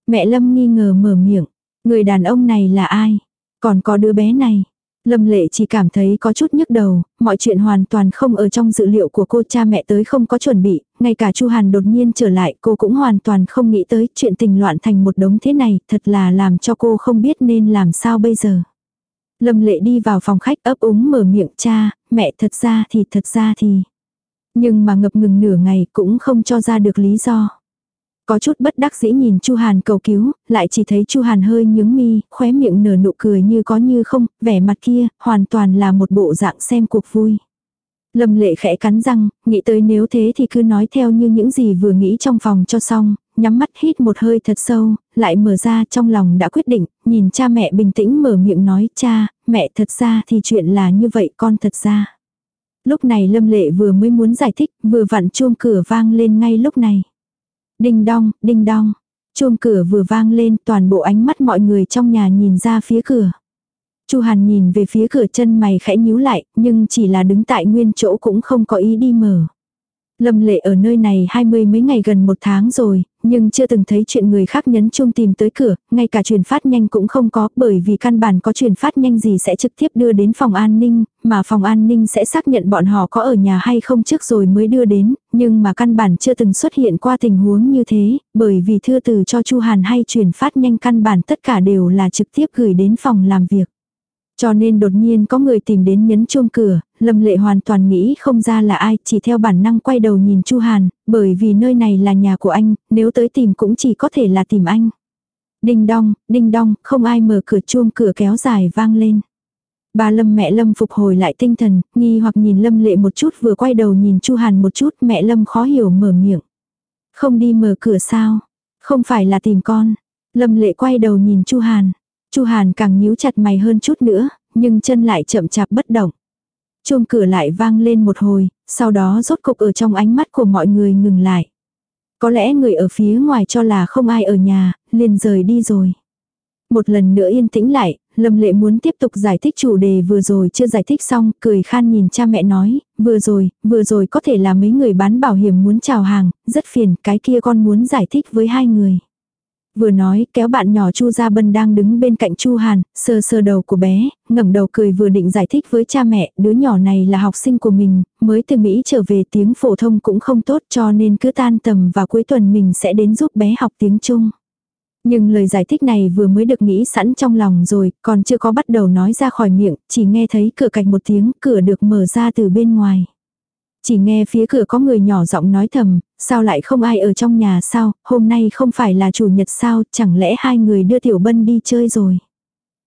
Mẹ lâm nghi ngờ mở miệng, người đàn ông này là ai? Còn có đứa bé này, Lâm lệ chỉ cảm thấy có chút nhức đầu, mọi chuyện hoàn toàn không ở trong dự liệu của cô cha mẹ tới không có chuẩn bị, ngay cả Chu Hàn đột nhiên trở lại cô cũng hoàn toàn không nghĩ tới chuyện tình loạn thành một đống thế này, thật là làm cho cô không biết nên làm sao bây giờ. Lâm lệ đi vào phòng khách ấp úng mở miệng cha, mẹ thật ra thì thật ra thì. Nhưng mà ngập ngừng nửa ngày cũng không cho ra được lý do. Có chút bất đắc dĩ nhìn Chu Hàn cầu cứu, lại chỉ thấy Chu Hàn hơi nhướng mi, khóe miệng nở nụ cười như có như không, vẻ mặt kia, hoàn toàn là một bộ dạng xem cuộc vui. Lâm lệ khẽ cắn răng, nghĩ tới nếu thế thì cứ nói theo như những gì vừa nghĩ trong phòng cho xong, nhắm mắt hít một hơi thật sâu, lại mở ra trong lòng đã quyết định, nhìn cha mẹ bình tĩnh mở miệng nói cha, mẹ thật ra thì chuyện là như vậy con thật ra. Lúc này Lâm Lệ vừa mới muốn giải thích, vừa vặn chuông cửa vang lên ngay lúc này. Đinh đong, đinh đong. Chuông cửa vừa vang lên, toàn bộ ánh mắt mọi người trong nhà nhìn ra phía cửa. Chu Hàn nhìn về phía cửa chân mày khẽ nhíu lại, nhưng chỉ là đứng tại nguyên chỗ cũng không có ý đi mở. Lâm lệ ở nơi này hai mươi mấy ngày gần một tháng rồi, nhưng chưa từng thấy chuyện người khác nhấn chung tìm tới cửa, ngay cả truyền phát nhanh cũng không có, bởi vì căn bản có truyền phát nhanh gì sẽ trực tiếp đưa đến phòng an ninh, mà phòng an ninh sẽ xác nhận bọn họ có ở nhà hay không trước rồi mới đưa đến, nhưng mà căn bản chưa từng xuất hiện qua tình huống như thế, bởi vì thư từ cho Chu Hàn hay truyền phát nhanh căn bản tất cả đều là trực tiếp gửi đến phòng làm việc. Cho nên đột nhiên có người tìm đến nhấn chuông cửa, Lâm Lệ hoàn toàn nghĩ không ra là ai, chỉ theo bản năng quay đầu nhìn Chu Hàn, bởi vì nơi này là nhà của anh, nếu tới tìm cũng chỉ có thể là tìm anh. Đinh đong, đinh đong, không ai mở cửa chuông cửa kéo dài vang lên. Bà Lâm mẹ Lâm phục hồi lại tinh thần, nghi hoặc nhìn Lâm Lệ một chút vừa quay đầu nhìn Chu Hàn một chút, mẹ Lâm khó hiểu mở miệng. Không đi mở cửa sao? Không phải là tìm con. Lâm Lệ quay đầu nhìn Chu Hàn. Chu Hàn càng nhíu chặt mày hơn chút nữa, nhưng chân lại chậm chạp bất động. Chuông cửa lại vang lên một hồi, sau đó rốt cục ở trong ánh mắt của mọi người ngừng lại. Có lẽ người ở phía ngoài cho là không ai ở nhà, liền rời đi rồi. Một lần nữa yên tĩnh lại, Lâm Lệ muốn tiếp tục giải thích chủ đề vừa rồi chưa giải thích xong, cười khan nhìn cha mẹ nói, vừa rồi, vừa rồi có thể là mấy người bán bảo hiểm muốn chào hàng, rất phiền, cái kia con muốn giải thích với hai người. Vừa nói, kéo bạn nhỏ Chu Gia Bân đang đứng bên cạnh Chu Hàn, sờ sờ đầu của bé, ngẩng đầu cười vừa định giải thích với cha mẹ, đứa nhỏ này là học sinh của mình, mới từ Mỹ trở về tiếng phổ thông cũng không tốt cho nên cứ tan tầm và cuối tuần mình sẽ đến giúp bé học tiếng Trung. Nhưng lời giải thích này vừa mới được nghĩ sẵn trong lòng rồi, còn chưa có bắt đầu nói ra khỏi miệng, chỉ nghe thấy cửa cạch một tiếng, cửa được mở ra từ bên ngoài. Chỉ nghe phía cửa có người nhỏ giọng nói thầm, sao lại không ai ở trong nhà sao, hôm nay không phải là chủ nhật sao, chẳng lẽ hai người đưa Tiểu Bân đi chơi rồi.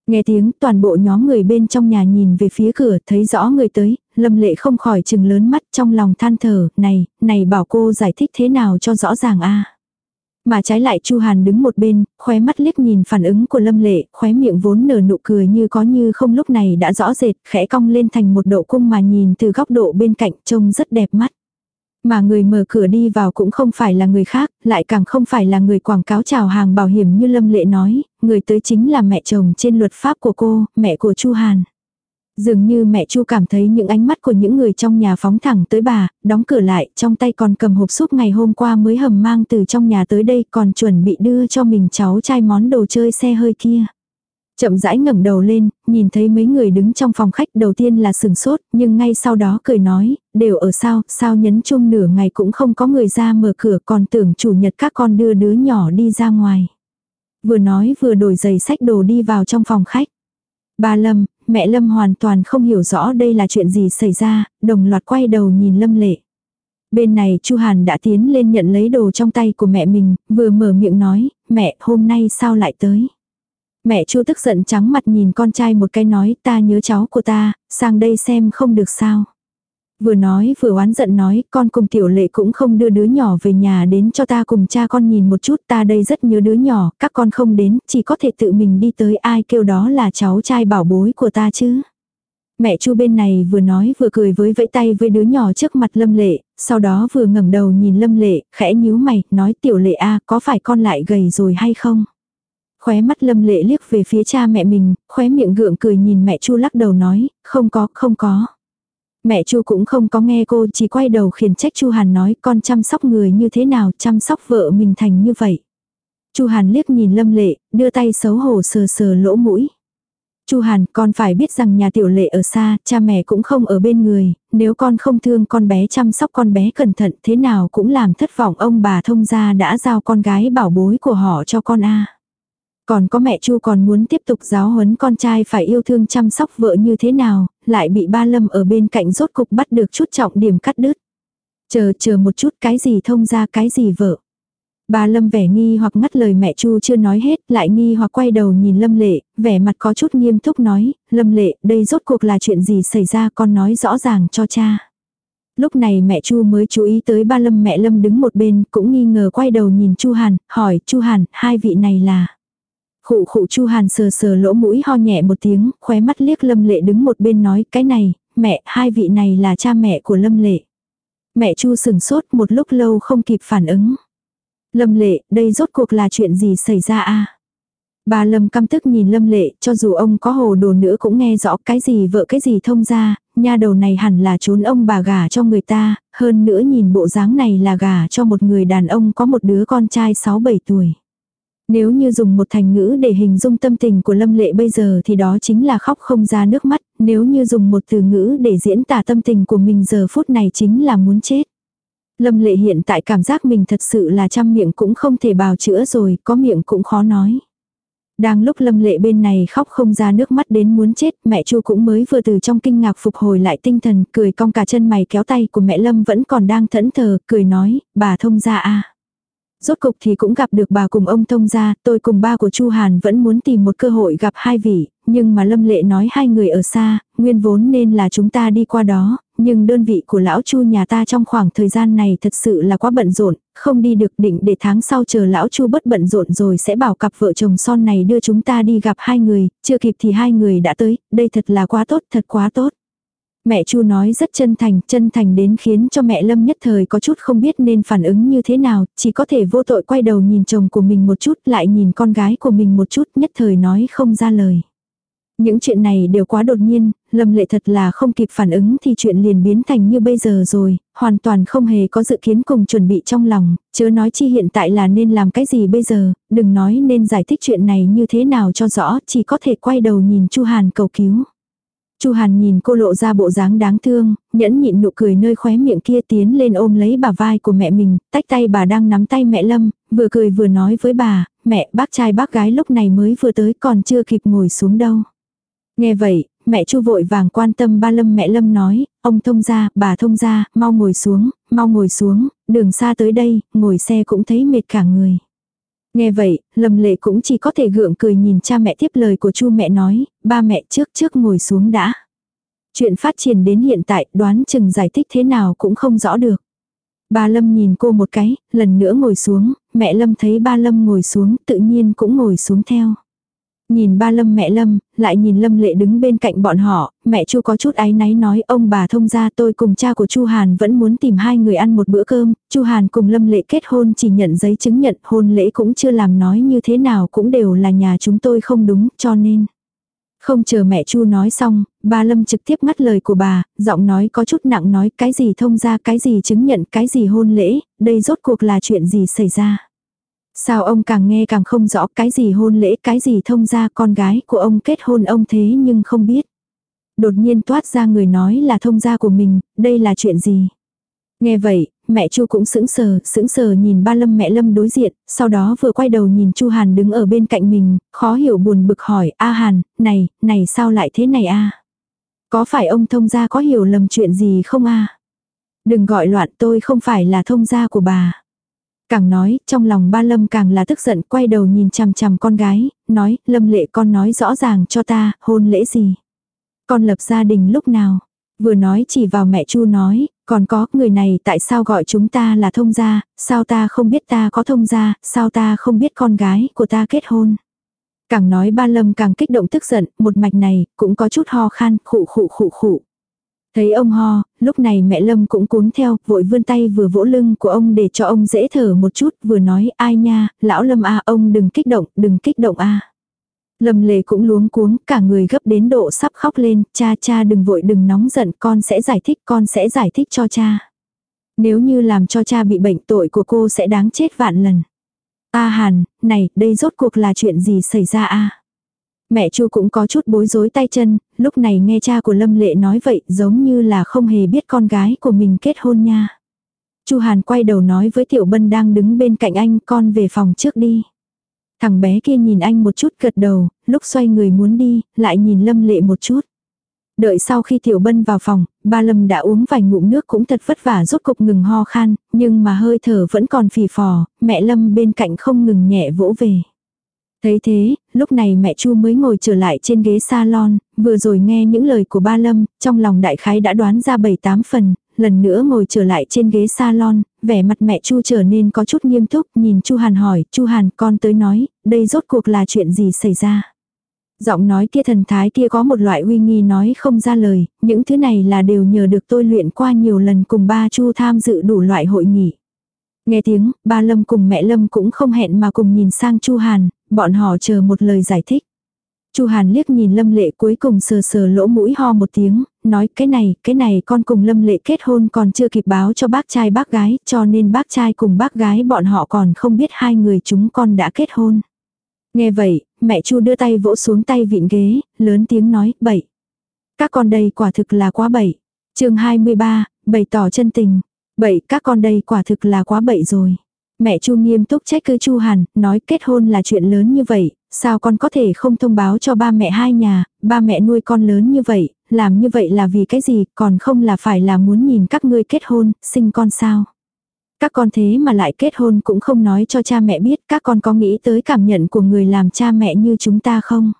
Nghe tiếng toàn bộ nhóm người bên trong nhà nhìn về phía cửa thấy rõ người tới, lâm lệ không khỏi chừng lớn mắt trong lòng than thở, này, này bảo cô giải thích thế nào cho rõ ràng a mà trái lại Chu Hàn đứng một bên, khóe mắt liếc nhìn phản ứng của lâm lệ, khóe miệng vốn nở nụ cười như có như không lúc này đã rõ rệt, khẽ cong lên thành một độ cung mà nhìn từ góc độ bên cạnh trông rất đẹp mắt. Mà người mở cửa đi vào cũng không phải là người khác, lại càng không phải là người quảng cáo chào hàng bảo hiểm như Lâm Lệ nói, người tới chính là mẹ chồng trên luật pháp của cô, mẹ của Chu Hàn. Dường như mẹ Chu cảm thấy những ánh mắt của những người trong nhà phóng thẳng tới bà, đóng cửa lại, trong tay còn cầm hộp súp ngày hôm qua mới hầm mang từ trong nhà tới đây còn chuẩn bị đưa cho mình cháu trai món đồ chơi xe hơi kia. Chậm rãi ngẩng đầu lên, nhìn thấy mấy người đứng trong phòng khách đầu tiên là sừng sốt, nhưng ngay sau đó cười nói, đều ở sao, sao nhấn chung nửa ngày cũng không có người ra mở cửa còn tưởng chủ nhật các con đưa đứa nhỏ đi ra ngoài. Vừa nói vừa đổi giày sách đồ đi vào trong phòng khách. Ba Lâm, mẹ Lâm hoàn toàn không hiểu rõ đây là chuyện gì xảy ra, đồng loạt quay đầu nhìn Lâm lệ. Bên này Chu Hàn đã tiến lên nhận lấy đồ trong tay của mẹ mình, vừa mở miệng nói, mẹ hôm nay sao lại tới. Mẹ Chu tức giận trắng mặt nhìn con trai một cái nói ta nhớ cháu của ta, sang đây xem không được sao. Vừa nói vừa oán giận nói con cùng tiểu lệ cũng không đưa đứa nhỏ về nhà đến cho ta cùng cha con nhìn một chút ta đây rất nhớ đứa nhỏ, các con không đến, chỉ có thể tự mình đi tới ai kêu đó là cháu trai bảo bối của ta chứ. Mẹ Chu bên này vừa nói vừa cười với vẫy tay với đứa nhỏ trước mặt Lâm Lệ, sau đó vừa ngẩng đầu nhìn Lâm Lệ, khẽ nhíu mày, nói tiểu lệ a có phải con lại gầy rồi hay không? Khóe mắt lâm lệ liếc về phía cha mẹ mình, khóe miệng gượng cười nhìn mẹ chu lắc đầu nói, không có, không có. Mẹ chu cũng không có nghe cô chỉ quay đầu khiển trách chu Hàn nói con chăm sóc người như thế nào chăm sóc vợ mình thành như vậy. chu Hàn liếc nhìn lâm lệ, đưa tay xấu hổ sờ sờ lỗ mũi. Chu Hàn, con phải biết rằng nhà tiểu lệ ở xa, cha mẹ cũng không ở bên người, nếu con không thương con bé chăm sóc con bé cẩn thận thế nào cũng làm thất vọng ông bà thông gia đã giao con gái bảo bối của họ cho con a. Còn có mẹ Chu còn muốn tiếp tục giáo huấn con trai phải yêu thương chăm sóc vợ như thế nào, lại bị ba lâm ở bên cạnh rốt cục bắt được chút trọng điểm cắt đứt. Chờ chờ một chút cái gì thông ra cái gì vợ. Bà Lâm vẻ nghi hoặc ngắt lời mẹ Chu chưa nói hết, lại nghi hoặc quay đầu nhìn Lâm Lệ, vẻ mặt có chút nghiêm túc nói, Lâm Lệ, đây rốt cuộc là chuyện gì xảy ra con nói rõ ràng cho cha. Lúc này mẹ Chu mới chú ý tới ba Lâm mẹ Lâm đứng một bên, cũng nghi ngờ quay đầu nhìn Chu Hàn, hỏi Chu Hàn, hai vị này là... Khụ khụ Chu Hàn sờ sờ lỗ mũi ho nhẹ một tiếng, khóe mắt liếc Lâm Lệ đứng một bên nói, cái này, mẹ, hai vị này là cha mẹ của Lâm Lệ. Mẹ Chu sừng sốt một lúc lâu không kịp phản ứng. Lâm Lệ, đây rốt cuộc là chuyện gì xảy ra a? Bà Lâm căm tức nhìn Lâm Lệ, cho dù ông có hồ đồ nữa cũng nghe rõ cái gì vợ cái gì thông ra, nha đầu này hẳn là trốn ông bà gả cho người ta, hơn nữa nhìn bộ dáng này là gả cho một người đàn ông có một đứa con trai 6-7 tuổi. Nếu như dùng một thành ngữ để hình dung tâm tình của Lâm Lệ bây giờ thì đó chính là khóc không ra nước mắt, nếu như dùng một từ ngữ để diễn tả tâm tình của mình giờ phút này chính là muốn chết. Lâm Lệ hiện tại cảm giác mình thật sự là trăm miệng cũng không thể bào chữa rồi, có miệng cũng khó nói. Đang lúc Lâm Lệ bên này khóc không ra nước mắt đến muốn chết, mẹ Chu cũng mới vừa từ trong kinh ngạc phục hồi lại tinh thần, cười cong cả chân mày kéo tay của mẹ Lâm vẫn còn đang thẫn thờ, cười nói, bà thông ra à. Rốt cục thì cũng gặp được bà cùng ông thông gia, tôi cùng ba của Chu Hàn vẫn muốn tìm một cơ hội gặp hai vị, nhưng mà Lâm Lệ nói hai người ở xa, nguyên vốn nên là chúng ta đi qua đó, nhưng đơn vị của lão Chu nhà ta trong khoảng thời gian này thật sự là quá bận rộn, không đi được định để tháng sau chờ lão Chu bất bận rộn rồi sẽ bảo cặp vợ chồng son này đưa chúng ta đi gặp hai người, chưa kịp thì hai người đã tới, đây thật là quá tốt, thật quá tốt. Mẹ Chu nói rất chân thành, chân thành đến khiến cho mẹ Lâm nhất thời có chút không biết nên phản ứng như thế nào, chỉ có thể vô tội quay đầu nhìn chồng của mình một chút, lại nhìn con gái của mình một chút, nhất thời nói không ra lời. Những chuyện này đều quá đột nhiên, Lâm Lệ thật là không kịp phản ứng thì chuyện liền biến thành như bây giờ rồi, hoàn toàn không hề có dự kiến cùng chuẩn bị trong lòng, chớ nói chi hiện tại là nên làm cái gì bây giờ, đừng nói nên giải thích chuyện này như thế nào cho rõ, chỉ có thể quay đầu nhìn Chu Hàn cầu cứu. Chu Hàn nhìn cô lộ ra bộ dáng đáng thương, nhẫn nhịn nụ cười nơi khóe miệng kia tiến lên ôm lấy bà vai của mẹ mình, tách tay bà đang nắm tay mẹ Lâm, vừa cười vừa nói với bà, mẹ bác trai bác gái lúc này mới vừa tới còn chưa kịp ngồi xuống đâu. Nghe vậy, mẹ Chu vội vàng quan tâm ba Lâm mẹ Lâm nói, ông thông ra, bà thông ra, mau ngồi xuống, mau ngồi xuống, đường xa tới đây, ngồi xe cũng thấy mệt cả người. Nghe vậy, Lâm Lệ cũng chỉ có thể gượng cười nhìn cha mẹ tiếp lời của Chu mẹ nói, ba mẹ trước trước ngồi xuống đã. Chuyện phát triển đến hiện tại, đoán chừng giải thích thế nào cũng không rõ được. Ba Lâm nhìn cô một cái, lần nữa ngồi xuống, mẹ Lâm thấy ba Lâm ngồi xuống, tự nhiên cũng ngồi xuống theo. Nhìn ba Lâm mẹ Lâm, lại nhìn Lâm Lệ đứng bên cạnh bọn họ, mẹ Chu có chút áy náy nói ông bà thông gia tôi cùng cha của Chu Hàn vẫn muốn tìm hai người ăn một bữa cơm, Chu Hàn cùng Lâm Lệ kết hôn chỉ nhận giấy chứng nhận hôn lễ cũng chưa làm nói như thế nào cũng đều là nhà chúng tôi không đúng cho nên. Không chờ mẹ Chu nói xong, ba Lâm trực tiếp ngắt lời của bà, giọng nói có chút nặng nói cái gì thông gia cái gì chứng nhận cái gì hôn lễ, đây rốt cuộc là chuyện gì xảy ra. Sao ông càng nghe càng không rõ cái gì hôn lễ cái gì thông gia con gái của ông kết hôn ông thế nhưng không biết. Đột nhiên toát ra người nói là thông gia của mình, đây là chuyện gì. Nghe vậy, mẹ Chu cũng sững sờ, sững sờ nhìn ba Lâm mẹ Lâm đối diện, sau đó vừa quay đầu nhìn Chu Hàn đứng ở bên cạnh mình, khó hiểu buồn bực hỏi, "A Hàn, này, này sao lại thế này a? Có phải ông thông gia có hiểu lầm chuyện gì không a?" Đừng gọi loạn tôi không phải là thông gia của bà. Càng nói, trong lòng ba Lâm càng là tức giận quay đầu nhìn chằm chằm con gái, nói, Lâm lệ con nói rõ ràng cho ta, hôn lễ gì. Con lập gia đình lúc nào. Vừa nói chỉ vào mẹ Chu nói, còn có người này tại sao gọi chúng ta là thông gia, sao ta không biết ta có thông gia, sao ta không biết con gái của ta kết hôn. Càng nói ba Lâm càng kích động tức giận, một mạch này cũng có chút ho khan, khụ khụ khụ khụ. Thấy ông ho, lúc này mẹ Lâm cũng cuốn theo, vội vươn tay vừa vỗ lưng của ông để cho ông dễ thở một chút, vừa nói ai nha, lão Lâm a ông đừng kích động, đừng kích động a Lâm lề cũng luống cuống, cả người gấp đến độ sắp khóc lên, cha cha đừng vội đừng nóng giận, con sẽ giải thích, con sẽ giải thích cho cha. Nếu như làm cho cha bị bệnh tội của cô sẽ đáng chết vạn lần. A Hàn, này, đây rốt cuộc là chuyện gì xảy ra a Mẹ Chu cũng có chút bối rối tay chân, lúc này nghe cha của Lâm Lệ nói vậy giống như là không hề biết con gái của mình kết hôn nha. Chu Hàn quay đầu nói với Tiểu Bân đang đứng bên cạnh anh con về phòng trước đi. Thằng bé kia nhìn anh một chút gật đầu, lúc xoay người muốn đi, lại nhìn Lâm Lệ một chút. Đợi sau khi Tiểu Bân vào phòng, ba Lâm đã uống vài ngụm nước cũng thật vất vả rốt cục ngừng ho khan, nhưng mà hơi thở vẫn còn phì phò, mẹ Lâm bên cạnh không ngừng nhẹ vỗ về. Thấy thế, lúc này mẹ Chu mới ngồi trở lại trên ghế salon, vừa rồi nghe những lời của ba Lâm, trong lòng đại khái đã đoán ra bảy tám phần, lần nữa ngồi trở lại trên ghế salon, vẻ mặt mẹ Chu trở nên có chút nghiêm túc, nhìn Chu Hàn hỏi, Chu Hàn con tới nói, đây rốt cuộc là chuyện gì xảy ra. Giọng nói kia thần thái kia có một loại uy nghi nói không ra lời, những thứ này là đều nhờ được tôi luyện qua nhiều lần cùng ba Chu tham dự đủ loại hội nghị. Nghe tiếng, ba Lâm cùng mẹ Lâm cũng không hẹn mà cùng nhìn sang Chu Hàn, bọn họ chờ một lời giải thích. Chu Hàn liếc nhìn Lâm Lệ cuối cùng sờ sờ lỗ mũi ho một tiếng, nói cái này, cái này con cùng Lâm Lệ kết hôn còn chưa kịp báo cho bác trai bác gái, cho nên bác trai cùng bác gái bọn họ còn không biết hai người chúng con đã kết hôn. Nghe vậy, mẹ Chu đưa tay vỗ xuống tay vịn ghế, lớn tiếng nói, bậy. Các con đây quả thực là quá bậy. chương 23, bày tỏ chân tình. Bậy, các con đây quả thực là quá bậy rồi. Mẹ Chu nghiêm túc trách cứ Chu Hàn, nói kết hôn là chuyện lớn như vậy, sao con có thể không thông báo cho ba mẹ hai nhà, ba mẹ nuôi con lớn như vậy, làm như vậy là vì cái gì, còn không là phải là muốn nhìn các ngươi kết hôn, sinh con sao. Các con thế mà lại kết hôn cũng không nói cho cha mẹ biết, các con có nghĩ tới cảm nhận của người làm cha mẹ như chúng ta không?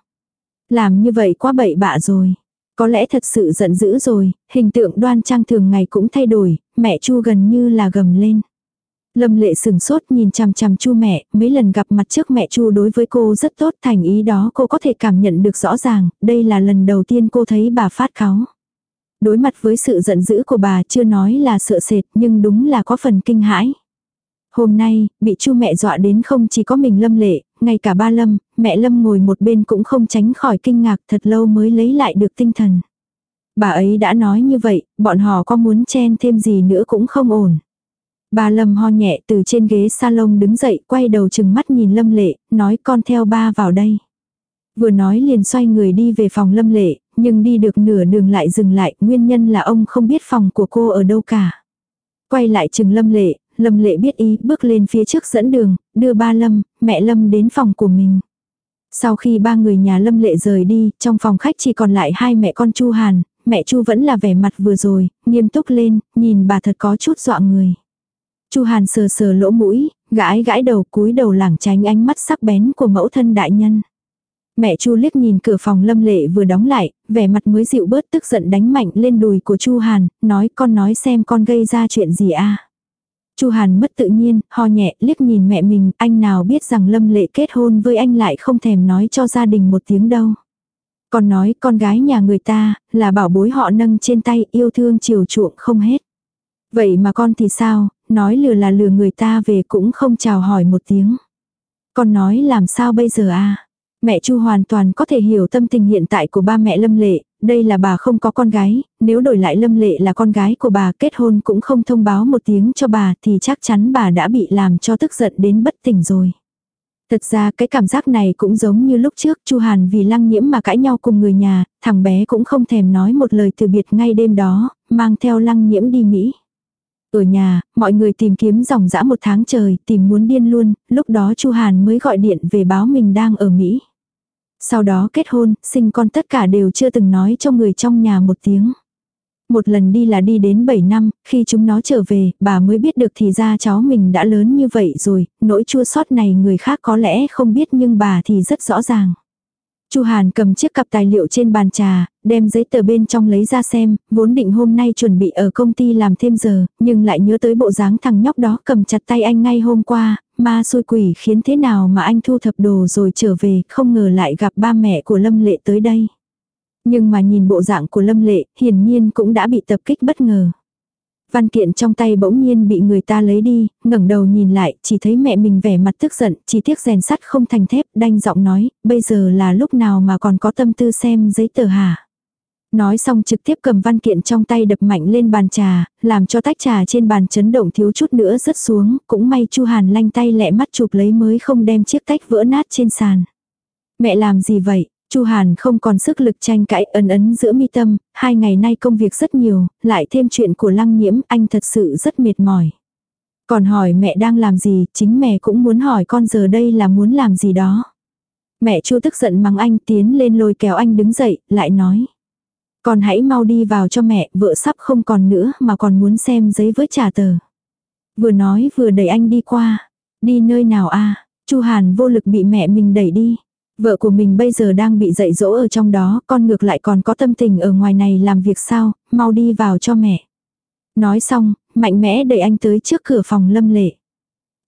Làm như vậy quá bậy bạ rồi. Có lẽ thật sự giận dữ rồi, hình tượng đoan trang thường ngày cũng thay đổi, mẹ Chu gần như là gầm lên. Lâm lệ sừng sốt nhìn chằm chằm chu mẹ, mấy lần gặp mặt trước mẹ chu đối với cô rất tốt thành ý đó cô có thể cảm nhận được rõ ràng, đây là lần đầu tiên cô thấy bà phát cáo. Đối mặt với sự giận dữ của bà chưa nói là sợ sệt nhưng đúng là có phần kinh hãi. Hôm nay, bị chu mẹ dọa đến không chỉ có mình lâm lệ, ngay cả ba lâm, mẹ lâm ngồi một bên cũng không tránh khỏi kinh ngạc thật lâu mới lấy lại được tinh thần. Bà ấy đã nói như vậy, bọn họ có muốn chen thêm gì nữa cũng không ổn. Ba Lâm ho nhẹ từ trên ghế salon đứng dậy quay đầu chừng mắt nhìn Lâm Lệ, nói con theo ba vào đây. Vừa nói liền xoay người đi về phòng Lâm Lệ, nhưng đi được nửa đường lại dừng lại, nguyên nhân là ông không biết phòng của cô ở đâu cả. Quay lại chừng Lâm Lệ, Lâm Lệ biết ý bước lên phía trước dẫn đường, đưa ba Lâm, mẹ Lâm đến phòng của mình. Sau khi ba người nhà Lâm Lệ rời đi, trong phòng khách chỉ còn lại hai mẹ con Chu Hàn, mẹ Chu vẫn là vẻ mặt vừa rồi, nghiêm túc lên, nhìn bà thật có chút dọa người. Chu Hàn sờ sờ lỗ mũi, gãi gãi đầu cúi đầu lảng tránh ánh mắt sắc bén của mẫu thân đại nhân. Mẹ Chu liếc nhìn cửa phòng Lâm Lệ vừa đóng lại, vẻ mặt mới dịu bớt tức giận đánh mạnh lên đùi của Chu Hàn, nói con nói xem con gây ra chuyện gì a. Chu Hàn mất tự nhiên, ho nhẹ, liếc nhìn mẹ mình, anh nào biết rằng Lâm Lệ kết hôn với anh lại không thèm nói cho gia đình một tiếng đâu. Con nói con gái nhà người ta, là bảo bối họ nâng trên tay, yêu thương chiều chuộng không hết. Vậy mà con thì sao, nói lừa là lừa người ta về cũng không chào hỏi một tiếng. Con nói làm sao bây giờ à? Mẹ Chu hoàn toàn có thể hiểu tâm tình hiện tại của ba mẹ Lâm Lệ, đây là bà không có con gái, nếu đổi lại Lâm Lệ là con gái của bà kết hôn cũng không thông báo một tiếng cho bà thì chắc chắn bà đã bị làm cho tức giận đến bất tỉnh rồi. Thật ra cái cảm giác này cũng giống như lúc trước Chu Hàn vì lăng nhiễm mà cãi nhau cùng người nhà, thằng bé cũng không thèm nói một lời từ biệt ngay đêm đó, mang theo lăng nhiễm đi Mỹ. Ở nhà, mọi người tìm kiếm dòng dã một tháng trời, tìm muốn điên luôn, lúc đó Chu Hàn mới gọi điện về báo mình đang ở Mỹ. Sau đó kết hôn, sinh con tất cả đều chưa từng nói cho người trong nhà một tiếng. Một lần đi là đi đến 7 năm, khi chúng nó trở về, bà mới biết được thì ra cháu mình đã lớn như vậy rồi, nỗi chua sót này người khác có lẽ không biết nhưng bà thì rất rõ ràng. Chu Hàn cầm chiếc cặp tài liệu trên bàn trà, đem giấy tờ bên trong lấy ra xem, vốn định hôm nay chuẩn bị ở công ty làm thêm giờ, nhưng lại nhớ tới bộ dáng thằng nhóc đó cầm chặt tay anh ngay hôm qua, ma xui quỷ khiến thế nào mà anh thu thập đồ rồi trở về, không ngờ lại gặp ba mẹ của Lâm Lệ tới đây. Nhưng mà nhìn bộ dạng của Lâm Lệ, hiển nhiên cũng đã bị tập kích bất ngờ. Văn kiện trong tay bỗng nhiên bị người ta lấy đi, ngẩng đầu nhìn lại, chỉ thấy mẹ mình vẻ mặt tức giận, chỉ tiếc rèn sắt không thành thép, đanh giọng nói, bây giờ là lúc nào mà còn có tâm tư xem giấy tờ hả. Nói xong trực tiếp cầm văn kiện trong tay đập mạnh lên bàn trà, làm cho tách trà trên bàn chấn động thiếu chút nữa rớt xuống, cũng may Chu Hàn lanh tay lẹ mắt chụp lấy mới không đem chiếc tách vỡ nát trên sàn. Mẹ làm gì vậy? Chu Hàn không còn sức lực tranh cãi ấn ấn giữa mi tâm, hai ngày nay công việc rất nhiều, lại thêm chuyện của lăng nhiễm, anh thật sự rất mệt mỏi. Còn hỏi mẹ đang làm gì, chính mẹ cũng muốn hỏi con giờ đây là muốn làm gì đó. Mẹ Chu tức giận mắng anh tiến lên lôi kéo anh đứng dậy, lại nói. Con hãy mau đi vào cho mẹ, vợ sắp không còn nữa mà còn muốn xem giấy với trả tờ. Vừa nói vừa đẩy anh đi qua. Đi nơi nào a Chu Hàn vô lực bị mẹ mình đẩy đi. Vợ của mình bây giờ đang bị dạy dỗ ở trong đó, con ngược lại còn có tâm tình ở ngoài này làm việc sao, mau đi vào cho mẹ. Nói xong, mạnh mẽ đẩy anh tới trước cửa phòng lâm lệ.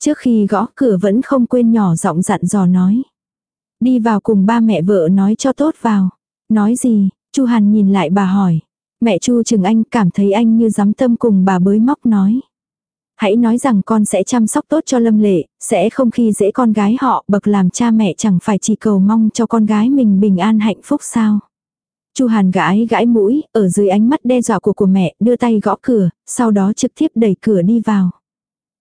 Trước khi gõ cửa vẫn không quên nhỏ giọng dặn dò nói. Đi vào cùng ba mẹ vợ nói cho tốt vào. Nói gì, Chu Hàn nhìn lại bà hỏi. Mẹ Chu chừng anh cảm thấy anh như dám tâm cùng bà bới móc nói. Hãy nói rằng con sẽ chăm sóc tốt cho Lâm Lệ, sẽ không khi dễ con gái họ bậc làm cha mẹ chẳng phải chỉ cầu mong cho con gái mình bình an hạnh phúc sao. Chu Hàn gãi gãi mũi, ở dưới ánh mắt đe dọa của của mẹ, đưa tay gõ cửa, sau đó trực tiếp đẩy cửa đi vào.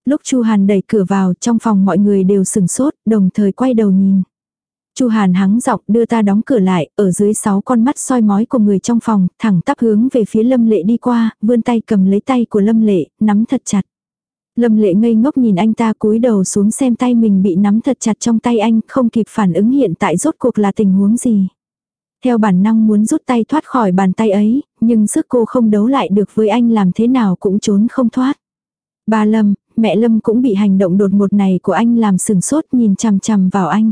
Lúc Chu Hàn đẩy cửa vào, trong phòng mọi người đều sừng sốt, đồng thời quay đầu nhìn. Chu Hàn hắng giọng đưa ta đóng cửa lại, ở dưới sáu con mắt soi mói của người trong phòng, thẳng tắp hướng về phía Lâm Lệ đi qua, vươn tay cầm lấy tay của Lâm Lệ, nắm thật chặt. Lâm Lệ ngây ngốc nhìn anh ta cúi đầu xuống xem tay mình bị nắm thật chặt trong tay anh, không kịp phản ứng hiện tại rốt cuộc là tình huống gì. Theo bản năng muốn rút tay thoát khỏi bàn tay ấy, nhưng sức cô không đấu lại được với anh làm thế nào cũng trốn không thoát. Ba Lâm, mẹ Lâm cũng bị hành động đột ngột này của anh làm sừng sốt nhìn chằm chằm vào anh.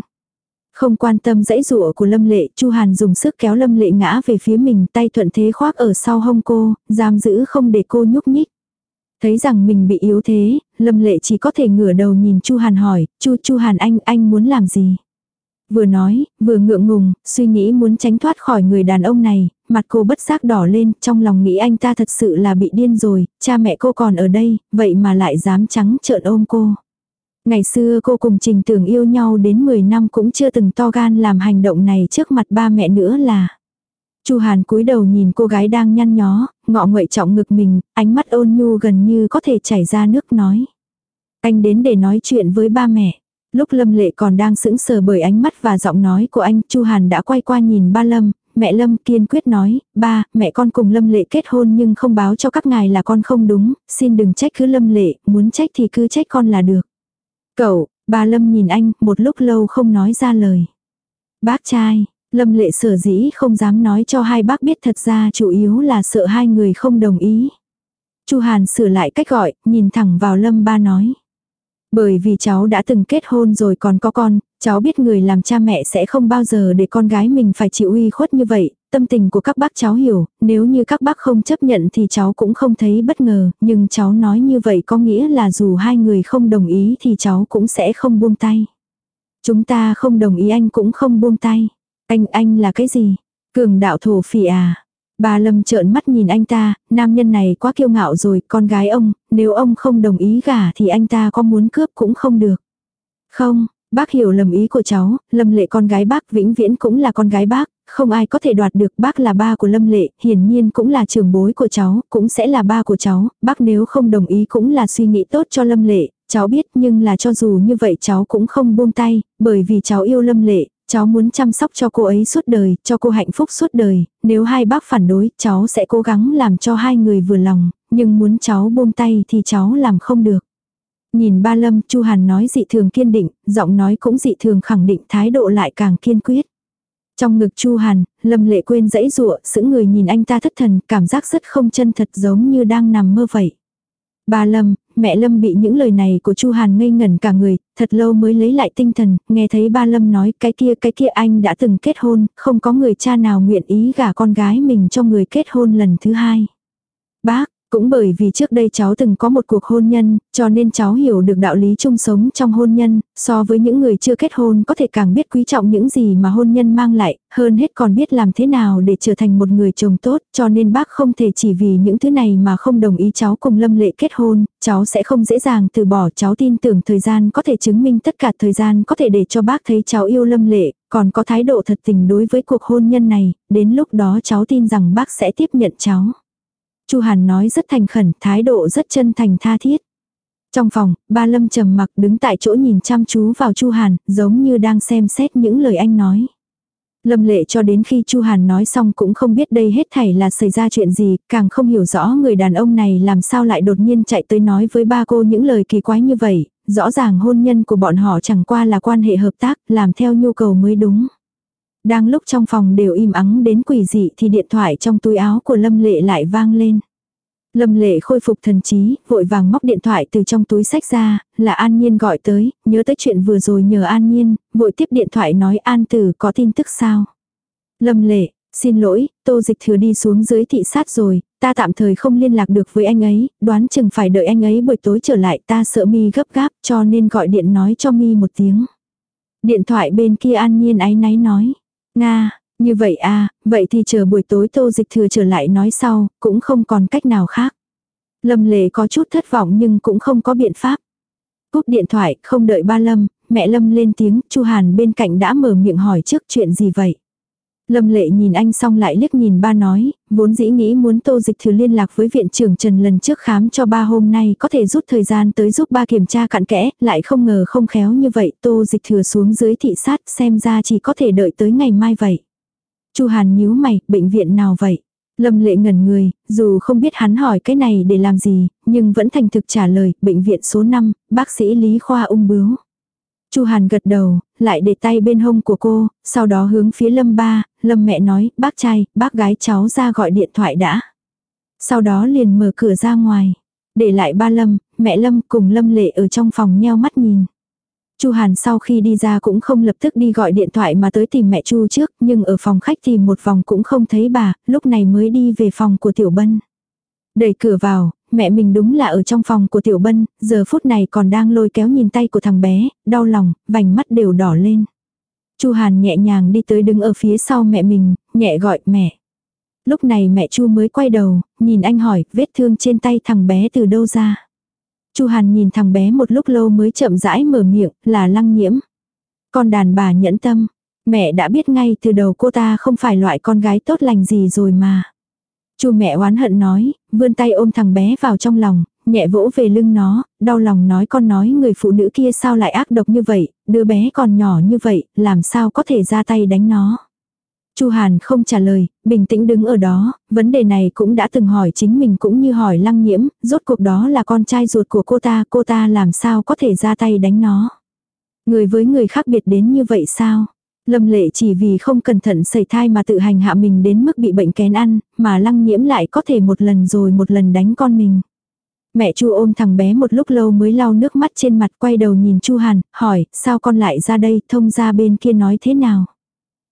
Không quan tâm dãy rụa của Lâm Lệ, Chu Hàn dùng sức kéo Lâm Lệ ngã về phía mình, tay thuận thế khoác ở sau hông cô, giam giữ không để cô nhúc nhích. Thấy rằng mình bị yếu thế, Lâm Lệ chỉ có thể ngửa đầu nhìn Chu Hàn hỏi, "Chu Chu Hàn anh, anh muốn làm gì?" Vừa nói, vừa ngượng ngùng, suy nghĩ muốn tránh thoát khỏi người đàn ông này, mặt cô bất giác đỏ lên, trong lòng nghĩ anh ta thật sự là bị điên rồi, cha mẹ cô còn ở đây, vậy mà lại dám trắng trợn ôm cô. Ngày xưa cô cùng Trình Tưởng yêu nhau đến 10 năm cũng chưa từng to gan làm hành động này trước mặt ba mẹ nữa là. Chu Hàn cúi đầu nhìn cô gái đang nhăn nhó, ngọ nguậy trọng ngực mình, ánh mắt ôn nhu gần như có thể chảy ra nước nói. Anh đến để nói chuyện với ba mẹ. Lúc Lâm Lệ còn đang sững sờ bởi ánh mắt và giọng nói của anh, Chu Hàn đã quay qua nhìn ba Lâm, mẹ Lâm kiên quyết nói, ba, mẹ con cùng Lâm Lệ kết hôn nhưng không báo cho các ngài là con không đúng, xin đừng trách cứ Lâm Lệ, muốn trách thì cứ trách con là được. Cậu, ba Lâm nhìn anh, một lúc lâu không nói ra lời. Bác trai, Lâm lệ sở dĩ không dám nói cho hai bác biết thật ra chủ yếu là sợ hai người không đồng ý. Chu Hàn sửa lại cách gọi, nhìn thẳng vào Lâm ba nói. Bởi vì cháu đã từng kết hôn rồi còn có con, cháu biết người làm cha mẹ sẽ không bao giờ để con gái mình phải chịu uy khuất như vậy, tâm tình của các bác cháu hiểu, nếu như các bác không chấp nhận thì cháu cũng không thấy bất ngờ, nhưng cháu nói như vậy có nghĩa là dù hai người không đồng ý thì cháu cũng sẽ không buông tay. Chúng ta không đồng ý anh cũng không buông tay. Anh, anh là cái gì? Cường đạo thổ phỉ à? Bà Lâm trợn mắt nhìn anh ta, nam nhân này quá kiêu ngạo rồi, con gái ông, nếu ông không đồng ý gả thì anh ta có muốn cướp cũng không được. Không, bác hiểu lầm ý của cháu, Lâm Lệ con gái bác vĩnh viễn cũng là con gái bác, không ai có thể đoạt được bác là ba của Lâm Lệ, hiển nhiên cũng là trưởng bối của cháu, cũng sẽ là ba của cháu, bác nếu không đồng ý cũng là suy nghĩ tốt cho Lâm Lệ, cháu biết nhưng là cho dù như vậy cháu cũng không buông tay, bởi vì cháu yêu Lâm Lệ, cháu muốn chăm sóc cho cô ấy suốt đời, cho cô hạnh phúc suốt đời, nếu hai bác phản đối, cháu sẽ cố gắng làm cho hai người vừa lòng, nhưng muốn cháu buông tay thì cháu làm không được. Nhìn ba Lâm, Chu Hàn nói dị thường kiên định, giọng nói cũng dị thường khẳng định thái độ lại càng kiên quyết. Trong ngực Chu Hàn, Lâm Lệ quên dãy rụa, sững người nhìn anh ta thất thần, cảm giác rất không chân thật giống như đang nằm mơ vậy. Ba Lâm, mẹ Lâm bị những lời này của Chu Hàn ngây ngẩn cả người, thật lâu mới lấy lại tinh thần, nghe thấy ba Lâm nói cái kia cái kia anh đã từng kết hôn, không có người cha nào nguyện ý gả con gái mình cho người kết hôn lần thứ hai. Bác, cũng bởi vì trước đây cháu từng có một cuộc hôn nhân, cho nên cháu hiểu được đạo lý chung sống trong hôn nhân, so với những người chưa kết hôn có thể càng biết quý trọng những gì mà hôn nhân mang lại, hơn hết còn biết làm thế nào để trở thành một người chồng tốt, cho nên bác không thể chỉ vì những thứ này mà không đồng ý cháu cùng Lâm Lệ kết hôn, cháu sẽ không dễ dàng từ bỏ, cháu tin tưởng thời gian có thể chứng minh tất cả thời gian có thể để cho bác thấy cháu yêu Lâm Lệ, còn có thái độ thật tình đối với cuộc hôn nhân này, đến lúc đó cháu tin rằng bác sẽ tiếp nhận cháu. Chu Hàn nói rất thành khẩn, thái độ rất chân thành tha thiết. Trong phòng, ba Lâm trầm mặc đứng tại chỗ nhìn chăm chú vào Chu Hàn, giống như đang xem xét những lời anh nói. Lâm lệ cho đến khi Chu Hàn nói xong cũng không biết đây hết thảy là xảy ra chuyện gì, càng không hiểu rõ người đàn ông này làm sao lại đột nhiên chạy tới nói với ba cô những lời kỳ quái như vậy, rõ ràng hôn nhân của bọn họ chẳng qua là quan hệ hợp tác, làm theo nhu cầu mới đúng. Đang lúc trong phòng đều im ắng đến quỷ dị thì điện thoại trong túi áo của Lâm Lệ lại vang lên. Lâm Lệ khôi phục thần trí, vội vàng móc điện thoại từ trong túi sách ra, là An Nhiên gọi tới, nhớ tới chuyện vừa rồi nhờ An Nhiên, vội tiếp điện thoại nói An Tử có tin tức sao. Lâm Lệ, xin lỗi, tô dịch thừa đi xuống dưới thị sát rồi, ta tạm thời không liên lạc được với anh ấy, đoán chừng phải đợi anh ấy buổi tối trở lại ta sợ mi gấp gáp cho nên gọi điện nói cho mi một tiếng. Điện thoại bên kia An Nhiên áy náy nói. Nga, như vậy à, vậy thì chờ buổi tối tô dịch thừa trở lại nói sau, cũng không còn cách nào khác. Lâm lệ có chút thất vọng nhưng cũng không có biện pháp. Cúp điện thoại, không đợi ba Lâm, mẹ Lâm lên tiếng, Chu Hàn bên cạnh đã mở miệng hỏi trước chuyện gì vậy. Lâm lệ nhìn anh xong lại liếc nhìn ba nói, vốn dĩ nghĩ muốn tô dịch thừa liên lạc với viện trưởng Trần lần trước khám cho ba hôm nay có thể rút thời gian tới giúp ba kiểm tra cặn kẽ, lại không ngờ không khéo như vậy tô dịch thừa xuống dưới thị sát xem ra chỉ có thể đợi tới ngày mai vậy. chu Hàn nhíu mày, bệnh viện nào vậy? Lâm lệ ngẩn người, dù không biết hắn hỏi cái này để làm gì, nhưng vẫn thành thực trả lời, bệnh viện số 5, bác sĩ Lý Khoa ung bướu. Chu Hàn gật đầu, lại để tay bên hông của cô, sau đó hướng phía Lâm ba, Lâm mẹ nói, bác trai, bác gái cháu ra gọi điện thoại đã. Sau đó liền mở cửa ra ngoài. Để lại ba Lâm, mẹ Lâm cùng Lâm lệ ở trong phòng nheo mắt nhìn. Chu Hàn sau khi đi ra cũng không lập tức đi gọi điện thoại mà tới tìm mẹ Chu trước, nhưng ở phòng khách tìm một vòng cũng không thấy bà, lúc này mới đi về phòng của Tiểu Bân. Đẩy cửa vào, mẹ mình đúng là ở trong phòng của Tiểu Bân, giờ phút này còn đang lôi kéo nhìn tay của thằng bé, đau lòng, vành mắt đều đỏ lên. Chu Hàn nhẹ nhàng đi tới đứng ở phía sau mẹ mình, nhẹ gọi mẹ. Lúc này mẹ Chu mới quay đầu, nhìn anh hỏi, vết thương trên tay thằng bé từ đâu ra. Chu Hàn nhìn thằng bé một lúc lâu mới chậm rãi mở miệng, là lăng nhiễm. Con đàn bà nhẫn tâm, mẹ đã biết ngay từ đầu cô ta không phải loại con gái tốt lành gì rồi mà. Chu mẹ oán hận nói, vươn tay ôm thằng bé vào trong lòng, nhẹ vỗ về lưng nó, đau lòng nói con nói người phụ nữ kia sao lại ác độc như vậy, đứa bé còn nhỏ như vậy, làm sao có thể ra tay đánh nó. Chu Hàn không trả lời, bình tĩnh đứng ở đó, vấn đề này cũng đã từng hỏi chính mình cũng như hỏi lăng nhiễm, rốt cuộc đó là con trai ruột của cô ta, cô ta làm sao có thể ra tay đánh nó. Người với người khác biệt đến như vậy sao? Lâm lệ chỉ vì không cẩn thận xảy thai mà tự hành hạ mình đến mức bị bệnh kén ăn, mà lăng nhiễm lại có thể một lần rồi một lần đánh con mình. Mẹ Chu ôm thằng bé một lúc lâu mới lau nước mắt trên mặt quay đầu nhìn Chu Hàn, hỏi, sao con lại ra đây, thông ra bên kia nói thế nào?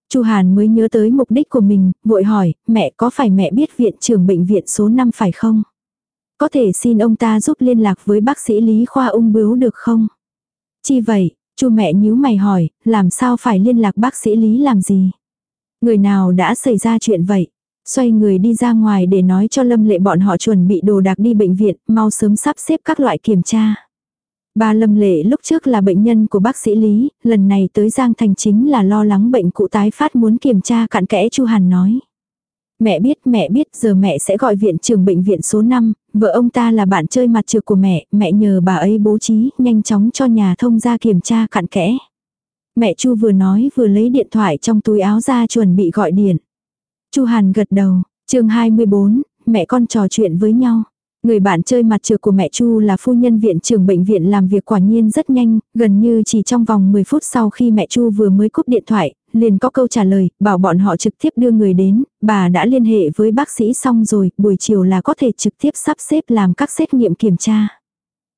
Chu Hàn mới nhớ tới mục đích của mình, vội hỏi, mẹ có phải mẹ biết viện trưởng bệnh viện số 5 phải không? Có thể xin ông ta giúp liên lạc với bác sĩ Lý Khoa ung bướu được không? Chi vậy, Chu mẹ nhíu mày hỏi, làm sao phải liên lạc bác sĩ Lý làm gì? Người nào đã xảy ra chuyện vậy? Xoay người đi ra ngoài để nói cho Lâm Lệ bọn họ chuẩn bị đồ đạc đi bệnh viện, mau sớm sắp xếp các loại kiểm tra. Ba Lâm Lệ lúc trước là bệnh nhân của bác sĩ Lý, lần này tới Giang Thành chính là lo lắng bệnh cụ tái phát muốn kiểm tra cặn kẽ Chu Hàn nói. Mẹ biết mẹ biết giờ mẹ sẽ gọi viện trưởng bệnh viện số 5, vợ ông ta là bạn chơi mặt trược của mẹ, mẹ nhờ bà ấy bố trí nhanh chóng cho nhà thông ra kiểm tra cặn kẽ. Mẹ Chu vừa nói vừa lấy điện thoại trong túi áo ra chuẩn bị gọi điện. Chu Hàn gật đầu, chương 24, mẹ con trò chuyện với nhau. Người bạn chơi mặt trược của mẹ Chu là phu nhân viện trưởng bệnh viện làm việc quả nhiên rất nhanh, gần như chỉ trong vòng 10 phút sau khi mẹ Chu vừa mới cúp điện thoại, liền có câu trả lời, bảo bọn họ trực tiếp đưa người đến, bà đã liên hệ với bác sĩ xong rồi, buổi chiều là có thể trực tiếp sắp xếp làm các xét nghiệm kiểm tra.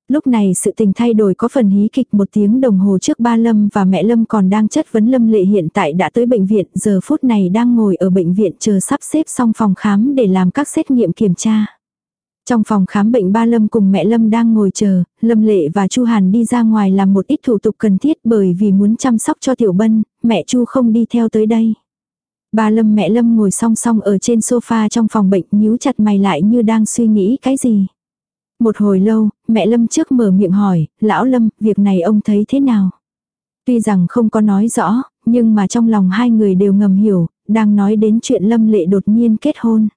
Lúc này sự tình thay đổi có phần hí kịch một tiếng đồng hồ trước ba Lâm và mẹ Lâm còn đang chất vấn Lâm Lệ hiện tại đã tới bệnh viện, giờ phút này đang ngồi ở bệnh viện chờ sắp xếp xong phòng khám để làm các xét nghiệm kiểm tra. Trong phòng khám bệnh ba Lâm cùng mẹ Lâm đang ngồi chờ, Lâm Lệ và Chu Hàn đi ra ngoài làm một ít thủ tục cần thiết bởi vì muốn chăm sóc cho Tiểu Bân, mẹ Chu không đi theo tới đây. Ba Lâm mẹ Lâm ngồi song song ở trên sofa trong phòng bệnh nhíu chặt mày lại như đang suy nghĩ cái gì. Một hồi lâu, mẹ Lâm trước mở miệng hỏi, lão Lâm, việc này ông thấy thế nào? Tuy rằng không có nói rõ, nhưng mà trong lòng hai người đều ngầm hiểu, đang nói đến chuyện Lâm Lệ đột nhiên kết hôn.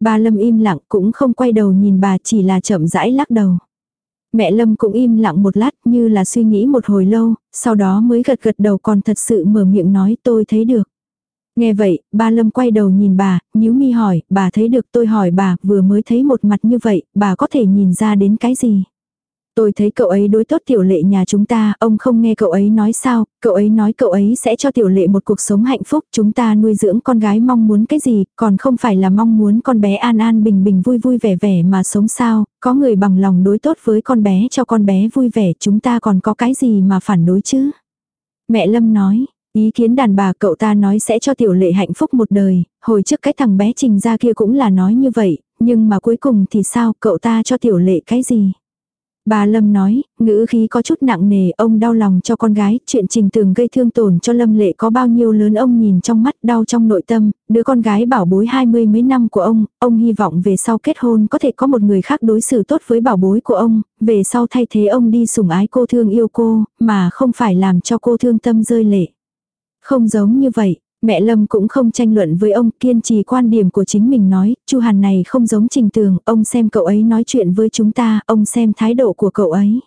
bà Lâm im lặng cũng không quay đầu nhìn bà chỉ là chậm rãi lắc đầu. Mẹ Lâm cũng im lặng một lát như là suy nghĩ một hồi lâu, sau đó mới gật gật đầu còn thật sự mở miệng nói tôi thấy được. Nghe vậy, ba Lâm quay đầu nhìn bà, nhíu mi hỏi, bà thấy được tôi hỏi bà, vừa mới thấy một mặt như vậy, bà có thể nhìn ra đến cái gì? Tôi thấy cậu ấy đối tốt tiểu lệ nhà chúng ta, ông không nghe cậu ấy nói sao, cậu ấy nói cậu ấy sẽ cho tiểu lệ một cuộc sống hạnh phúc, chúng ta nuôi dưỡng con gái mong muốn cái gì, còn không phải là mong muốn con bé an an bình bình vui vui vẻ vẻ mà sống sao, có người bằng lòng đối tốt với con bé cho con bé vui vẻ, chúng ta còn có cái gì mà phản đối chứ? Mẹ Lâm nói, Ý kiến đàn bà cậu ta nói sẽ cho tiểu lệ hạnh phúc một đời, hồi trước cái thằng bé trình ra kia cũng là nói như vậy, nhưng mà cuối cùng thì sao cậu ta cho tiểu lệ cái gì? Bà Lâm nói, ngữ khí có chút nặng nề, ông đau lòng cho con gái, chuyện trình tường gây thương tổn cho Lâm Lệ có bao nhiêu lớn ông nhìn trong mắt đau trong nội tâm, đứa con gái bảo bối hai mươi mấy năm của ông, ông hy vọng về sau kết hôn có thể có một người khác đối xử tốt với bảo bối của ông, về sau thay thế ông đi sủng ái cô thương yêu cô, mà không phải làm cho cô thương tâm rơi lệ. Không giống như vậy, mẹ Lâm cũng không tranh luận với ông, kiên trì quan điểm của chính mình nói, Chu Hàn này không giống Trình Tường, ông xem cậu ấy nói chuyện với chúng ta, ông xem thái độ của cậu ấy.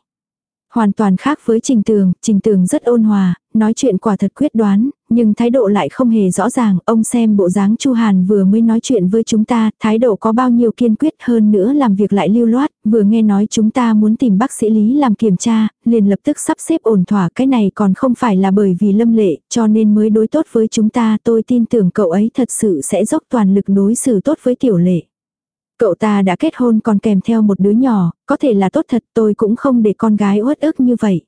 Hoàn toàn khác với Trình Tường, Trình Tường rất ôn hòa, nói chuyện quả thật quyết đoán, nhưng thái độ lại không hề rõ ràng, ông xem bộ dáng Chu Hàn vừa mới nói chuyện với chúng ta, thái độ có bao nhiêu kiên quyết hơn nữa làm việc lại lưu loát, vừa nghe nói chúng ta muốn tìm bác sĩ Lý làm kiểm tra, liền lập tức sắp xếp ổn thỏa cái này còn không phải là bởi vì lâm lệ, cho nên mới đối tốt với chúng ta, tôi tin tưởng cậu ấy thật sự sẽ dốc toàn lực đối xử tốt với tiểu lệ. Cậu ta đã kết hôn còn kèm theo một đứa nhỏ, có thể là tốt thật tôi cũng không để con gái uất ức như vậy.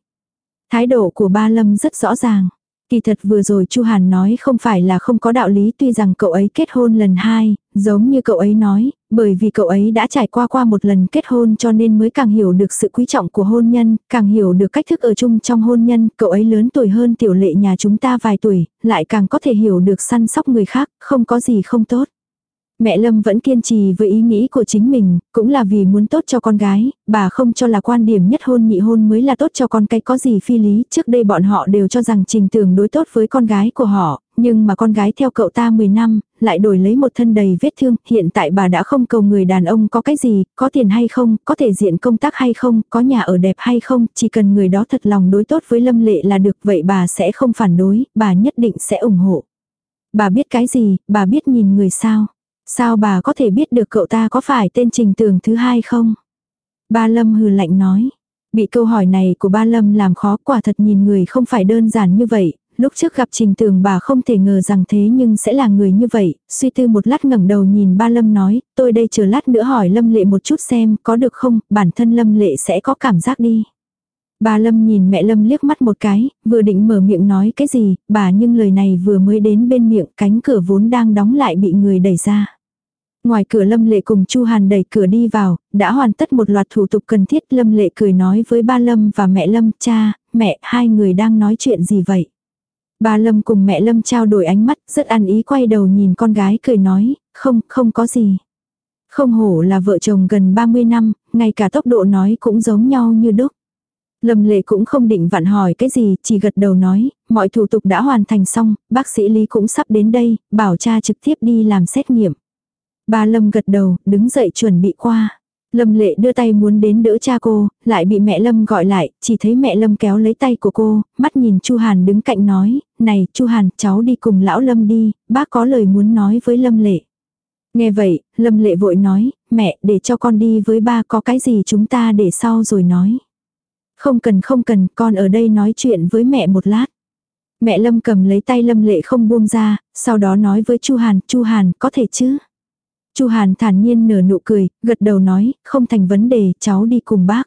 Thái độ của ba Lâm rất rõ ràng. Kỳ thật vừa rồi Chu Hàn nói không phải là không có đạo lý tuy rằng cậu ấy kết hôn lần hai, giống như cậu ấy nói, bởi vì cậu ấy đã trải qua qua một lần kết hôn cho nên mới càng hiểu được sự quý trọng của hôn nhân, càng hiểu được cách thức ở chung trong hôn nhân, cậu ấy lớn tuổi hơn tiểu lệ nhà chúng ta vài tuổi, lại càng có thể hiểu được săn sóc người khác, không có gì không tốt. Mẹ Lâm vẫn kiên trì với ý nghĩ của chính mình, cũng là vì muốn tốt cho con gái, bà không cho là quan điểm nhất hôn nhị hôn mới là tốt cho con cái có gì phi lý, trước đây bọn họ đều cho rằng trình tường đối tốt với con gái của họ, nhưng mà con gái theo cậu ta 10 năm, lại đổi lấy một thân đầy vết thương, hiện tại bà đã không cầu người đàn ông có cái gì, có tiền hay không, có thể diện công tác hay không, có nhà ở đẹp hay không, chỉ cần người đó thật lòng đối tốt với Lâm Lệ là được, vậy bà sẽ không phản đối, bà nhất định sẽ ủng hộ. Bà biết cái gì, bà biết nhìn người sao. Sao bà có thể biết được cậu ta có phải tên trình tường thứ hai không? Ba Lâm hừ lạnh nói. Bị câu hỏi này của ba Lâm làm khó quả thật nhìn người không phải đơn giản như vậy, lúc trước gặp trình tường bà không thể ngờ rằng thế nhưng sẽ là người như vậy, suy tư một lát ngẩng đầu nhìn ba Lâm nói, tôi đây chờ lát nữa hỏi Lâm Lệ một chút xem có được không, bản thân Lâm Lệ sẽ có cảm giác đi. Bà Lâm nhìn mẹ Lâm liếc mắt một cái, vừa định mở miệng nói cái gì, bà nhưng lời này vừa mới đến bên miệng cánh cửa vốn đang đóng lại bị người đẩy ra. Ngoài cửa Lâm Lệ cùng Chu Hàn đẩy cửa đi vào, đã hoàn tất một loạt thủ tục cần thiết. Lâm Lệ cười nói với ba Lâm và mẹ Lâm, cha, mẹ, hai người đang nói chuyện gì vậy? Ba Lâm cùng mẹ Lâm trao đổi ánh mắt, rất ăn ý quay đầu nhìn con gái cười nói, không, không có gì. Không hổ là vợ chồng gần 30 năm, ngay cả tốc độ nói cũng giống nhau như đúc. Lâm lệ cũng không định vặn hỏi cái gì, chỉ gật đầu nói, mọi thủ tục đã hoàn thành xong, bác sĩ Lý cũng sắp đến đây, bảo cha trực tiếp đi làm xét nghiệm. Ba Lâm gật đầu, đứng dậy chuẩn bị qua. Lâm lệ đưa tay muốn đến đỡ cha cô, lại bị mẹ Lâm gọi lại, chỉ thấy mẹ Lâm kéo lấy tay của cô, mắt nhìn Chu Hàn đứng cạnh nói, này Chu Hàn cháu đi cùng lão Lâm đi, bác có lời muốn nói với Lâm lệ. Nghe vậy, Lâm lệ vội nói, mẹ để cho con đi với ba có cái gì chúng ta để sau rồi nói. Không cần không cần, con ở đây nói chuyện với mẹ một lát. Mẹ Lâm cầm lấy tay Lâm lệ không buông ra, sau đó nói với Chu Hàn, Chu Hàn có thể chứ? Chu Hàn thản nhiên nở nụ cười, gật đầu nói, không thành vấn đề, cháu đi cùng bác.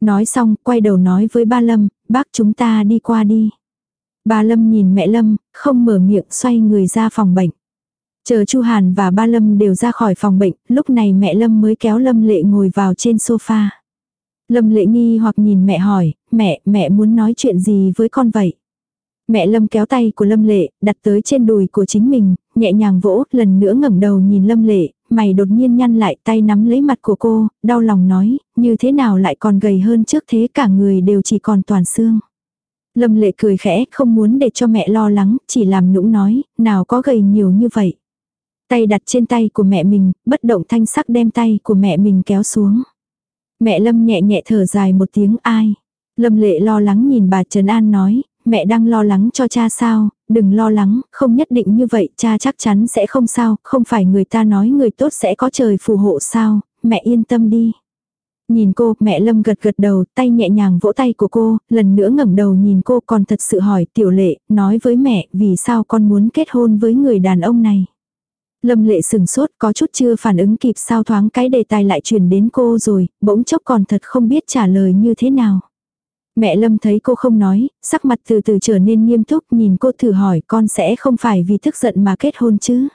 Nói xong, quay đầu nói với ba Lâm, bác chúng ta đi qua đi. Ba Lâm nhìn mẹ Lâm, không mở miệng xoay người ra phòng bệnh. Chờ Chu Hàn và ba Lâm đều ra khỏi phòng bệnh, lúc này mẹ Lâm mới kéo Lâm Lệ ngồi vào trên sofa. Lâm Lệ nghi hoặc nhìn mẹ hỏi, mẹ, mẹ muốn nói chuyện gì với con vậy? Mẹ Lâm kéo tay của Lâm Lệ, đặt tới trên đùi của chính mình, nhẹ nhàng vỗ, lần nữa ngẩng đầu nhìn Lâm Lệ, mày đột nhiên nhăn lại tay nắm lấy mặt của cô, đau lòng nói, như thế nào lại còn gầy hơn trước thế cả người đều chỉ còn toàn xương. Lâm Lệ cười khẽ, không muốn để cho mẹ lo lắng, chỉ làm nũng nói, nào có gầy nhiều như vậy. Tay đặt trên tay của mẹ mình, bất động thanh sắc đem tay của mẹ mình kéo xuống. Mẹ Lâm nhẹ nhẹ thở dài một tiếng ai. Lâm lệ lo lắng nhìn bà Trần An nói, mẹ đang lo lắng cho cha sao, đừng lo lắng, không nhất định như vậy, cha chắc chắn sẽ không sao, không phải người ta nói người tốt sẽ có trời phù hộ sao, mẹ yên tâm đi. Nhìn cô, mẹ Lâm gật gật đầu, tay nhẹ nhàng vỗ tay của cô, lần nữa ngẩng đầu nhìn cô còn thật sự hỏi tiểu lệ, nói với mẹ, vì sao con muốn kết hôn với người đàn ông này. Lâm lệ sừng sốt có chút chưa phản ứng kịp sao thoáng cái đề tài lại truyền đến cô rồi, bỗng chốc còn thật không biết trả lời như thế nào. Mẹ Lâm thấy cô không nói, sắc mặt từ từ trở nên nghiêm túc nhìn cô thử hỏi con sẽ không phải vì tức giận mà kết hôn chứ.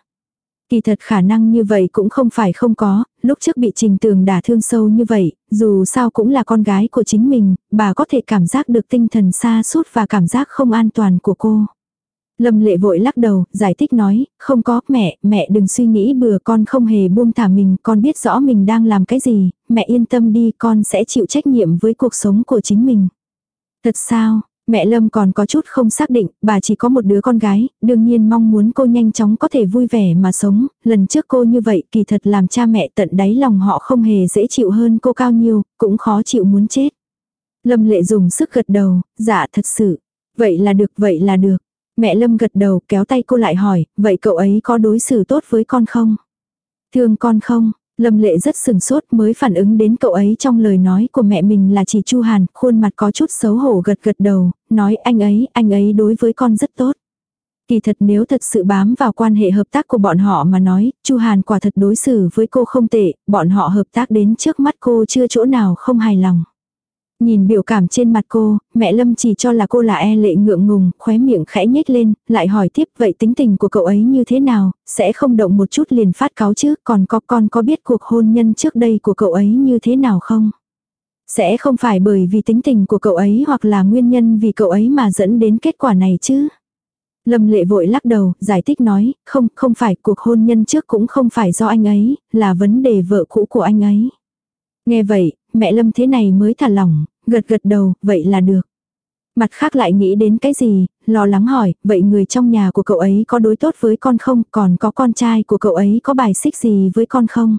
Kỳ thật khả năng như vậy cũng không phải không có, lúc trước bị trình tường đả thương sâu như vậy, dù sao cũng là con gái của chính mình, bà có thể cảm giác được tinh thần xa suốt và cảm giác không an toàn của cô. Lâm lệ vội lắc đầu, giải thích nói, không có, mẹ, mẹ đừng suy nghĩ bừa con không hề buông thả mình, con biết rõ mình đang làm cái gì, mẹ yên tâm đi, con sẽ chịu trách nhiệm với cuộc sống của chính mình. Thật sao, mẹ Lâm còn có chút không xác định, bà chỉ có một đứa con gái, đương nhiên mong muốn cô nhanh chóng có thể vui vẻ mà sống, lần trước cô như vậy kỳ thật làm cha mẹ tận đáy lòng họ không hề dễ chịu hơn cô cao nhiêu, cũng khó chịu muốn chết. Lâm lệ dùng sức gật đầu, dạ thật sự. Vậy là được, vậy là được. Mẹ Lâm gật đầu kéo tay cô lại hỏi, vậy cậu ấy có đối xử tốt với con không? Thương con không? Lâm lệ rất sừng sốt mới phản ứng đến cậu ấy trong lời nói của mẹ mình là chỉ Chu Hàn, khuôn mặt có chút xấu hổ gật gật đầu, nói anh ấy, anh ấy đối với con rất tốt. Kỳ thật nếu thật sự bám vào quan hệ hợp tác của bọn họ mà nói, Chu Hàn quả thật đối xử với cô không tệ, bọn họ hợp tác đến trước mắt cô chưa chỗ nào không hài lòng. Nhìn biểu cảm trên mặt cô, mẹ Lâm chỉ cho là cô là e lệ ngượng ngùng, khóe miệng khẽ nhếch lên, lại hỏi tiếp vậy tính tình của cậu ấy như thế nào, sẽ không động một chút liền phát cáo chứ, còn có con có biết cuộc hôn nhân trước đây của cậu ấy như thế nào không? Sẽ không phải bởi vì tính tình của cậu ấy hoặc là nguyên nhân vì cậu ấy mà dẫn đến kết quả này chứ? Lâm lệ vội lắc đầu, giải thích nói, không, không phải cuộc hôn nhân trước cũng không phải do anh ấy, là vấn đề vợ cũ của anh ấy. Nghe vậy, mẹ Lâm thế này mới thả lỏng, gật gật đầu, vậy là được. Mặt khác lại nghĩ đến cái gì, lo lắng hỏi, vậy người trong nhà của cậu ấy có đối tốt với con không, còn có con trai của cậu ấy có bài xích gì với con không?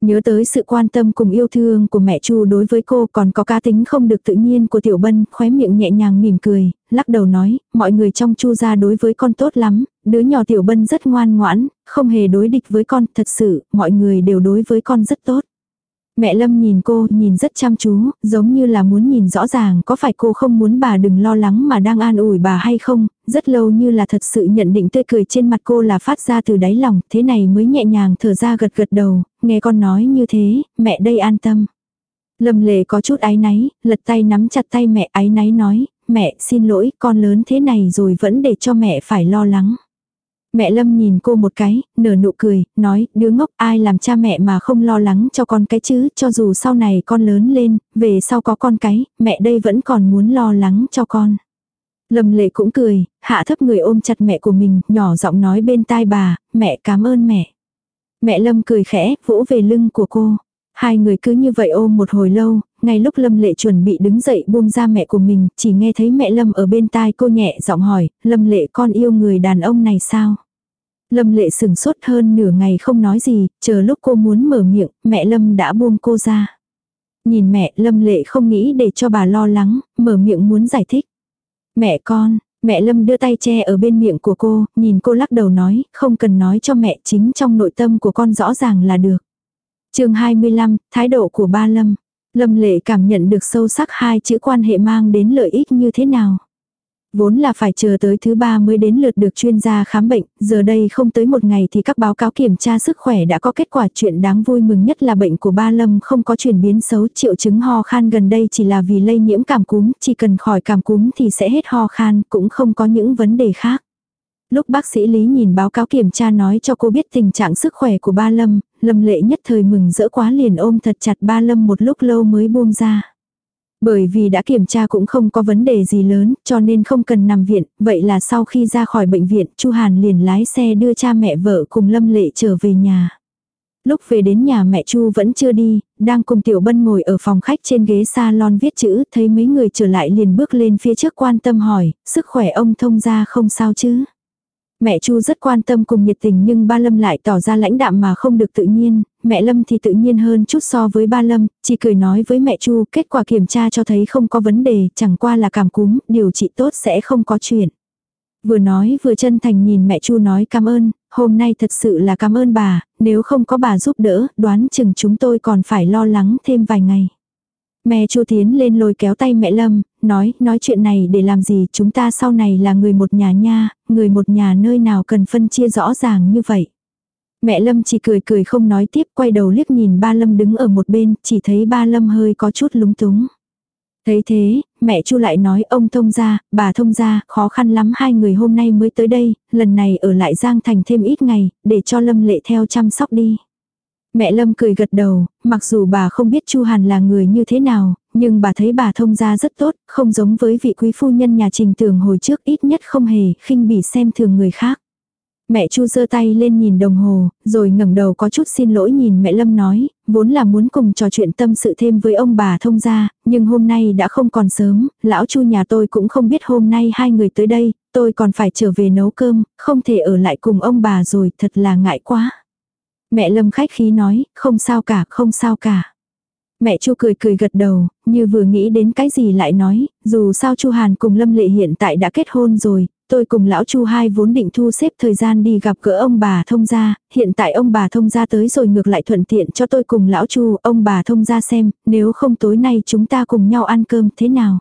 Nhớ tới sự quan tâm cùng yêu thương của mẹ Chu đối với cô còn có cá tính không được tự nhiên của Tiểu Bân, khóe miệng nhẹ nhàng mỉm cười, lắc đầu nói, mọi người trong Chu gia đối với con tốt lắm, đứa nhỏ Tiểu Bân rất ngoan ngoãn, không hề đối địch với con, thật sự, mọi người đều đối với con rất tốt. Mẹ Lâm nhìn cô, nhìn rất chăm chú, giống như là muốn nhìn rõ ràng có phải cô không muốn bà đừng lo lắng mà đang an ủi bà hay không, rất lâu như là thật sự nhận định tươi cười trên mặt cô là phát ra từ đáy lòng, thế này mới nhẹ nhàng thở ra gật gật đầu, nghe con nói như thế, mẹ đây an tâm. Lâm lệ có chút áy náy, lật tay nắm chặt tay mẹ áy náy nói, mẹ xin lỗi con lớn thế này rồi vẫn để cho mẹ phải lo lắng. Mẹ Lâm nhìn cô một cái, nở nụ cười, nói, đứa ngốc ai làm cha mẹ mà không lo lắng cho con cái chứ, cho dù sau này con lớn lên, về sau có con cái, mẹ đây vẫn còn muốn lo lắng cho con. Lâm lệ cũng cười, hạ thấp người ôm chặt mẹ của mình, nhỏ giọng nói bên tai bà, mẹ cảm ơn mẹ. Mẹ Lâm cười khẽ, vỗ về lưng của cô. Hai người cứ như vậy ôm một hồi lâu, ngay lúc Lâm Lệ chuẩn bị đứng dậy buông ra mẹ của mình, chỉ nghe thấy mẹ Lâm ở bên tai cô nhẹ giọng hỏi, Lâm Lệ con yêu người đàn ông này sao? Lâm Lệ sừng sốt hơn nửa ngày không nói gì, chờ lúc cô muốn mở miệng, mẹ Lâm đã buông cô ra. Nhìn mẹ, Lâm Lệ không nghĩ để cho bà lo lắng, mở miệng muốn giải thích. Mẹ con, mẹ Lâm đưa tay che ở bên miệng của cô, nhìn cô lắc đầu nói, không cần nói cho mẹ chính trong nội tâm của con rõ ràng là được. chương 25, thái độ của ba Lâm. Lâm Lệ cảm nhận được sâu sắc hai chữ quan hệ mang đến lợi ích như thế nào. Vốn là phải chờ tới thứ ba mới đến lượt được chuyên gia khám bệnh, giờ đây không tới một ngày thì các báo cáo kiểm tra sức khỏe đã có kết quả chuyện đáng vui mừng nhất là bệnh của ba Lâm không có chuyển biến xấu triệu chứng ho khan gần đây chỉ là vì lây nhiễm cảm cúm, chỉ cần khỏi cảm cúm thì sẽ hết ho khan, cũng không có những vấn đề khác. Lúc bác sĩ Lý nhìn báo cáo kiểm tra nói cho cô biết tình trạng sức khỏe của ba Lâm, Lâm lệ nhất thời mừng rỡ quá liền ôm thật chặt ba Lâm một lúc lâu mới buông ra. Bởi vì đã kiểm tra cũng không có vấn đề gì lớn, cho nên không cần nằm viện, vậy là sau khi ra khỏi bệnh viện, Chu Hàn liền lái xe đưa cha mẹ vợ cùng Lâm Lệ trở về nhà. Lúc về đến nhà mẹ Chu vẫn chưa đi, đang cùng Tiểu Bân ngồi ở phòng khách trên ghế salon viết chữ, thấy mấy người trở lại liền bước lên phía trước quan tâm hỏi, sức khỏe ông thông ra không sao chứ? Mẹ Chu rất quan tâm cùng nhiệt tình nhưng ba Lâm lại tỏ ra lãnh đạm mà không được tự nhiên, mẹ Lâm thì tự nhiên hơn chút so với ba Lâm, chỉ cười nói với mẹ Chu kết quả kiểm tra cho thấy không có vấn đề, chẳng qua là cảm cúm, điều trị tốt sẽ không có chuyện. Vừa nói vừa chân thành nhìn mẹ Chu nói cảm ơn, hôm nay thật sự là cảm ơn bà, nếu không có bà giúp đỡ, đoán chừng chúng tôi còn phải lo lắng thêm vài ngày. Mẹ Chu tiến lên lôi kéo tay mẹ Lâm, nói, nói chuyện này để làm gì, chúng ta sau này là người một nhà nha, người một nhà nơi nào cần phân chia rõ ràng như vậy. Mẹ Lâm chỉ cười cười không nói tiếp, quay đầu liếc nhìn ba Lâm đứng ở một bên, chỉ thấy ba Lâm hơi có chút lúng túng. Thấy thế, mẹ Chu lại nói ông thông gia, bà thông gia, khó khăn lắm hai người hôm nay mới tới đây, lần này ở lại Giang Thành thêm ít ngày, để cho Lâm lệ theo chăm sóc đi. Mẹ Lâm cười gật đầu, mặc dù bà không biết Chu Hàn là người như thế nào, nhưng bà thấy bà thông gia rất tốt, không giống với vị quý phu nhân nhà Trình Tường hồi trước ít nhất không hề khinh bỉ xem thường người khác. Mẹ Chu giơ tay lên nhìn đồng hồ, rồi ngẩng đầu có chút xin lỗi nhìn mẹ Lâm nói, vốn là muốn cùng trò chuyện tâm sự thêm với ông bà thông gia, nhưng hôm nay đã không còn sớm, lão Chu nhà tôi cũng không biết hôm nay hai người tới đây, tôi còn phải trở về nấu cơm, không thể ở lại cùng ông bà rồi, thật là ngại quá. Mẹ Lâm khách khí nói, không sao cả, không sao cả. Mẹ Chu cười cười gật đầu, như vừa nghĩ đến cái gì lại nói, dù sao Chu Hàn cùng Lâm Lệ hiện tại đã kết hôn rồi, tôi cùng lão Chu hai vốn định thu xếp thời gian đi gặp gỡ ông bà thông gia, hiện tại ông bà thông gia tới rồi ngược lại thuận tiện cho tôi cùng lão Chu, ông bà thông gia xem, nếu không tối nay chúng ta cùng nhau ăn cơm thế nào.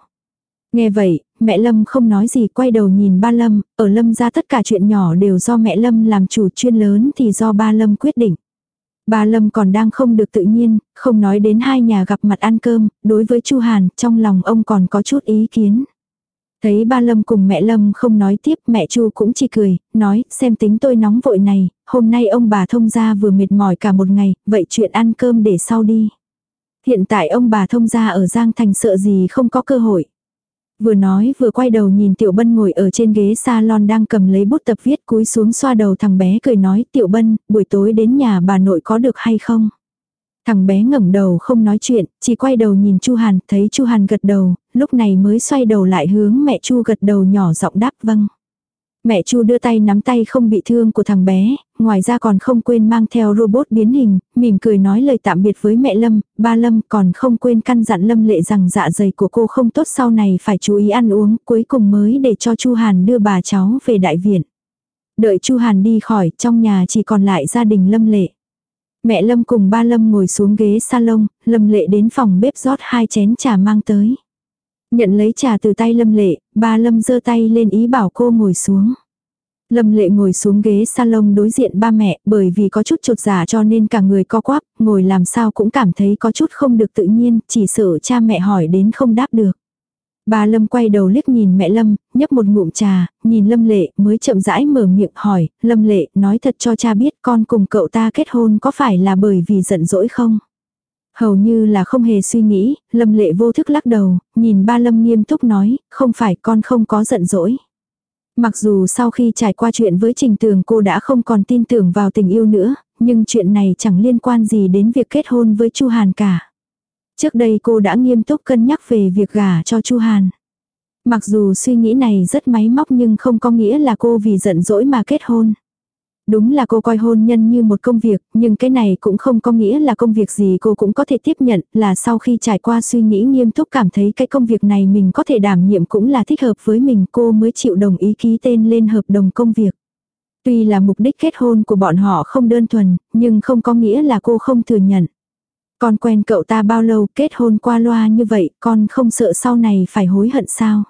Nghe vậy, mẹ Lâm không nói gì quay đầu nhìn ba Lâm, ở Lâm ra tất cả chuyện nhỏ đều do mẹ Lâm làm chủ chuyên lớn thì do ba Lâm quyết định. Ba Lâm còn đang không được tự nhiên, không nói đến hai nhà gặp mặt ăn cơm, đối với Chu Hàn, trong lòng ông còn có chút ý kiến. Thấy ba Lâm cùng mẹ Lâm không nói tiếp, mẹ Chu cũng chỉ cười, nói, xem tính tôi nóng vội này, hôm nay ông bà thông gia vừa mệt mỏi cả một ngày, vậy chuyện ăn cơm để sau đi. Hiện tại ông bà thông gia ở Giang Thành sợ gì không có cơ hội. Vừa nói vừa quay đầu nhìn Tiểu Bân ngồi ở trên ghế salon đang cầm lấy bút tập viết cúi xuống xoa đầu thằng bé cười nói Tiểu Bân, buổi tối đến nhà bà nội có được hay không? Thằng bé ngẩng đầu không nói chuyện, chỉ quay đầu nhìn Chu Hàn, thấy Chu Hàn gật đầu, lúc này mới xoay đầu lại hướng mẹ Chu gật đầu nhỏ giọng đáp vâng. Mẹ Chu đưa tay nắm tay không bị thương của thằng bé, ngoài ra còn không quên mang theo robot biến hình, mỉm cười nói lời tạm biệt với mẹ Lâm, ba Lâm còn không quên căn dặn Lâm lệ rằng dạ dày của cô không tốt sau này phải chú ý ăn uống, cuối cùng mới để cho Chu Hàn đưa bà cháu về đại viện. Đợi Chu Hàn đi khỏi, trong nhà chỉ còn lại gia đình Lâm lệ. Mẹ Lâm cùng ba Lâm ngồi xuống ghế salon, Lâm Lệ đến phòng bếp rót hai chén trà mang tới. Nhận lấy trà từ tay Lâm Lệ, ba Lâm giơ tay lên ý bảo cô ngồi xuống. Lâm Lệ ngồi xuống ghế salon đối diện ba mẹ, bởi vì có chút chột giả dạ cho nên cả người co quắp, ngồi làm sao cũng cảm thấy có chút không được tự nhiên, chỉ sợ cha mẹ hỏi đến không đáp được. Bà Lâm quay đầu liếc nhìn mẹ Lâm, nhấp một ngụm trà, nhìn Lâm Lệ mới chậm rãi mở miệng hỏi, Lâm Lệ nói thật cho cha biết con cùng cậu ta kết hôn có phải là bởi vì giận dỗi không? Hầu như là không hề suy nghĩ, Lâm Lệ vô thức lắc đầu, nhìn ba Lâm nghiêm túc nói, không phải con không có giận dỗi. Mặc dù sau khi trải qua chuyện với Trình Tường cô đã không còn tin tưởng vào tình yêu nữa, nhưng chuyện này chẳng liên quan gì đến việc kết hôn với Chu Hàn cả. Trước đây cô đã nghiêm túc cân nhắc về việc gả cho Chu Hàn. Mặc dù suy nghĩ này rất máy móc nhưng không có nghĩa là cô vì giận dỗi mà kết hôn. Đúng là cô coi hôn nhân như một công việc, nhưng cái này cũng không có nghĩa là công việc gì cô cũng có thể tiếp nhận, là sau khi trải qua suy nghĩ nghiêm túc cảm thấy cái công việc này mình có thể đảm nhiệm cũng là thích hợp với mình cô mới chịu đồng ý ký tên lên hợp đồng công việc. Tuy là mục đích kết hôn của bọn họ không đơn thuần, nhưng không có nghĩa là cô không thừa nhận. Con quen cậu ta bao lâu kết hôn qua loa như vậy, con không sợ sau này phải hối hận sao?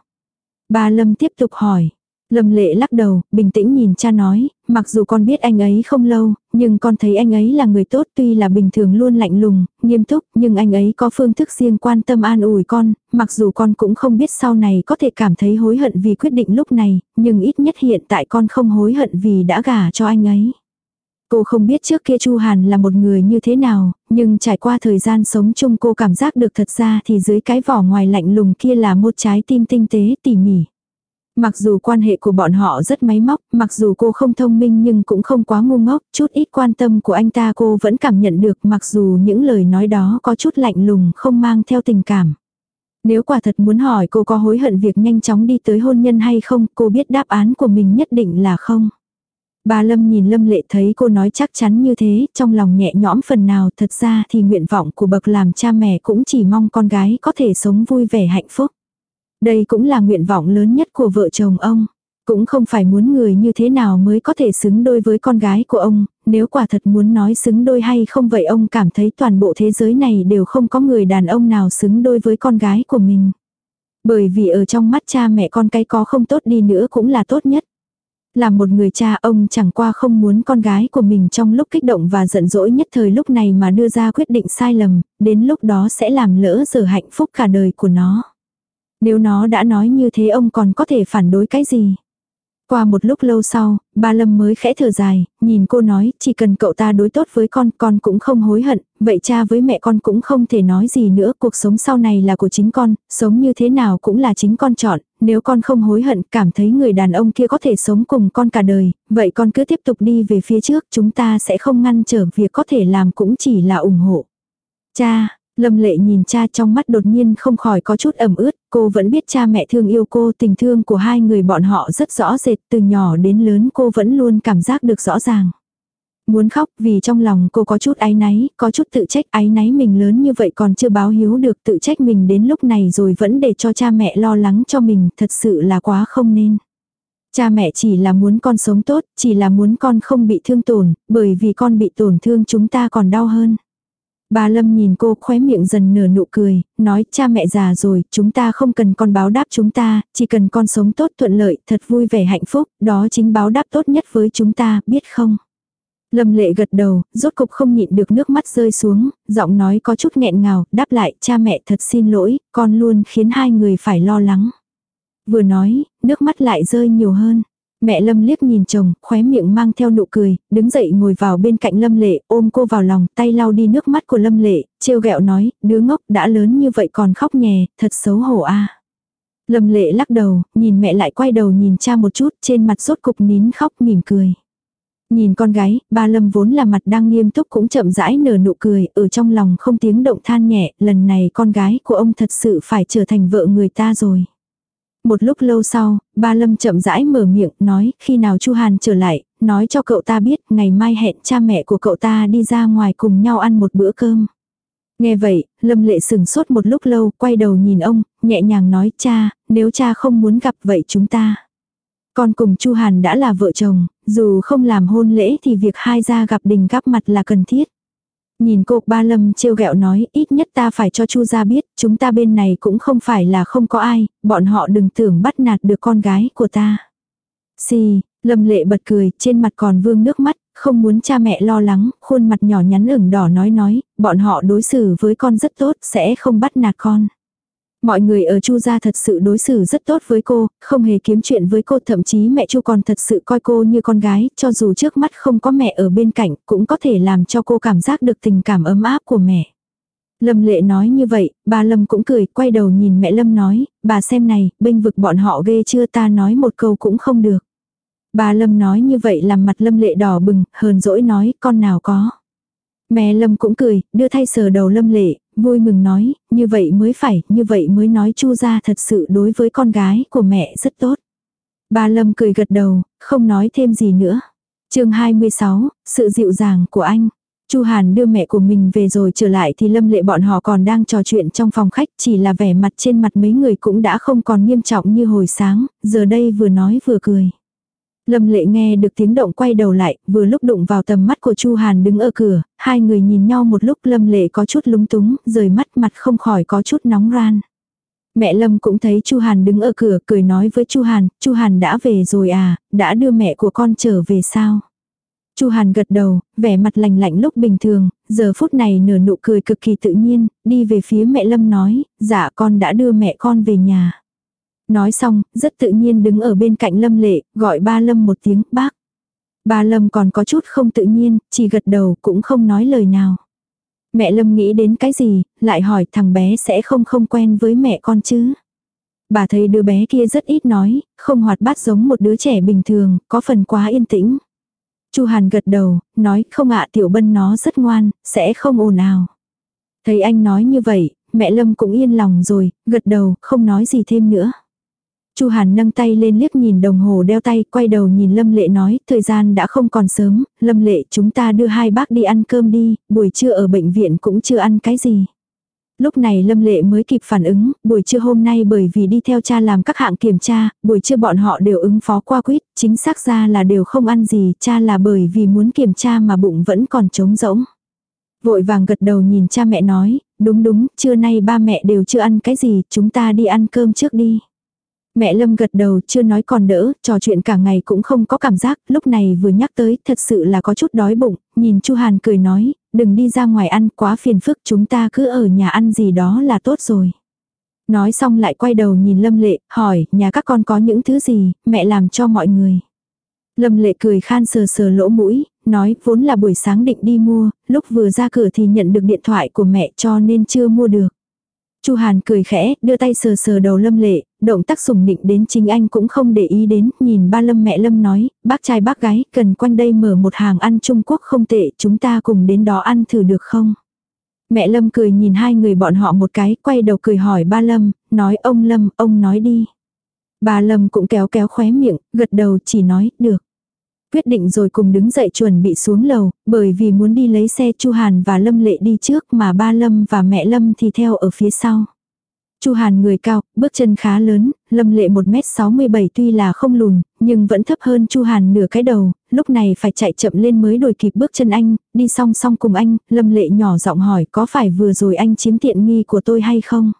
Bà Lâm tiếp tục hỏi. Lâm lệ lắc đầu, bình tĩnh nhìn cha nói, mặc dù con biết anh ấy không lâu, nhưng con thấy anh ấy là người tốt tuy là bình thường luôn lạnh lùng, nghiêm túc, nhưng anh ấy có phương thức riêng quan tâm an ủi con, mặc dù con cũng không biết sau này có thể cảm thấy hối hận vì quyết định lúc này, nhưng ít nhất hiện tại con không hối hận vì đã gả cho anh ấy. Cô không biết trước kia Chu Hàn là một người như thế nào, nhưng trải qua thời gian sống chung cô cảm giác được thật ra thì dưới cái vỏ ngoài lạnh lùng kia là một trái tim tinh tế tỉ mỉ. Mặc dù quan hệ của bọn họ rất máy móc, mặc dù cô không thông minh nhưng cũng không quá ngu ngốc, chút ít quan tâm của anh ta cô vẫn cảm nhận được mặc dù những lời nói đó có chút lạnh lùng không mang theo tình cảm. Nếu quả thật muốn hỏi cô có hối hận việc nhanh chóng đi tới hôn nhân hay không, cô biết đáp án của mình nhất định là không. Bà Lâm nhìn Lâm Lệ thấy cô nói chắc chắn như thế, trong lòng nhẹ nhõm phần nào thật ra thì nguyện vọng của bậc làm cha mẹ cũng chỉ mong con gái có thể sống vui vẻ hạnh phúc. Đây cũng là nguyện vọng lớn nhất của vợ chồng ông. Cũng không phải muốn người như thế nào mới có thể xứng đôi với con gái của ông, nếu quả thật muốn nói xứng đôi hay không vậy ông cảm thấy toàn bộ thế giới này đều không có người đàn ông nào xứng đôi với con gái của mình. Bởi vì ở trong mắt cha mẹ con cái có không tốt đi nữa cũng là tốt nhất. Là một người cha ông chẳng qua không muốn con gái của mình trong lúc kích động và giận dỗi nhất thời lúc này mà đưa ra quyết định sai lầm, đến lúc đó sẽ làm lỡ giờ hạnh phúc cả đời của nó. Nếu nó đã nói như thế ông còn có thể phản đối cái gì? Qua một lúc lâu sau, ba Lâm mới khẽ thở dài, nhìn cô nói, chỉ cần cậu ta đối tốt với con, con cũng không hối hận, vậy cha với mẹ con cũng không thể nói gì nữa, cuộc sống sau này là của chính con, sống như thế nào cũng là chính con chọn, nếu con không hối hận, cảm thấy người đàn ông kia có thể sống cùng con cả đời, vậy con cứ tiếp tục đi về phía trước, chúng ta sẽ không ngăn trở việc có thể làm cũng chỉ là ủng hộ. Cha, Lâm lệ nhìn cha trong mắt đột nhiên không khỏi có chút ẩm ướt, cô vẫn biết cha mẹ thương yêu cô, tình thương của hai người bọn họ rất rõ rệt, từ nhỏ đến lớn cô vẫn luôn cảm giác được rõ ràng. Muốn khóc vì trong lòng cô có chút áy náy, có chút tự trách áy náy mình lớn như vậy còn chưa báo hiếu được tự trách mình đến lúc này rồi vẫn để cho cha mẹ lo lắng cho mình, thật sự là quá không nên. Cha mẹ chỉ là muốn con sống tốt, chỉ là muốn con không bị thương tổn, bởi vì con bị tổn thương chúng ta còn đau hơn. Bà Lâm nhìn cô khóe miệng dần nở nụ cười, nói cha mẹ già rồi, chúng ta không cần con báo đáp chúng ta, chỉ cần con sống tốt thuận lợi, thật vui vẻ hạnh phúc, đó chính báo đáp tốt nhất với chúng ta, biết không? Lâm lệ gật đầu, rốt cục không nhịn được nước mắt rơi xuống, giọng nói có chút nghẹn ngào, đáp lại, cha mẹ thật xin lỗi, con luôn khiến hai người phải lo lắng. Vừa nói, nước mắt lại rơi nhiều hơn. Mẹ Lâm liếc nhìn chồng, khóe miệng mang theo nụ cười, đứng dậy ngồi vào bên cạnh Lâm Lệ, ôm cô vào lòng, tay lau đi nước mắt của Lâm Lệ, trêu ghẹo nói, đứa ngốc đã lớn như vậy còn khóc nhè, thật xấu hổ a. Lâm Lệ lắc đầu, nhìn mẹ lại quay đầu nhìn cha một chút, trên mặt rốt cục nín khóc mỉm cười. Nhìn con gái, ba Lâm vốn là mặt đang nghiêm túc cũng chậm rãi nở nụ cười, ở trong lòng không tiếng động than nhẹ, lần này con gái của ông thật sự phải trở thành vợ người ta rồi. Một lúc lâu sau, ba Lâm chậm rãi mở miệng nói khi nào Chu Hàn trở lại, nói cho cậu ta biết ngày mai hẹn cha mẹ của cậu ta đi ra ngoài cùng nhau ăn một bữa cơm. Nghe vậy, Lâm lệ sừng sốt một lúc lâu, quay đầu nhìn ông, nhẹ nhàng nói cha, nếu cha không muốn gặp vậy chúng ta. Con cùng Chu Hàn đã là vợ chồng, dù không làm hôn lễ thì việc hai gia gặp đình gặp mặt là cần thiết. Nhìn cô ba lâm trêu ghẹo nói ít nhất ta phải cho chu gia biết, chúng ta bên này cũng không phải là không có ai, bọn họ đừng tưởng bắt nạt được con gái của ta. Xì, lâm lệ bật cười, trên mặt còn vương nước mắt, không muốn cha mẹ lo lắng, khuôn mặt nhỏ nhắn ửng đỏ nói nói, bọn họ đối xử với con rất tốt, sẽ không bắt nạt con. Mọi người ở Chu gia thật sự đối xử rất tốt với cô, không hề kiếm chuyện với cô, thậm chí mẹ Chu còn thật sự coi cô như con gái, cho dù trước mắt không có mẹ ở bên cạnh, cũng có thể làm cho cô cảm giác được tình cảm ấm áp của mẹ. Lâm lệ nói như vậy, bà Lâm cũng cười, quay đầu nhìn mẹ Lâm nói, bà xem này, bênh vực bọn họ ghê chưa ta nói một câu cũng không được. Bà Lâm nói như vậy làm mặt Lâm lệ đỏ bừng, hờn dỗi nói, con nào có. Mẹ Lâm cũng cười, đưa thay sờ đầu Lâm lệ, vui mừng nói, như vậy mới phải, như vậy mới nói chu ra thật sự đối với con gái của mẹ rất tốt. Bà Lâm cười gật đầu, không nói thêm gì nữa. chương 26, sự dịu dàng của anh. Chu Hàn đưa mẹ của mình về rồi trở lại thì Lâm Lệ bọn họ còn đang trò chuyện trong phòng khách, chỉ là vẻ mặt trên mặt mấy người cũng đã không còn nghiêm trọng như hồi sáng, giờ đây vừa nói vừa cười. Lâm lệ nghe được tiếng động quay đầu lại, vừa lúc đụng vào tầm mắt của Chu Hàn đứng ở cửa, hai người nhìn nhau một lúc Lâm lệ có chút lúng túng, rời mắt mặt không khỏi có chút nóng ran. Mẹ Lâm cũng thấy Chu Hàn đứng ở cửa cười nói với Chu Hàn, Chu Hàn đã về rồi à, đã đưa mẹ của con trở về sao? Chu Hàn gật đầu, vẻ mặt lành lạnh lúc bình thường, giờ phút này nở nụ cười cực kỳ tự nhiên, đi về phía mẹ Lâm nói, dạ con đã đưa mẹ con về nhà. Nói xong, rất tự nhiên đứng ở bên cạnh Lâm Lệ, gọi ba Lâm một tiếng bác. Ba Lâm còn có chút không tự nhiên, chỉ gật đầu cũng không nói lời nào. Mẹ Lâm nghĩ đến cái gì, lại hỏi thằng bé sẽ không không quen với mẹ con chứ. Bà thấy đứa bé kia rất ít nói, không hoạt bát giống một đứa trẻ bình thường, có phần quá yên tĩnh. Chu Hàn gật đầu, nói không ạ tiểu bân nó rất ngoan, sẽ không ồn ào. Thấy anh nói như vậy, mẹ Lâm cũng yên lòng rồi, gật đầu, không nói gì thêm nữa. Chu Hàn nâng tay lên liếc nhìn đồng hồ đeo tay, quay đầu nhìn Lâm Lệ nói, thời gian đã không còn sớm, Lâm Lệ chúng ta đưa hai bác đi ăn cơm đi, buổi trưa ở bệnh viện cũng chưa ăn cái gì. Lúc này Lâm Lệ mới kịp phản ứng, buổi trưa hôm nay bởi vì đi theo cha làm các hạng kiểm tra, buổi trưa bọn họ đều ứng phó qua quýt, chính xác ra là đều không ăn gì, cha là bởi vì muốn kiểm tra mà bụng vẫn còn trống rỗng. Vội vàng gật đầu nhìn cha mẹ nói, đúng đúng, trưa nay ba mẹ đều chưa ăn cái gì, chúng ta đi ăn cơm trước đi. Mẹ Lâm gật đầu chưa nói còn đỡ, trò chuyện cả ngày cũng không có cảm giác, lúc này vừa nhắc tới thật sự là có chút đói bụng, nhìn Chu Hàn cười nói, đừng đi ra ngoài ăn quá phiền phức chúng ta cứ ở nhà ăn gì đó là tốt rồi. Nói xong lại quay đầu nhìn Lâm Lệ, hỏi, nhà các con có những thứ gì, mẹ làm cho mọi người. Lâm Lệ cười khan sờ sờ lỗ mũi, nói vốn là buổi sáng định đi mua, lúc vừa ra cửa thì nhận được điện thoại của mẹ cho nên chưa mua được. Chu Hàn cười khẽ, đưa tay sờ sờ đầu Lâm Lệ, động tác sùng nịnh đến chính anh cũng không để ý đến, nhìn ba Lâm mẹ Lâm nói, bác trai bác gái, cần quanh đây mở một hàng ăn Trung Quốc không tệ, chúng ta cùng đến đó ăn thử được không? Mẹ Lâm cười nhìn hai người bọn họ một cái, quay đầu cười hỏi ba Lâm, nói ông Lâm, ông nói đi. Ba Lâm cũng kéo kéo khóe miệng, gật đầu chỉ nói, được quyết định rồi cùng đứng dậy chuẩn bị xuống lầu, bởi vì muốn đi lấy xe Chu Hàn và Lâm Lệ đi trước mà ba Lâm và mẹ Lâm thì theo ở phía sau. Chu Hàn người cao, bước chân khá lớn, Lâm Lệ 1m67 tuy là không lùn, nhưng vẫn thấp hơn Chu Hàn nửa cái đầu, lúc này phải chạy chậm lên mới đuổi kịp bước chân anh, đi song song cùng anh, Lâm Lệ nhỏ giọng hỏi có phải vừa rồi anh chiếm tiện nghi của tôi hay không?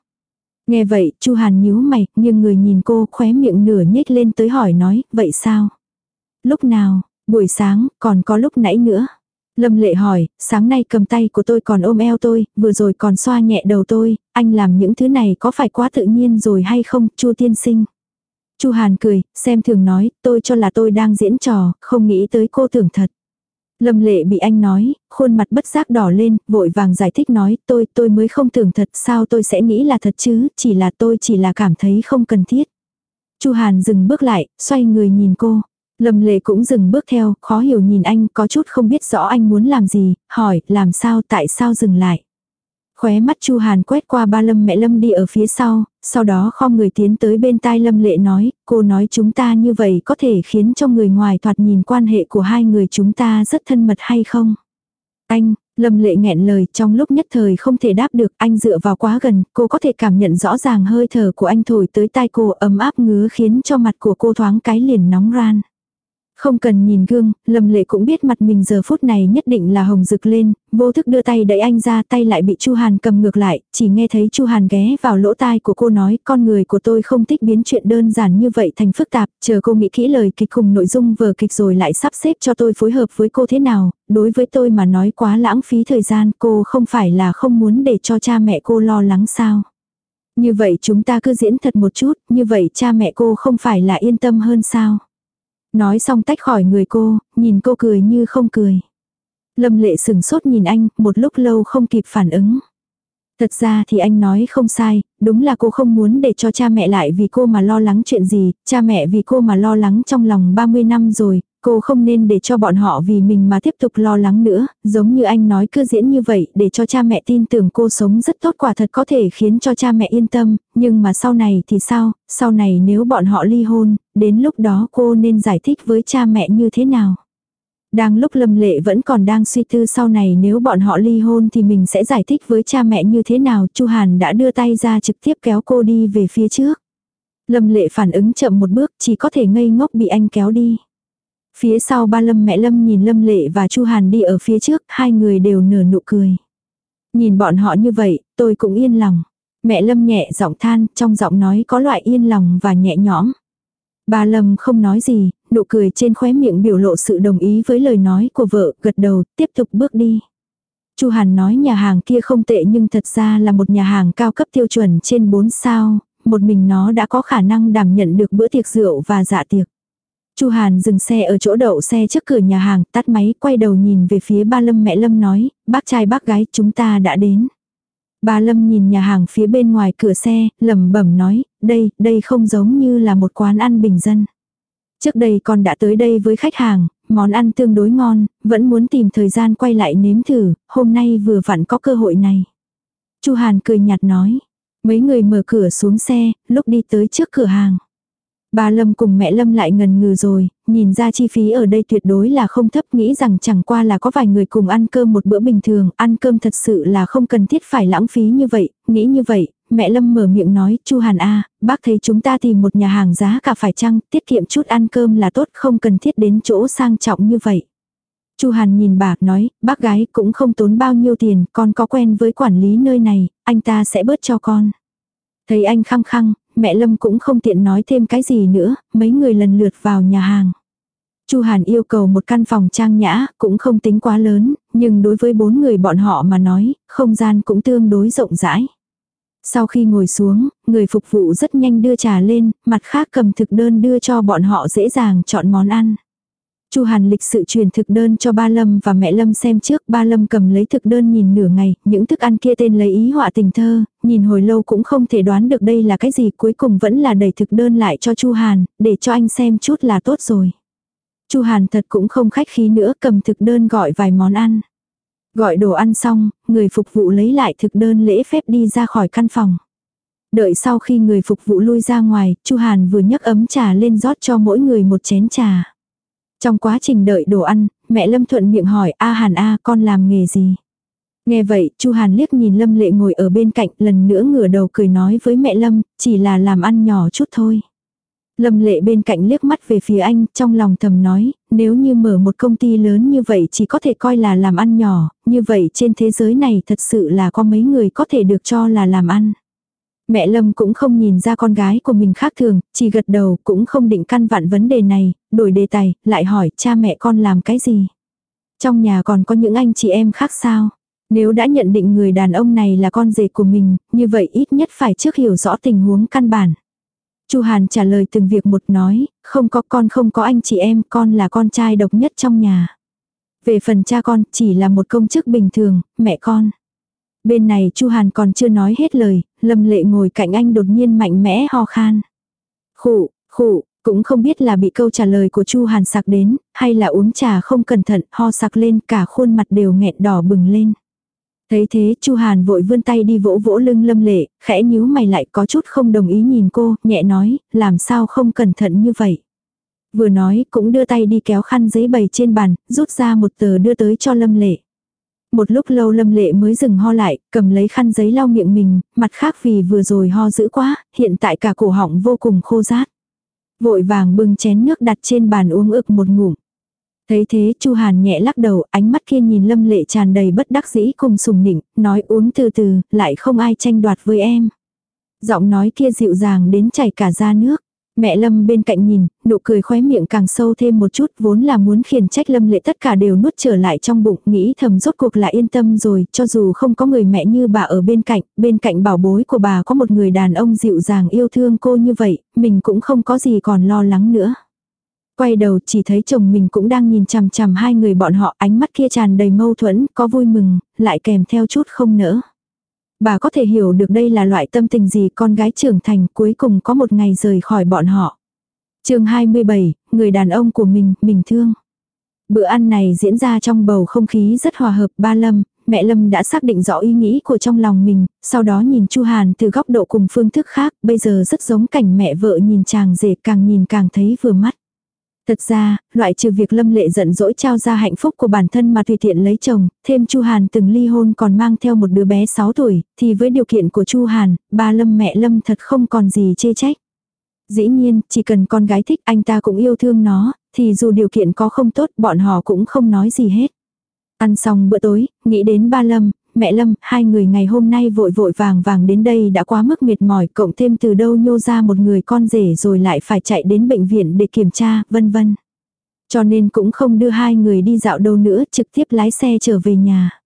Nghe vậy, Chu Hàn nhíu mày, nhưng người nhìn cô khóe miệng nửa nhếch lên tới hỏi nói, vậy sao? Lúc nào, buổi sáng, còn có lúc nãy nữa. Lâm lệ hỏi, sáng nay cầm tay của tôi còn ôm eo tôi, vừa rồi còn xoa nhẹ đầu tôi, anh làm những thứ này có phải quá tự nhiên rồi hay không, chu tiên sinh. chu Hàn cười, xem thường nói, tôi cho là tôi đang diễn trò, không nghĩ tới cô tưởng thật. Lâm lệ bị anh nói, khuôn mặt bất giác đỏ lên, vội vàng giải thích nói, tôi, tôi mới không tưởng thật, sao tôi sẽ nghĩ là thật chứ, chỉ là tôi chỉ là cảm thấy không cần thiết. chu Hàn dừng bước lại, xoay người nhìn cô. Lâm lệ cũng dừng bước theo, khó hiểu nhìn anh, có chút không biết rõ anh muốn làm gì, hỏi, làm sao, tại sao dừng lại. Khóe mắt Chu Hàn quét qua ba Lâm mẹ Lâm đi ở phía sau, sau đó khom người tiến tới bên tai Lâm lệ nói, cô nói chúng ta như vậy có thể khiến cho người ngoài thoạt nhìn quan hệ của hai người chúng ta rất thân mật hay không? Anh, Lâm lệ nghẹn lời trong lúc nhất thời không thể đáp được anh dựa vào quá gần, cô có thể cảm nhận rõ ràng hơi thở của anh thổi tới tai cô ấm áp ngứa khiến cho mặt của cô thoáng cái liền nóng ran. Không cần nhìn gương, Lâm Lệ cũng biết mặt mình giờ phút này nhất định là hồng rực lên, Vô thức đưa tay đẩy anh ra tay lại bị Chu Hàn cầm ngược lại, chỉ nghe thấy Chu Hàn ghé vào lỗ tai của cô nói con người của tôi không thích biến chuyện đơn giản như vậy thành phức tạp, chờ cô nghĩ kỹ lời kịch cùng nội dung vở kịch rồi lại sắp xếp cho tôi phối hợp với cô thế nào, đối với tôi mà nói quá lãng phí thời gian cô không phải là không muốn để cho cha mẹ cô lo lắng sao. Như vậy chúng ta cứ diễn thật một chút, như vậy cha mẹ cô không phải là yên tâm hơn sao. Nói xong tách khỏi người cô, nhìn cô cười như không cười. Lâm lệ sừng sốt nhìn anh, một lúc lâu không kịp phản ứng. Thật ra thì anh nói không sai, đúng là cô không muốn để cho cha mẹ lại vì cô mà lo lắng chuyện gì, cha mẹ vì cô mà lo lắng trong lòng 30 năm rồi, cô không nên để cho bọn họ vì mình mà tiếp tục lo lắng nữa, giống như anh nói cứ diễn như vậy để cho cha mẹ tin tưởng cô sống rất tốt quả thật có thể khiến cho cha mẹ yên tâm, nhưng mà sau này thì sao, sau này nếu bọn họ ly hôn, đến lúc đó cô nên giải thích với cha mẹ như thế nào. Đang lúc Lâm Lệ vẫn còn đang suy tư sau này nếu bọn họ ly hôn thì mình sẽ giải thích với cha mẹ như thế nào, Chu Hàn đã đưa tay ra trực tiếp kéo cô đi về phía trước. Lâm Lệ phản ứng chậm một bước, chỉ có thể ngây ngốc bị anh kéo đi. Phía sau ba Lâm mẹ Lâm nhìn Lâm Lệ và Chu Hàn đi ở phía trước, hai người đều nở nụ cười. Nhìn bọn họ như vậy, tôi cũng yên lòng. Mẹ Lâm nhẹ giọng than, trong giọng nói có loại yên lòng và nhẹ nhõm. Ba Lâm không nói gì, nụ cười trên khóe miệng biểu lộ sự đồng ý với lời nói của vợ, gật đầu, tiếp tục bước đi. Chu Hàn nói nhà hàng kia không tệ nhưng thật ra là một nhà hàng cao cấp tiêu chuẩn trên 4 sao, một mình nó đã có khả năng đảm nhận được bữa tiệc rượu và dạ tiệc. Chu Hàn dừng xe ở chỗ đậu xe trước cửa nhà hàng, tắt máy, quay đầu nhìn về phía ba Lâm mẹ Lâm nói, bác trai bác gái chúng ta đã đến. Ba Lâm nhìn nhà hàng phía bên ngoài cửa xe, lẩm bẩm nói, đây, đây không giống như là một quán ăn bình dân. Trước đây con đã tới đây với khách hàng, món ăn tương đối ngon, vẫn muốn tìm thời gian quay lại nếm thử, hôm nay vừa vặn có cơ hội này. Chu Hàn cười nhạt nói, mấy người mở cửa xuống xe, lúc đi tới trước cửa hàng. Ba Lâm cùng mẹ Lâm lại ngần ngừ rồi, nhìn ra chi phí ở đây tuyệt đối là không thấp nghĩ rằng chẳng qua là có vài người cùng ăn cơm một bữa bình thường, ăn cơm thật sự là không cần thiết phải lãng phí như vậy, nghĩ như vậy, mẹ Lâm mở miệng nói, Chu Hàn A, bác thấy chúng ta tìm một nhà hàng giá cả phải chăng, tiết kiệm chút ăn cơm là tốt không cần thiết đến chỗ sang trọng như vậy. Chu Hàn nhìn bà nói, bác gái cũng không tốn bao nhiêu tiền, con có quen với quản lý nơi này, anh ta sẽ bớt cho con. Thấy anh khăng khăng, mẹ Lâm cũng không tiện nói thêm cái gì nữa, mấy người lần lượt vào nhà hàng. Chu Hàn yêu cầu một căn phòng trang nhã, cũng không tính quá lớn, nhưng đối với bốn người bọn họ mà nói, không gian cũng tương đối rộng rãi. Sau khi ngồi xuống, người phục vụ rất nhanh đưa trà lên, mặt khác cầm thực đơn đưa cho bọn họ dễ dàng chọn món ăn. Chu Hàn lịch sự truyền thực đơn cho ba Lâm và mẹ Lâm xem trước, ba Lâm cầm lấy thực đơn nhìn nửa ngày, những thức ăn kia tên lấy ý họa tình thơ, nhìn hồi lâu cũng không thể đoán được đây là cái gì, cuối cùng vẫn là đẩy thực đơn lại cho Chu Hàn, để cho anh xem chút là tốt rồi. Chu Hàn thật cũng không khách khí nữa, cầm thực đơn gọi vài món ăn. Gọi đồ ăn xong, người phục vụ lấy lại thực đơn lễ phép đi ra khỏi căn phòng. Đợi sau khi người phục vụ lui ra ngoài, Chu Hàn vừa nhấc ấm trà lên rót cho mỗi người một chén trà. Trong quá trình đợi đồ ăn, mẹ Lâm thuận miệng hỏi A Hàn A con làm nghề gì? Nghe vậy, Chu Hàn liếc nhìn Lâm Lệ ngồi ở bên cạnh, lần nữa ngửa đầu cười nói với mẹ Lâm, chỉ là làm ăn nhỏ chút thôi. Lâm Lệ bên cạnh liếc mắt về phía anh, trong lòng thầm nói, nếu như mở một công ty lớn như vậy chỉ có thể coi là làm ăn nhỏ, như vậy trên thế giới này thật sự là có mấy người có thể được cho là làm ăn. Mẹ Lâm cũng không nhìn ra con gái của mình khác thường, chỉ gật đầu cũng không định căn vặn vấn đề này, đổi đề tài, lại hỏi cha mẹ con làm cái gì. Trong nhà còn có những anh chị em khác sao? Nếu đã nhận định người đàn ông này là con rể của mình, như vậy ít nhất phải trước hiểu rõ tình huống căn bản. Chu Hàn trả lời từng việc một nói, không có con không có anh chị em, con là con trai độc nhất trong nhà. Về phần cha con, chỉ là một công chức bình thường, mẹ con. Bên này Chu Hàn còn chưa nói hết lời, Lâm Lệ ngồi cạnh anh đột nhiên mạnh mẽ ho khan. Khụ, khụ, cũng không biết là bị câu trả lời của Chu Hàn sặc đến, hay là uống trà không cẩn thận, ho sặc lên cả khuôn mặt đều nghẹn đỏ bừng lên. Thấy thế Chu Hàn vội vươn tay đi vỗ vỗ lưng Lâm Lệ, khẽ nhíu mày lại có chút không đồng ý nhìn cô, nhẹ nói, làm sao không cẩn thận như vậy. Vừa nói cũng đưa tay đi kéo khăn giấy bày trên bàn, rút ra một tờ đưa tới cho Lâm Lệ. Một lúc lâu Lâm Lệ mới dừng ho lại, cầm lấy khăn giấy lau miệng mình, mặt khác vì vừa rồi ho dữ quá, hiện tại cả cổ họng vô cùng khô rát. Vội vàng bưng chén nước đặt trên bàn uống ực một ngụm. Thấy thế Chu Hàn nhẹ lắc đầu, ánh mắt kia nhìn Lâm Lệ tràn đầy bất đắc dĩ cùng sùng nịnh, nói uống từ từ, lại không ai tranh đoạt với em. Giọng nói kia dịu dàng đến chảy cả da nước. Mẹ Lâm bên cạnh nhìn, nụ cười khóe miệng càng sâu thêm một chút vốn là muốn khiển trách Lâm lệ tất cả đều nuốt trở lại trong bụng nghĩ thầm rốt cuộc là yên tâm rồi cho dù không có người mẹ như bà ở bên cạnh, bên cạnh bảo bối của bà có một người đàn ông dịu dàng yêu thương cô như vậy, mình cũng không có gì còn lo lắng nữa. Quay đầu chỉ thấy chồng mình cũng đang nhìn chằm chằm hai người bọn họ ánh mắt kia tràn đầy mâu thuẫn, có vui mừng, lại kèm theo chút không nỡ. Bà có thể hiểu được đây là loại tâm tình gì con gái trưởng thành cuối cùng có một ngày rời khỏi bọn họ. chương 27, người đàn ông của mình, mình thương. Bữa ăn này diễn ra trong bầu không khí rất hòa hợp ba lâm, mẹ Lâm đã xác định rõ ý nghĩ của trong lòng mình, sau đó nhìn Chu Hàn từ góc độ cùng phương thức khác, bây giờ rất giống cảnh mẹ vợ nhìn chàng rể càng nhìn càng thấy vừa mắt. Thật ra, loại trừ việc Lâm Lệ giận dỗi trao ra hạnh phúc của bản thân mà tùy tiện lấy chồng, thêm Chu Hàn từng ly hôn còn mang theo một đứa bé 6 tuổi, thì với điều kiện của Chu Hàn, ba Lâm mẹ Lâm thật không còn gì chê trách. Dĩ nhiên, chỉ cần con gái thích anh ta cũng yêu thương nó, thì dù điều kiện có không tốt bọn họ cũng không nói gì hết. Ăn xong bữa tối, nghĩ đến ba Lâm, mẹ Lâm, hai người ngày hôm nay vội vội vàng vàng đến đây đã quá mức mệt mỏi, cộng thêm từ đâu nhô ra một người con rể rồi lại phải chạy đến bệnh viện để kiểm tra, vân vân. Cho nên cũng không đưa hai người đi dạo đâu nữa, trực tiếp lái xe trở về nhà.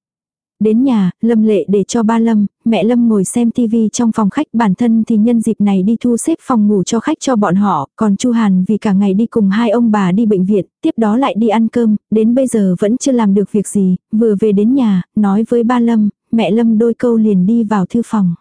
Đến nhà, Lâm Lệ để cho ba Lâm, mẹ Lâm ngồi xem tivi trong phòng khách bản thân thì nhân dịp này đi thu xếp phòng ngủ cho khách cho bọn họ, còn Chu Hàn vì cả ngày đi cùng hai ông bà đi bệnh viện, tiếp đó lại đi ăn cơm, đến bây giờ vẫn chưa làm được việc gì, vừa về đến nhà, nói với ba Lâm, mẹ Lâm đôi câu liền đi vào thư phòng.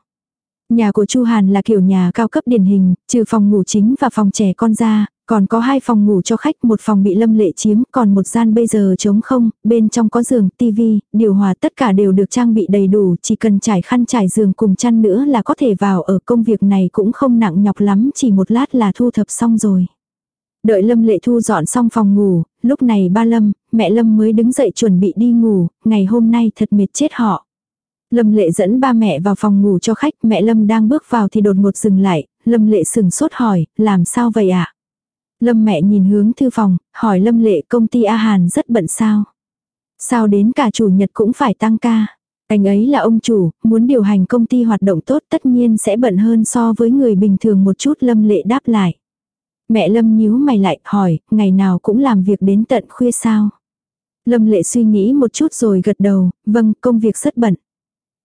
Nhà của Chu Hàn là kiểu nhà cao cấp điển hình, trừ phòng ngủ chính và phòng trẻ con ra, còn có hai phòng ngủ cho khách, một phòng bị lâm lệ chiếm, còn một gian bây giờ trống không, bên trong có giường, tivi, điều hòa tất cả đều được trang bị đầy đủ, chỉ cần trải khăn trải giường cùng chăn nữa là có thể vào ở công việc này cũng không nặng nhọc lắm, chỉ một lát là thu thập xong rồi. Đợi Lâm Lệ Thu dọn xong phòng ngủ, lúc này ba Lâm, mẹ Lâm mới đứng dậy chuẩn bị đi ngủ, ngày hôm nay thật mệt chết họ. Lâm Lệ dẫn ba mẹ vào phòng ngủ cho khách, mẹ Lâm đang bước vào thì đột ngột dừng lại, Lâm Lệ sừng sốt hỏi, làm sao vậy ạ? À? Lâm mẹ nhìn hướng thư phòng, hỏi Lâm Lệ công ty A Hàn rất bận sao? Sao đến cả chủ nhật cũng phải tăng ca? Anh ấy là ông chủ, muốn điều hành công ty hoạt động tốt tất nhiên sẽ bận hơn so với người bình thường một chút Lâm Lệ đáp lại. Mẹ Lâm nhíu mày lại, hỏi, ngày nào cũng làm việc đến tận khuya sao? Lâm Lệ suy nghĩ một chút rồi gật đầu, vâng, công việc rất bận.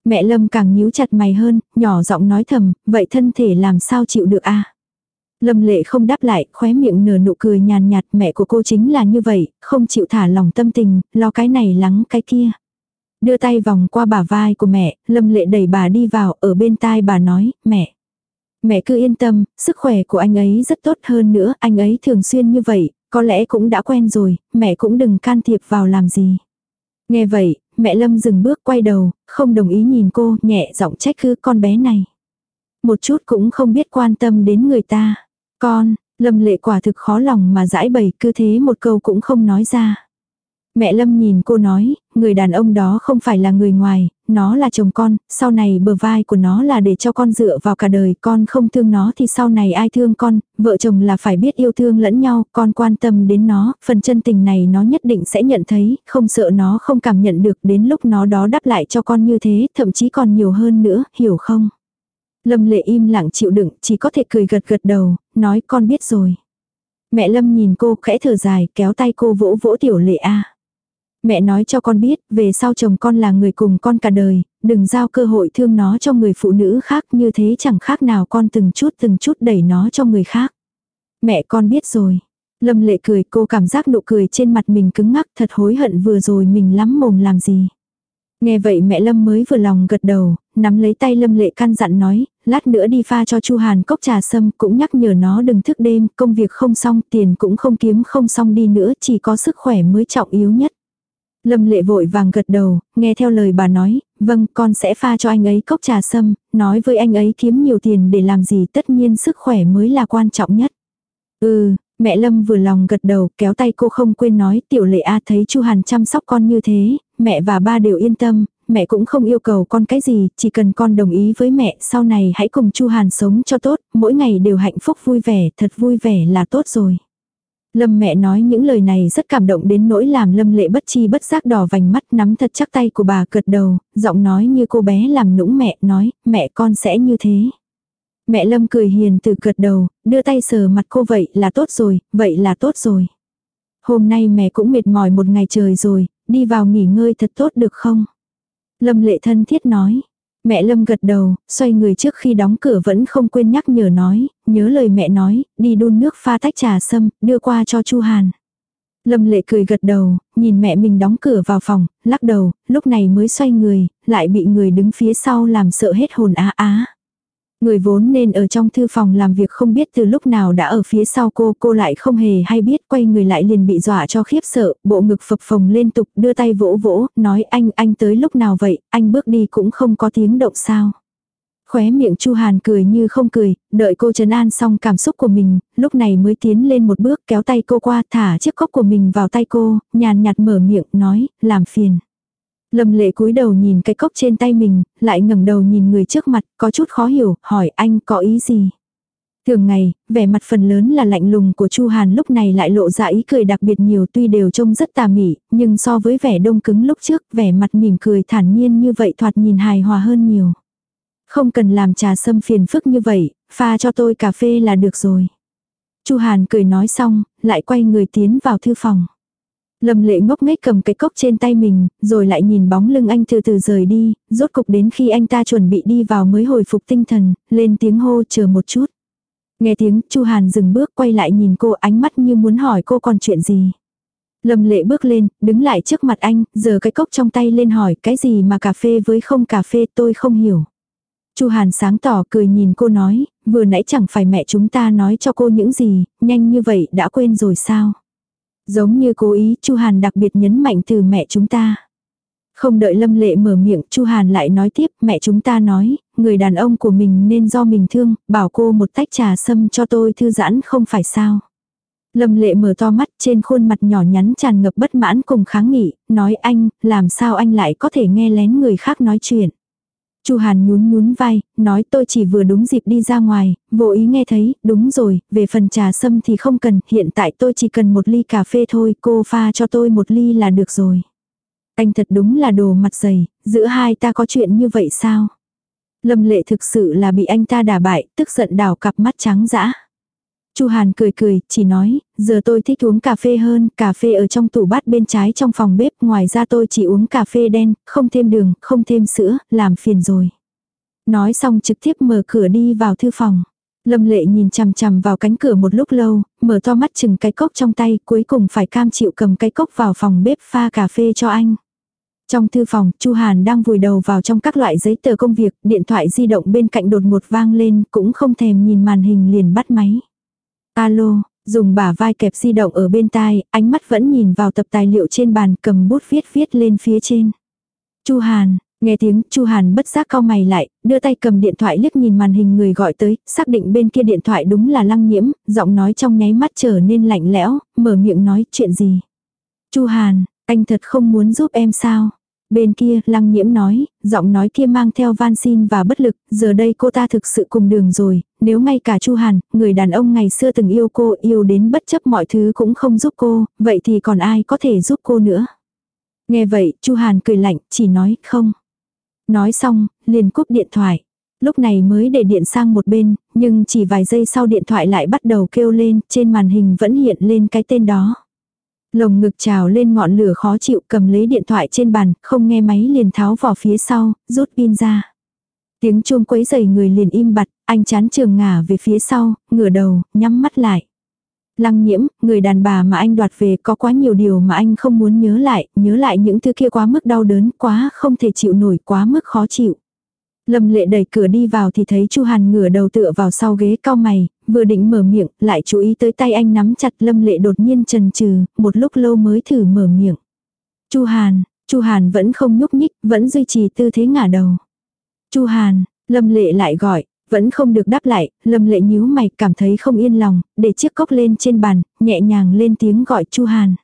Mẹ Lâm càng nhíu chặt mày hơn, nhỏ giọng nói thầm, vậy thân thể làm sao chịu được a? Lâm lệ không đáp lại, khóe miệng nở nụ cười nhàn nhạt, mẹ của cô chính là như vậy, không chịu thả lòng tâm tình, lo cái này lắng cái kia. Đưa tay vòng qua bả vai của mẹ, lâm lệ đẩy bà đi vào, ở bên tai bà nói, mẹ. Mẹ cứ yên tâm, sức khỏe của anh ấy rất tốt hơn nữa, anh ấy thường xuyên như vậy, có lẽ cũng đã quen rồi, mẹ cũng đừng can thiệp vào làm gì. Nghe vậy, mẹ Lâm dừng bước quay đầu, không đồng ý nhìn cô, nhẹ giọng trách cứ con bé này. Một chút cũng không biết quan tâm đến người ta. Con, Lâm lệ quả thực khó lòng mà giải bày cứ thế một câu cũng không nói ra. Mẹ Lâm nhìn cô nói, người đàn ông đó không phải là người ngoài, nó là chồng con, sau này bờ vai của nó là để cho con dựa vào cả đời, con không thương nó thì sau này ai thương con, vợ chồng là phải biết yêu thương lẫn nhau, con quan tâm đến nó, phần chân tình này nó nhất định sẽ nhận thấy, không sợ nó không cảm nhận được đến lúc nó đó đáp lại cho con như thế, thậm chí còn nhiều hơn nữa, hiểu không? Lâm lệ im lặng chịu đựng, chỉ có thể cười gật gật đầu, nói con biết rồi. Mẹ Lâm nhìn cô khẽ thở dài, kéo tay cô vỗ vỗ tiểu lệ a. Mẹ nói cho con biết, về sau chồng con là người cùng con cả đời, đừng giao cơ hội thương nó cho người phụ nữ khác như thế chẳng khác nào con từng chút từng chút đẩy nó cho người khác. Mẹ con biết rồi. Lâm lệ cười cô cảm giác nụ cười trên mặt mình cứng ngắc thật hối hận vừa rồi mình lắm mồm làm gì. Nghe vậy mẹ Lâm mới vừa lòng gật đầu, nắm lấy tay Lâm Lệ căn dặn nói, lát nữa đi pha cho Chu Hàn cốc trà sâm, cũng nhắc nhở nó đừng thức đêm, công việc không xong, tiền cũng không kiếm không xong đi nữa, chỉ có sức khỏe mới trọng yếu nhất. Lâm Lệ vội vàng gật đầu, nghe theo lời bà nói, vâng con sẽ pha cho anh ấy cốc trà sâm, nói với anh ấy kiếm nhiều tiền để làm gì tất nhiên sức khỏe mới là quan trọng nhất. Ừ, mẹ Lâm vừa lòng gật đầu kéo tay cô không quên nói tiểu lệ A thấy Chu Hàn chăm sóc con như thế, mẹ và ba đều yên tâm, mẹ cũng không yêu cầu con cái gì, chỉ cần con đồng ý với mẹ, sau này hãy cùng Chu Hàn sống cho tốt, mỗi ngày đều hạnh phúc vui vẻ, thật vui vẻ là tốt rồi. Lâm mẹ nói những lời này rất cảm động đến nỗi làm lâm lệ bất chi bất giác đỏ vành mắt nắm thật chắc tay của bà cật đầu, giọng nói như cô bé làm nũng mẹ nói, mẹ con sẽ như thế. Mẹ lâm cười hiền từ cật đầu, đưa tay sờ mặt cô vậy là tốt rồi, vậy là tốt rồi. Hôm nay mẹ cũng mệt mỏi một ngày trời rồi, đi vào nghỉ ngơi thật tốt được không? Lâm lệ thân thiết nói. Mẹ Lâm gật đầu, xoay người trước khi đóng cửa vẫn không quên nhắc nhở nói, nhớ lời mẹ nói, đi đun nước pha tách trà sâm, đưa qua cho Chu Hàn. Lâm lệ cười gật đầu, nhìn mẹ mình đóng cửa vào phòng, lắc đầu, lúc này mới xoay người, lại bị người đứng phía sau làm sợ hết hồn á á. Người vốn nên ở trong thư phòng làm việc không biết từ lúc nào đã ở phía sau cô, cô lại không hề hay biết, quay người lại liền bị dọa cho khiếp sợ, bộ ngực phập phồng liên tục, đưa tay vỗ vỗ, nói anh, anh tới lúc nào vậy, anh bước đi cũng không có tiếng động sao. Khóe miệng Chu Hàn cười như không cười, đợi cô trấn an xong cảm xúc của mình, lúc này mới tiến lên một bước kéo tay cô qua thả chiếc cốc của mình vào tay cô, nhàn nhạt mở miệng, nói, làm phiền. Lâm lệ cúi đầu nhìn cái cốc trên tay mình, lại ngẩng đầu nhìn người trước mặt, có chút khó hiểu, hỏi anh có ý gì. Thường ngày, vẻ mặt phần lớn là lạnh lùng của Chu Hàn lúc này lại lộ ra ý cười đặc biệt nhiều tuy đều trông rất tà mị, nhưng so với vẻ đông cứng lúc trước, vẻ mặt mỉm cười thản nhiên như vậy thoạt nhìn hài hòa hơn nhiều. Không cần làm trà sâm phiền phức như vậy, pha cho tôi cà phê là được rồi. Chu Hàn cười nói xong, lại quay người tiến vào thư phòng. Lâm lệ ngốc nghếch cầm cái cốc trên tay mình, rồi lại nhìn bóng lưng anh từ từ rời đi, rốt cục đến khi anh ta chuẩn bị đi vào mới hồi phục tinh thần, lên tiếng hô chờ một chút. Nghe tiếng, Chu Hàn dừng bước quay lại nhìn cô ánh mắt như muốn hỏi cô còn chuyện gì. Lâm lệ bước lên, đứng lại trước mặt anh, giờ cái cốc trong tay lên hỏi cái gì mà cà phê với không cà phê tôi không hiểu. Chu Hàn sáng tỏ cười nhìn cô nói, vừa nãy chẳng phải mẹ chúng ta nói cho cô những gì, nhanh như vậy đã quên rồi sao. Giống như cố ý, Chu Hàn đặc biệt nhấn mạnh từ mẹ chúng ta. Không đợi Lâm Lệ mở miệng, Chu Hàn lại nói tiếp, mẹ chúng ta nói, người đàn ông của mình nên do mình thương, bảo cô một tách trà sâm cho tôi thư giãn không phải sao. Lâm Lệ mở to mắt trên khuôn mặt nhỏ nhắn tràn ngập bất mãn cùng kháng nghị, nói anh, làm sao anh lại có thể nghe lén người khác nói chuyện. Chu Hàn nhún nhún vai, nói tôi chỉ vừa đúng dịp đi ra ngoài, vô ý nghe thấy, đúng rồi, về phần trà sâm thì không cần, hiện tại tôi chỉ cần một ly cà phê thôi, cô pha cho tôi một ly là được rồi. Anh thật đúng là đồ mặt dày, giữa hai ta có chuyện như vậy sao? Lâm lệ thực sự là bị anh ta đả bại, tức giận đảo cặp mắt trắng dã. Chu Hàn cười cười, chỉ nói, giờ tôi thích uống cà phê hơn, cà phê ở trong tủ bát bên trái trong phòng bếp, ngoài ra tôi chỉ uống cà phê đen, không thêm đường, không thêm sữa, làm phiền rồi. Nói xong trực tiếp mở cửa đi vào thư phòng. Lâm lệ nhìn chằm chằm vào cánh cửa một lúc lâu, mở to mắt chừng cái cốc trong tay, cuối cùng phải cam chịu cầm cái cốc vào phòng bếp pha cà phê cho anh. Trong thư phòng, Chu Hàn đang vùi đầu vào trong các loại giấy tờ công việc, điện thoại di động bên cạnh đột ngột vang lên, cũng không thèm nhìn màn hình liền bắt máy. Alo, dùng bả vai kẹp di động ở bên tai, ánh mắt vẫn nhìn vào tập tài liệu trên bàn cầm bút viết viết lên phía trên. Chu Hàn, nghe tiếng Chu Hàn bất giác cau mày lại, đưa tay cầm điện thoại liếc nhìn màn hình người gọi tới, xác định bên kia điện thoại đúng là lăng nhiễm, giọng nói trong nháy mắt trở nên lạnh lẽo, mở miệng nói chuyện gì. Chu Hàn, anh thật không muốn giúp em sao? Bên kia, lăng nhiễm nói, giọng nói kia mang theo van xin và bất lực, giờ đây cô ta thực sự cùng đường rồi, nếu ngay cả Chu Hàn, người đàn ông ngày xưa từng yêu cô, yêu đến bất chấp mọi thứ cũng không giúp cô, vậy thì còn ai có thể giúp cô nữa. Nghe vậy, Chu Hàn cười lạnh, chỉ nói không. Nói xong, liền cúp điện thoại. Lúc này mới để điện sang một bên, nhưng chỉ vài giây sau điện thoại lại bắt đầu kêu lên, trên màn hình vẫn hiện lên cái tên đó. Lồng ngực trào lên ngọn lửa khó chịu cầm lấy điện thoại trên bàn, không nghe máy liền tháo vào phía sau, rút pin ra. Tiếng chuông quấy dày người liền im bặt, anh chán trường ngả về phía sau, ngửa đầu, nhắm mắt lại. Lăng nhiễm, người đàn bà mà anh đoạt về có quá nhiều điều mà anh không muốn nhớ lại, nhớ lại những thứ kia quá mức đau đớn, quá không thể chịu nổi, quá mức khó chịu. Lâm lệ đẩy cửa đi vào thì thấy Chu Hàn ngửa đầu tựa vào sau ghế cao mày, vừa định mở miệng, lại chú ý tới tay anh nắm chặt Lâm lệ đột nhiên trần trừ, một lúc lâu mới thử mở miệng. Chu Hàn, Chu Hàn vẫn không nhúc nhích, vẫn duy trì tư thế ngả đầu. Chu Hàn, Lâm lệ lại gọi, vẫn không được đáp lại, Lâm lệ nhíu mày cảm thấy không yên lòng, để chiếc cốc lên trên bàn, nhẹ nhàng lên tiếng gọi Chu Hàn.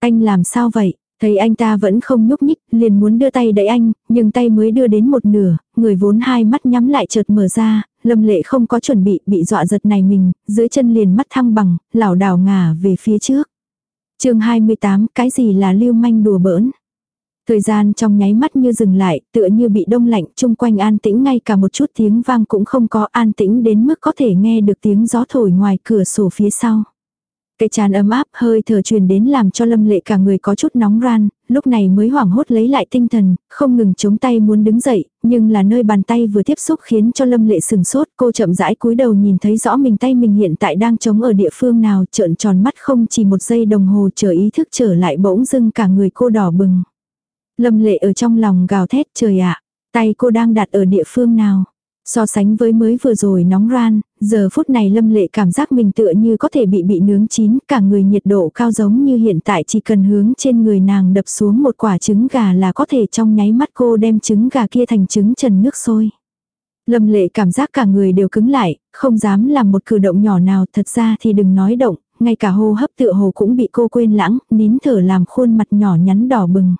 Anh làm sao vậy? Thấy anh ta vẫn không nhúc nhích, liền muốn đưa tay đẩy anh, nhưng tay mới đưa đến một nửa, người vốn hai mắt nhắm lại chợt mở ra, lâm lệ không có chuẩn bị, bị dọa giật này mình, dưới chân liền mắt thăng bằng, lảo đảo ngả về phía trước. chương 28, cái gì là lưu manh đùa bỡn? Thời gian trong nháy mắt như dừng lại, tựa như bị đông lạnh, chung quanh an tĩnh ngay cả một chút tiếng vang cũng không có an tĩnh đến mức có thể nghe được tiếng gió thổi ngoài cửa sổ phía sau. Cái chán ấm áp hơi thở truyền đến làm cho lâm lệ cả người có chút nóng ran, lúc này mới hoảng hốt lấy lại tinh thần, không ngừng chống tay muốn đứng dậy, nhưng là nơi bàn tay vừa tiếp xúc khiến cho lâm lệ sừng sốt, cô chậm rãi cúi đầu nhìn thấy rõ mình tay mình hiện tại đang chống ở địa phương nào, trợn tròn mắt không chỉ một giây đồng hồ chờ ý thức trở lại bỗng dưng cả người cô đỏ bừng. Lâm lệ ở trong lòng gào thét trời ạ, tay cô đang đặt ở địa phương nào. So sánh với mới vừa rồi nóng ran, giờ phút này lâm lệ cảm giác mình tựa như có thể bị bị nướng chín, cả người nhiệt độ cao giống như hiện tại chỉ cần hướng trên người nàng đập xuống một quả trứng gà là có thể trong nháy mắt cô đem trứng gà kia thành trứng trần nước sôi. Lâm lệ cảm giác cả người đều cứng lại, không dám làm một cử động nhỏ nào thật ra thì đừng nói động, ngay cả hô hấp tựa hồ cũng bị cô quên lãng, nín thở làm khuôn mặt nhỏ nhắn đỏ bừng.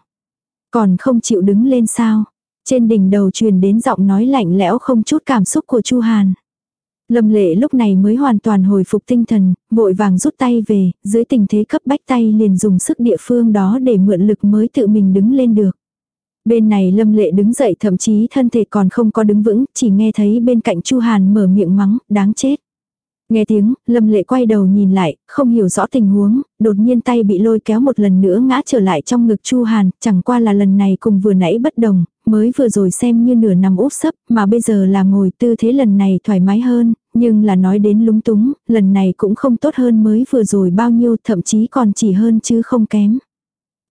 Còn không chịu đứng lên sao? Trên đỉnh đầu truyền đến giọng nói lạnh lẽo không chút cảm xúc của Chu Hàn. Lâm lệ lúc này mới hoàn toàn hồi phục tinh thần, vội vàng rút tay về, dưới tình thế cấp bách tay liền dùng sức địa phương đó để mượn lực mới tự mình đứng lên được. Bên này lâm lệ đứng dậy thậm chí thân thể còn không có đứng vững, chỉ nghe thấy bên cạnh Chu Hàn mở miệng mắng, đáng chết. Nghe tiếng, lâm lệ quay đầu nhìn lại, không hiểu rõ tình huống, đột nhiên tay bị lôi kéo một lần nữa ngã trở lại trong ngực Chu Hàn, chẳng qua là lần này cùng vừa nãy bất đồng, mới vừa rồi xem như nửa nằm úp sấp, mà bây giờ là ngồi tư thế lần này thoải mái hơn, nhưng là nói đến lúng túng, lần này cũng không tốt hơn mới vừa rồi bao nhiêu, thậm chí còn chỉ hơn chứ không kém.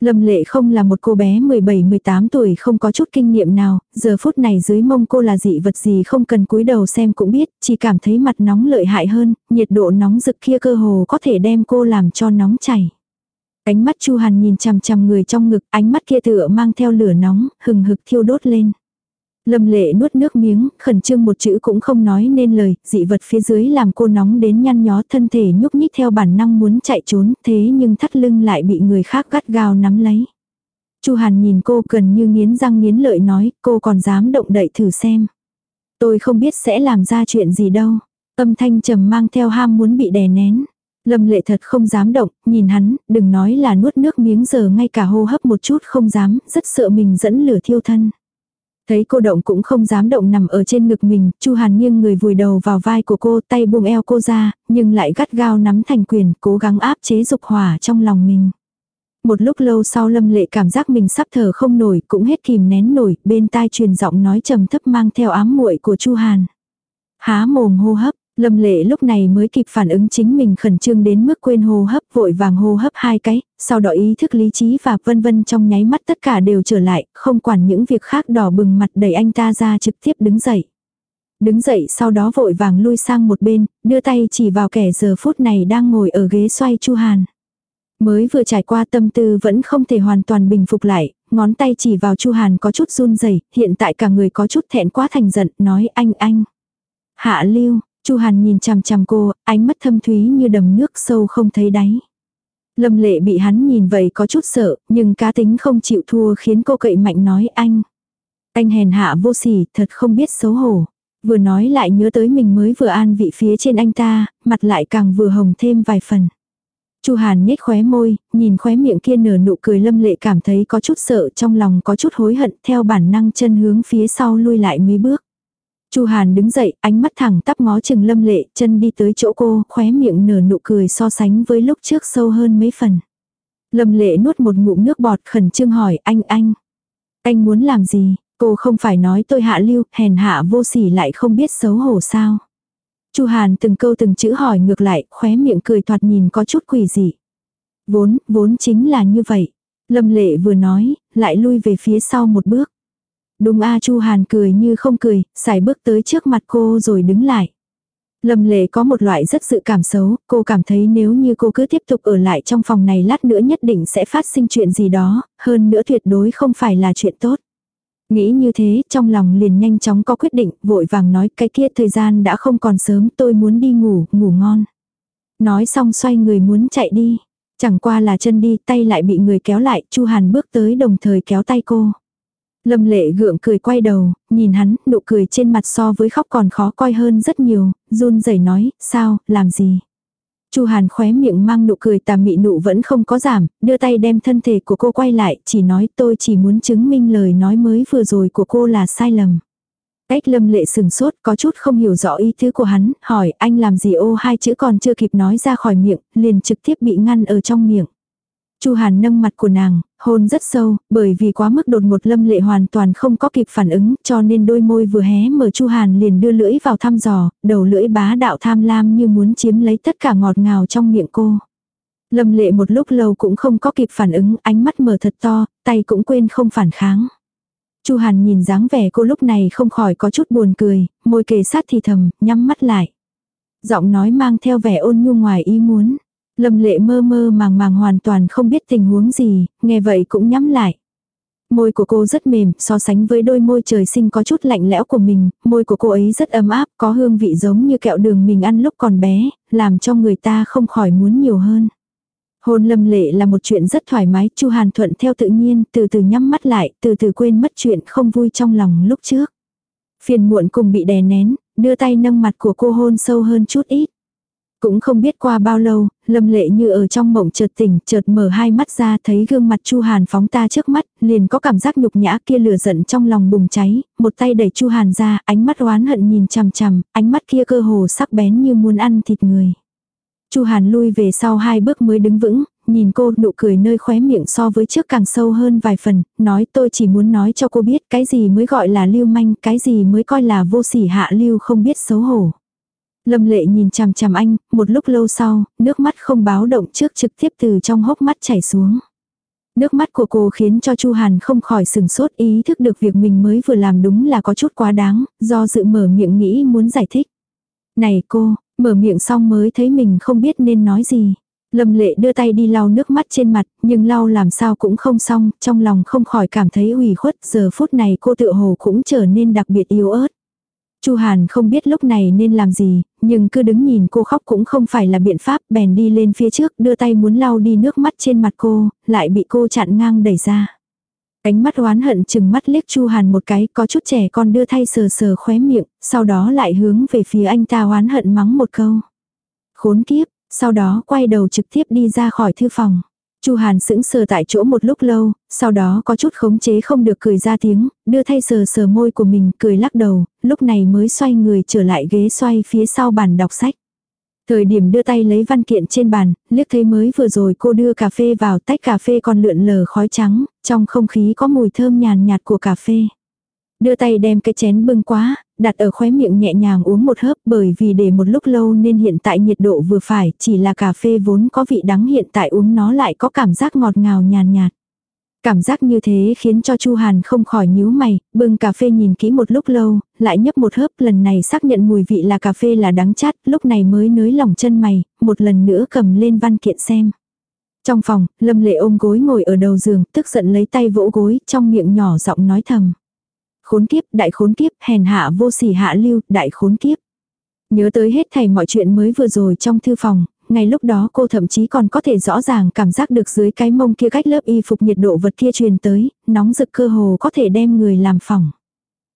Lâm lệ không là một cô bé 17-18 tuổi không có chút kinh nghiệm nào, giờ phút này dưới mông cô là dị vật gì không cần cúi đầu xem cũng biết, chỉ cảm thấy mặt nóng lợi hại hơn, nhiệt độ nóng rực kia cơ hồ có thể đem cô làm cho nóng chảy. Ánh mắt Chu Hàn nhìn chằm chằm người trong ngực, ánh mắt kia tựa mang theo lửa nóng, hừng hực thiêu đốt lên. Lâm lệ nuốt nước miếng, khẩn trương một chữ cũng không nói nên lời, dị vật phía dưới làm cô nóng đến nhăn nhó thân thể nhúc nhích theo bản năng muốn chạy trốn, thế nhưng thắt lưng lại bị người khác gắt gao nắm lấy. Chu Hàn nhìn cô gần như nghiến răng nghiến lợi nói, cô còn dám động đậy thử xem. Tôi không biết sẽ làm ra chuyện gì đâu. Âm thanh trầm mang theo ham muốn bị đè nén. Lâm lệ thật không dám động, nhìn hắn, đừng nói là nuốt nước miếng giờ ngay cả hô hấp một chút không dám, rất sợ mình dẫn lửa thiêu thân. Thấy cô động cũng không dám động nằm ở trên ngực mình, Chu Hàn nghiêng người vùi đầu vào vai của cô, tay buông eo cô ra, nhưng lại gắt gao nắm thành quyền, cố gắng áp chế dục hỏa trong lòng mình. Một lúc lâu sau Lâm Lệ cảm giác mình sắp thở không nổi, cũng hết kìm nén nổi, bên tai truyền giọng nói trầm thấp mang theo ám muội của Chu Hàn. Há mồm hô hấp, Lâm lệ lúc này mới kịp phản ứng chính mình khẩn trương đến mức quên hô hấp vội vàng hô hấp hai cái, sau đó ý thức lý trí và vân vân trong nháy mắt tất cả đều trở lại, không quản những việc khác đỏ bừng mặt đẩy anh ta ra trực tiếp đứng dậy. Đứng dậy sau đó vội vàng lui sang một bên, đưa tay chỉ vào kẻ giờ phút này đang ngồi ở ghế xoay Chu Hàn. Mới vừa trải qua tâm tư vẫn không thể hoàn toàn bình phục lại, ngón tay chỉ vào Chu Hàn có chút run rẩy hiện tại cả người có chút thẹn quá thành giận, nói anh anh. Hạ lưu, Chu Hàn nhìn chằm chằm cô, ánh mắt thâm thúy như đầm nước sâu không thấy đáy. Lâm lệ bị hắn nhìn vậy có chút sợ, nhưng cá tính không chịu thua khiến cô cậy mạnh nói anh. Anh hèn hạ vô sỉ, thật không biết xấu hổ. Vừa nói lại nhớ tới mình mới vừa an vị phía trên anh ta, mặt lại càng vừa hồng thêm vài phần. Chu Hàn nhếch khóe môi, nhìn khóe miệng kia nở nụ cười lâm lệ cảm thấy có chút sợ trong lòng có chút hối hận theo bản năng chân hướng phía sau lui lại mấy bước. Chu Hàn đứng dậy, ánh mắt thẳng tắp ngó chừng lâm lệ, chân đi tới chỗ cô, khóe miệng nở nụ cười so sánh với lúc trước sâu hơn mấy phần. Lâm lệ nuốt một ngụm nước bọt khẩn trương hỏi anh anh. Anh muốn làm gì? Cô không phải nói tôi hạ lưu, hèn hạ vô sỉ lại không biết xấu hổ sao. Chu Hàn từng câu từng chữ hỏi ngược lại, khóe miệng cười thoạt nhìn có chút quỷ dị. Vốn, vốn chính là như vậy. Lâm lệ vừa nói, lại lui về phía sau một bước. Đúng A Chu Hàn cười như không cười, xài bước tới trước mặt cô rồi đứng lại. Lâm lệ có một loại rất sự cảm xấu, cô cảm thấy nếu như cô cứ tiếp tục ở lại trong phòng này lát nữa nhất định sẽ phát sinh chuyện gì đó, hơn nữa tuyệt đối không phải là chuyện tốt. Nghĩ như thế, trong lòng liền nhanh chóng có quyết định, vội vàng nói cái kia thời gian đã không còn sớm, tôi muốn đi ngủ, ngủ ngon. Nói xong xoay người muốn chạy đi. Chẳng qua là chân đi, tay lại bị người kéo lại, Chu Hàn bước tới đồng thời kéo tay cô. Lâm lệ gượng cười quay đầu, nhìn hắn, nụ cười trên mặt so với khóc còn khó coi hơn rất nhiều, run rẩy nói, sao, làm gì. Chu Hàn khóe miệng mang nụ cười tà mị nụ vẫn không có giảm, đưa tay đem thân thể của cô quay lại, chỉ nói tôi chỉ muốn chứng minh lời nói mới vừa rồi của cô là sai lầm. Ếch lâm lệ sừng sốt có chút không hiểu rõ ý tứ của hắn, hỏi anh làm gì ô hai chữ còn chưa kịp nói ra khỏi miệng, liền trực tiếp bị ngăn ở trong miệng. Chu Hàn nâng mặt của nàng, hôn rất sâu, bởi vì quá mức đột ngột lâm lệ hoàn toàn không có kịp phản ứng, cho nên đôi môi vừa hé mở Chu Hàn liền đưa lưỡi vào thăm dò, đầu lưỡi bá đạo tham lam như muốn chiếm lấy tất cả ngọt ngào trong miệng cô. Lâm lệ một lúc lâu cũng không có kịp phản ứng, ánh mắt mở thật to, tay cũng quên không phản kháng. Chu Hàn nhìn dáng vẻ cô lúc này không khỏi có chút buồn cười, môi kề sát thì thầm, nhắm mắt lại. Giọng nói mang theo vẻ ôn nhu ngoài ý muốn. Lâm lệ mơ mơ màng màng hoàn toàn không biết tình huống gì, nghe vậy cũng nhắm lại. Môi của cô rất mềm, so sánh với đôi môi trời sinh có chút lạnh lẽo của mình, môi của cô ấy rất ấm áp, có hương vị giống như kẹo đường mình ăn lúc còn bé, làm cho người ta không khỏi muốn nhiều hơn. Hôn lâm lệ là một chuyện rất thoải mái, Chu Hàn thuận theo tự nhiên, từ từ nhắm mắt lại, từ từ quên mất chuyện không vui trong lòng lúc trước. Phiền muộn cùng bị đè nén, đưa tay nâng mặt của cô hôn sâu hơn chút ít. Cũng không biết qua bao lâu, lâm lệ như ở trong mộng chợt tỉnh, chợt mở hai mắt ra thấy gương mặt Chu Hàn phóng ta trước mắt, liền có cảm giác nhục nhã kia lửa giận trong lòng bùng cháy, một tay đẩy Chu Hàn ra, ánh mắt oán hận nhìn chằm chằm, ánh mắt kia cơ hồ sắc bén như muốn ăn thịt người. Chu Hàn lui về sau hai bước mới đứng vững, nhìn cô nụ cười nơi khóe miệng so với trước càng sâu hơn vài phần, nói tôi chỉ muốn nói cho cô biết cái gì mới gọi là lưu manh, cái gì mới coi là vô sỉ hạ lưu không biết xấu hổ. Lâm lệ nhìn chằm chằm anh, một lúc lâu sau, nước mắt không báo động trước trực tiếp từ trong hốc mắt chảy xuống. Nước mắt của cô khiến cho Chu Hàn không khỏi sừng sốt ý thức được việc mình mới vừa làm đúng là có chút quá đáng, do dự mở miệng nghĩ muốn giải thích. Này cô, mở miệng xong mới thấy mình không biết nên nói gì. Lâm lệ đưa tay đi lau nước mắt trên mặt, nhưng lau làm sao cũng không xong, trong lòng không khỏi cảm thấy ủy khuất, giờ phút này cô tự hồ cũng trở nên đặc biệt yếu ớt. Chu Hàn không biết lúc này nên làm gì, nhưng cứ đứng nhìn cô khóc cũng không phải là biện pháp, bèn đi lên phía trước, đưa tay muốn lau đi nước mắt trên mặt cô, lại bị cô chặn ngang đẩy ra. Ánh mắt oán hận chừng mắt liếc Chu Hàn một cái, có chút trẻ con đưa thay sờ sờ khóe miệng, sau đó lại hướng về phía anh ta oán hận mắng một câu. Khốn kiếp, sau đó quay đầu trực tiếp đi ra khỏi thư phòng. Chu Hàn sững sờ tại chỗ một lúc lâu, sau đó có chút khống chế không được cười ra tiếng, đưa thay sờ sờ môi của mình, cười lắc đầu, lúc này mới xoay người trở lại ghế xoay phía sau bàn đọc sách. Thời điểm đưa tay lấy văn kiện trên bàn, liếc thấy mới vừa rồi cô đưa cà phê vào tách cà phê còn lượn lờ khói trắng, trong không khí có mùi thơm nhàn nhạt của cà phê. Đưa tay đem cái chén bưng quá, đặt ở khóe miệng nhẹ nhàng uống một hớp bởi vì để một lúc lâu nên hiện tại nhiệt độ vừa phải, chỉ là cà phê vốn có vị đắng hiện tại uống nó lại có cảm giác ngọt ngào nhàn nhạt. Cảm giác như thế khiến cho Chu Hàn không khỏi nhíu mày, bưng cà phê nhìn kỹ một lúc lâu, lại nhấp một hớp lần này xác nhận mùi vị là cà phê là đắng chát, lúc này mới nới lỏng chân mày, một lần nữa cầm lên văn kiện xem. Trong phòng, Lâm Lệ ôm gối ngồi ở đầu giường, tức giận lấy tay vỗ gối, trong miệng nhỏ giọng nói thầm. Khốn kiếp, đại khốn kiếp, hèn hạ vô sỉ hạ lưu, đại khốn kiếp. Nhớ tới hết thầy mọi chuyện mới vừa rồi trong thư phòng, ngay lúc đó cô thậm chí còn có thể rõ ràng cảm giác được dưới cái mông kia cách lớp y phục nhiệt độ vật kia truyền tới, nóng rực cơ hồ có thể đem người làm phỏng.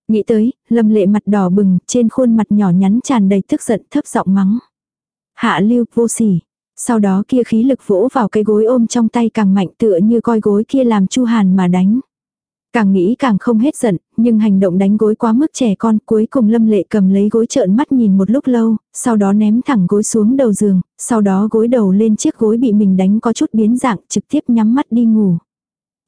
Nghĩ tới, lâm lệ mặt đỏ bừng, trên khuôn mặt nhỏ nhắn tràn đầy tức giận thấp giọng mắng. Hạ lưu, vô sỉ. Sau đó kia khí lực vỗ vào cái gối ôm trong tay càng mạnh tựa như coi gối kia làm chu hàn mà đánh. Càng nghĩ càng không hết giận, nhưng hành động đánh gối quá mức trẻ con cuối cùng lâm lệ cầm lấy gối trợn mắt nhìn một lúc lâu, sau đó ném thẳng gối xuống đầu giường, sau đó gối đầu lên chiếc gối bị mình đánh có chút biến dạng trực tiếp nhắm mắt đi ngủ.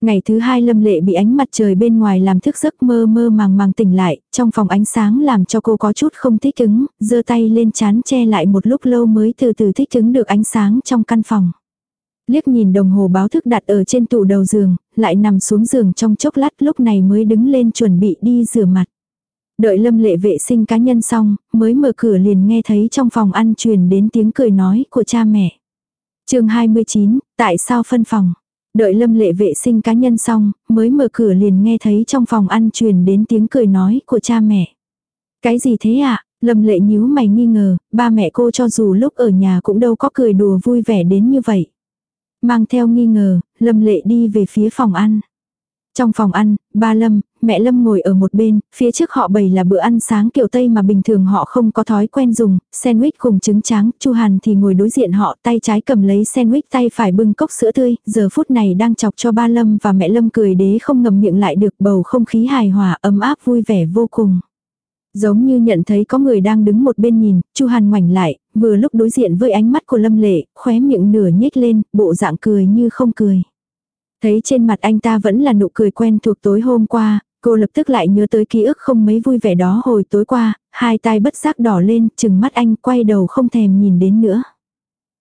Ngày thứ hai lâm lệ bị ánh mặt trời bên ngoài làm thức giấc mơ mơ màng màng tỉnh lại, trong phòng ánh sáng làm cho cô có chút không thích ứng, giơ tay lên chán che lại một lúc lâu mới từ từ thích ứng được ánh sáng trong căn phòng liếc nhìn đồng hồ báo thức đặt ở trên tủ đầu giường, lại nằm xuống giường trong chốc lát lúc này mới đứng lên chuẩn bị đi rửa mặt. Đợi lâm lệ vệ sinh cá nhân xong, mới mở cửa liền nghe thấy trong phòng ăn truyền đến tiếng cười nói của cha mẹ. chương 29, tại sao phân phòng? Đợi lâm lệ vệ sinh cá nhân xong, mới mở cửa liền nghe thấy trong phòng ăn truyền đến tiếng cười nói của cha mẹ. Cái gì thế ạ? À? Lâm lệ nhíu mày nghi ngờ, ba mẹ cô cho dù lúc ở nhà cũng đâu có cười đùa vui vẻ đến như vậy. Mang theo nghi ngờ, Lâm Lệ đi về phía phòng ăn. Trong phòng ăn, ba Lâm, mẹ Lâm ngồi ở một bên, phía trước họ bày là bữa ăn sáng kiểu Tây mà bình thường họ không có thói quen dùng, sandwich cùng trứng trắng, Chu Hàn thì ngồi đối diện họ, tay trái cầm lấy sandwich tay phải bưng cốc sữa tươi, giờ phút này đang chọc cho ba Lâm và mẹ Lâm cười đế không ngầm miệng lại được bầu không khí hài hòa ấm áp vui vẻ vô cùng. Giống như nhận thấy có người đang đứng một bên nhìn, Chu Hàn ngoảnh lại, vừa lúc đối diện với ánh mắt của Lâm Lệ, khóe miệng nửa nhếch lên, bộ dạng cười như không cười. Thấy trên mặt anh ta vẫn là nụ cười quen thuộc tối hôm qua, cô lập tức lại nhớ tới ký ức không mấy vui vẻ đó hồi tối qua, hai tai bất giác đỏ lên, chừng mắt anh quay đầu không thèm nhìn đến nữa.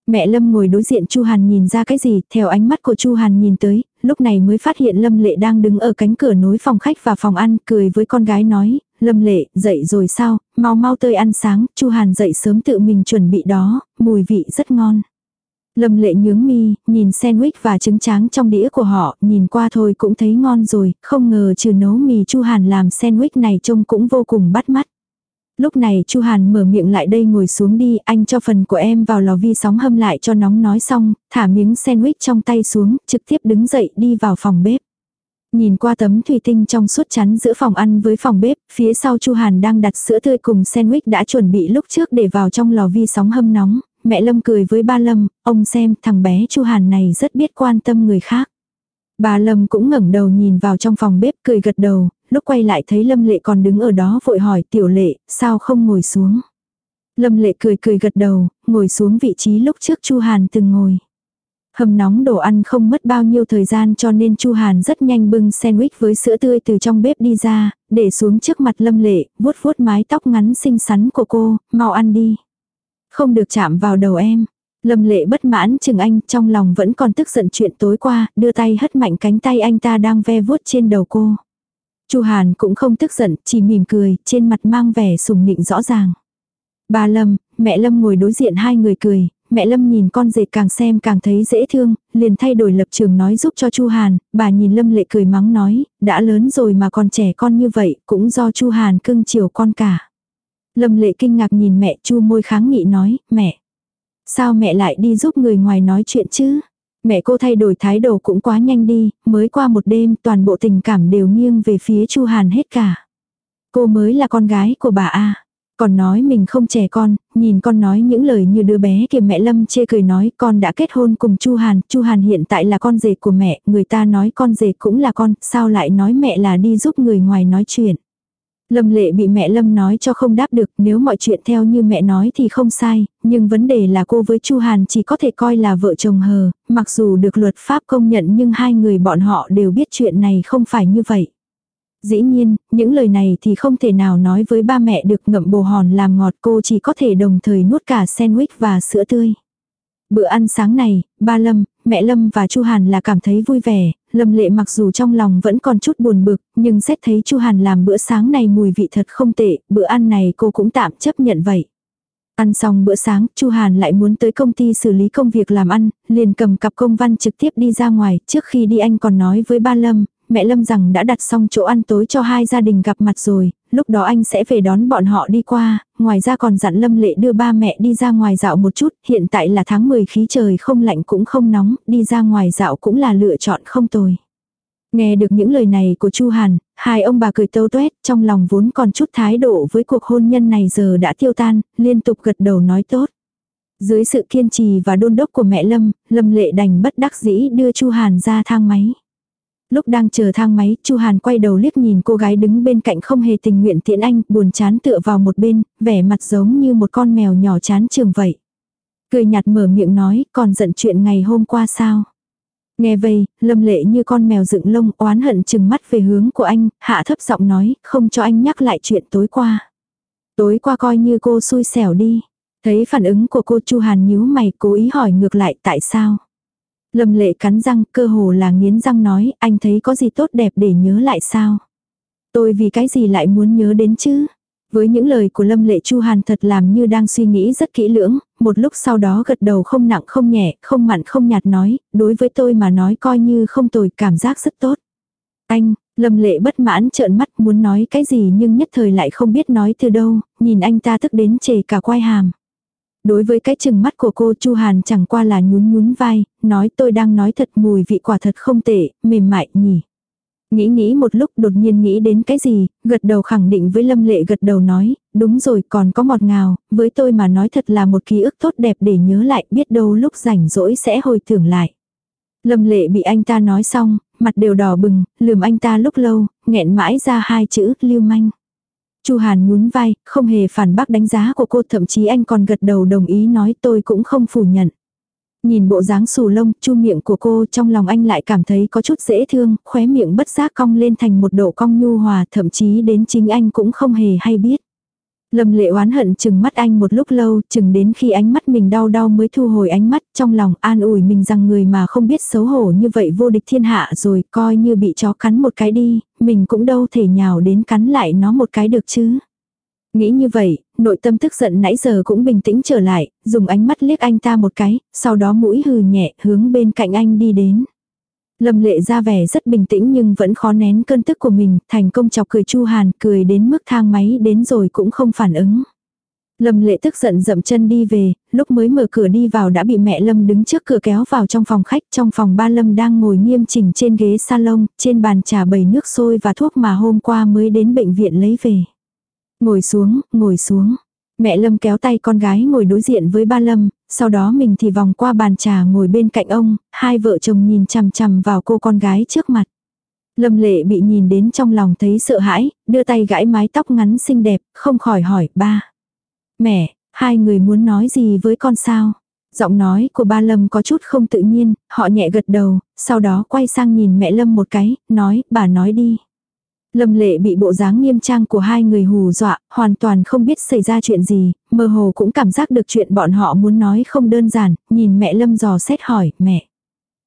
Mẹ Lâm ngồi đối diện Chu Hàn nhìn ra cái gì, theo ánh mắt của Chu Hàn nhìn tới, lúc này mới phát hiện Lâm Lệ đang đứng ở cánh cửa nối phòng khách và phòng ăn, cười với con gái nói, Lâm Lệ, dậy rồi sao, mau mau tơi ăn sáng, Chu Hàn dậy sớm tự mình chuẩn bị đó, mùi vị rất ngon. Lâm lệ nhướng mi, nhìn sandwich và trứng tráng trong đĩa của họ, nhìn qua thôi cũng thấy ngon rồi, không ngờ trừ nấu mì Chu Hàn làm sandwich này trông cũng vô cùng bắt mắt. Lúc này Chu Hàn mở miệng lại đây ngồi xuống đi, anh cho phần của em vào lò vi sóng hâm lại cho nóng nói xong, thả miếng sandwich trong tay xuống, trực tiếp đứng dậy đi vào phòng bếp. Nhìn qua tấm thủy tinh trong suốt chắn giữa phòng ăn với phòng bếp, phía sau Chu Hàn đang đặt sữa tươi cùng sandwich đã chuẩn bị lúc trước để vào trong lò vi sóng hâm nóng, mẹ Lâm cười với ba Lâm, ông xem thằng bé Chu Hàn này rất biết quan tâm người khác. Bà Lâm cũng ngẩng đầu nhìn vào trong phòng bếp cười gật đầu, lúc quay lại thấy Lâm Lệ còn đứng ở đó vội hỏi tiểu lệ, sao không ngồi xuống. Lâm Lệ cười cười gật đầu, ngồi xuống vị trí lúc trước Chu Hàn từng ngồi. Hầm nóng đồ ăn không mất bao nhiêu thời gian cho nên Chu Hàn rất nhanh bưng sandwich với sữa tươi từ trong bếp đi ra, để xuống trước mặt Lâm Lệ, vuốt vuốt mái tóc ngắn xinh xắn của cô, mau ăn đi. Không được chạm vào đầu em. Lâm lệ bất mãn chừng anh trong lòng vẫn còn tức giận chuyện tối qua, đưa tay hất mạnh cánh tay anh ta đang ve vuốt trên đầu cô. Chu Hàn cũng không tức giận, chỉ mỉm cười, trên mặt mang vẻ sùng nịnh rõ ràng. Bà Lâm, mẹ Lâm ngồi đối diện hai người cười, mẹ Lâm nhìn con dệt càng xem càng thấy dễ thương, liền thay đổi lập trường nói giúp cho Chu Hàn, bà nhìn Lâm lệ cười mắng nói, đã lớn rồi mà còn trẻ con như vậy, cũng do Chu Hàn cưng chiều con cả. Lâm lệ kinh ngạc nhìn mẹ chu môi kháng nghị nói, mẹ. Sao mẹ lại đi giúp người ngoài nói chuyện chứ? Mẹ cô thay đổi thái độ cũng quá nhanh đi, mới qua một đêm toàn bộ tình cảm đều nghiêng về phía chu Hàn hết cả. Cô mới là con gái của bà A. Còn nói mình không trẻ con, nhìn con nói những lời như đứa bé kìa mẹ Lâm chê cười nói con đã kết hôn cùng Chu Hàn, Chu Hàn hiện tại là con rể của mẹ, người ta nói con rể cũng là con, sao lại nói mẹ là đi giúp người ngoài nói chuyện. Lâm lệ bị mẹ Lâm nói cho không đáp được, nếu mọi chuyện theo như mẹ nói thì không sai, nhưng vấn đề là cô với Chu Hàn chỉ có thể coi là vợ chồng hờ, mặc dù được luật pháp công nhận nhưng hai người bọn họ đều biết chuyện này không phải như vậy. Dĩ nhiên, những lời này thì không thể nào nói với ba mẹ được ngậm bồ hòn làm ngọt cô chỉ có thể đồng thời nuốt cả sandwich và sữa tươi. Bữa ăn sáng này, ba Lâm, mẹ Lâm và Chu Hàn là cảm thấy vui vẻ, Lâm Lệ mặc dù trong lòng vẫn còn chút buồn bực, nhưng xét thấy Chu Hàn làm bữa sáng này mùi vị thật không tệ, bữa ăn này cô cũng tạm chấp nhận vậy. Ăn xong bữa sáng, Chu Hàn lại muốn tới công ty xử lý công việc làm ăn, liền cầm cặp công văn trực tiếp đi ra ngoài, trước khi đi anh còn nói với ba Lâm, mẹ Lâm rằng đã đặt xong chỗ ăn tối cho hai gia đình gặp mặt rồi, lúc đó anh sẽ về đón bọn họ đi qua, ngoài ra còn dặn Lâm Lệ đưa ba mẹ đi ra ngoài dạo một chút, hiện tại là tháng 10 khí trời không lạnh cũng không nóng, đi ra ngoài dạo cũng là lựa chọn không tồi. Nghe được những lời này của Chu Hàn, hai ông bà cười tâu tuét, trong lòng vốn còn chút thái độ với cuộc hôn nhân này giờ đã tiêu tan, liên tục gật đầu nói tốt. Dưới sự kiên trì và đôn đốc của mẹ Lâm, Lâm Lệ đành bất đắc dĩ đưa Chu Hàn ra thang máy. Lúc đang chờ thang máy, Chu Hàn quay đầu liếc nhìn cô gái đứng bên cạnh không hề tình nguyện tiễn anh, buồn chán tựa vào một bên, vẻ mặt giống như một con mèo nhỏ chán trường vậy. Cười nhạt mở miệng nói, còn giận chuyện ngày hôm qua sao? Nghe vậy, lâm lệ như con mèo dựng lông oán hận chừng mắt về hướng của anh, hạ thấp giọng nói, không cho anh nhắc lại chuyện tối qua. Tối qua coi như cô xui xẻo đi. Thấy phản ứng của cô Chu Hàn nhíu mày cố ý hỏi ngược lại tại sao. Lâm lệ cắn răng, cơ hồ là nghiến răng nói, anh thấy có gì tốt đẹp để nhớ lại sao? Tôi vì cái gì lại muốn nhớ đến chứ? Với những lời của Lâm Lệ Chu Hàn thật làm như đang suy nghĩ rất kỹ lưỡng, một lúc sau đó gật đầu không nặng không nhẹ, không mặn không nhạt nói, đối với tôi mà nói coi như không tồi, cảm giác rất tốt. Anh, Lâm Lệ bất mãn trợn mắt muốn nói cái gì nhưng nhất thời lại không biết nói từ đâu, nhìn anh ta tức đến chề cả quai hàm. Đối với cái chừng mắt của cô Chu Hàn chẳng qua là nhún nhún vai, nói tôi đang nói thật mùi vị quả thật không tệ, mềm mại nhỉ. Nghĩ nghĩ một lúc đột nhiên nghĩ đến cái gì, gật đầu khẳng định với Lâm Lệ gật đầu nói, đúng rồi còn có ngọt ngào, với tôi mà nói thật là một ký ức tốt đẹp để nhớ lại biết đâu lúc rảnh rỗi sẽ hồi tưởng lại. Lâm Lệ bị anh ta nói xong, mặt đều đỏ bừng, lườm anh ta lúc lâu, nghẹn mãi ra hai chữ lưu manh. Chu Hàn nhún vai, không hề phản bác đánh giá của cô, thậm chí anh còn gật đầu đồng ý nói tôi cũng không phủ nhận. Nhìn bộ dáng xù lông, chu miệng của cô trong lòng anh lại cảm thấy có chút dễ thương, khóe miệng bất giác cong lên thành một độ cong nhu hòa, thậm chí đến chính anh cũng không hề hay biết. Lâm lệ oán hận chừng mắt anh một lúc lâu, chừng đến khi ánh mắt mình đau đau mới thu hồi ánh mắt trong lòng an ủi mình rằng người mà không biết xấu hổ như vậy vô địch thiên hạ rồi coi như bị chó cắn một cái đi, mình cũng đâu thể nhào đến cắn lại nó một cái được chứ. Nghĩ như vậy, nội tâm tức giận nãy giờ cũng bình tĩnh trở lại, dùng ánh mắt liếc anh ta một cái, sau đó mũi hừ nhẹ hướng bên cạnh anh đi đến. Lâm lệ ra vẻ rất bình tĩnh nhưng vẫn khó nén cơn tức của mình, thành công chọc cười Chu Hàn, cười đến mức thang máy đến rồi cũng không phản ứng. Lâm lệ tức giận dậm chân đi về, lúc mới mở cửa đi vào đã bị mẹ Lâm đứng trước cửa kéo vào trong phòng khách. Trong phòng ba Lâm đang ngồi nghiêm chỉnh trên ghế salon, trên bàn trà bầy nước sôi và thuốc mà hôm qua mới đến bệnh viện lấy về. Ngồi xuống, ngồi xuống. Mẹ Lâm kéo tay con gái ngồi đối diện với ba Lâm, sau đó mình thì vòng qua bàn trà ngồi bên cạnh ông, hai vợ chồng nhìn chằm chằm vào cô con gái trước mặt. Lâm lệ bị nhìn đến trong lòng thấy sợ hãi, đưa tay gãi mái tóc ngắn xinh đẹp, không khỏi hỏi ba. Mẹ, hai người muốn nói gì với con sao? Giọng nói của ba Lâm có chút không tự nhiên, họ nhẹ gật đầu, sau đó quay sang nhìn mẹ Lâm một cái, nói, bà nói đi. Lâm lệ bị bộ dáng nghiêm trang của hai người hù dọa, hoàn toàn không biết xảy ra chuyện gì, mơ hồ cũng cảm giác được chuyện bọn họ muốn nói không đơn giản, nhìn mẹ Lâm dò xét hỏi, mẹ.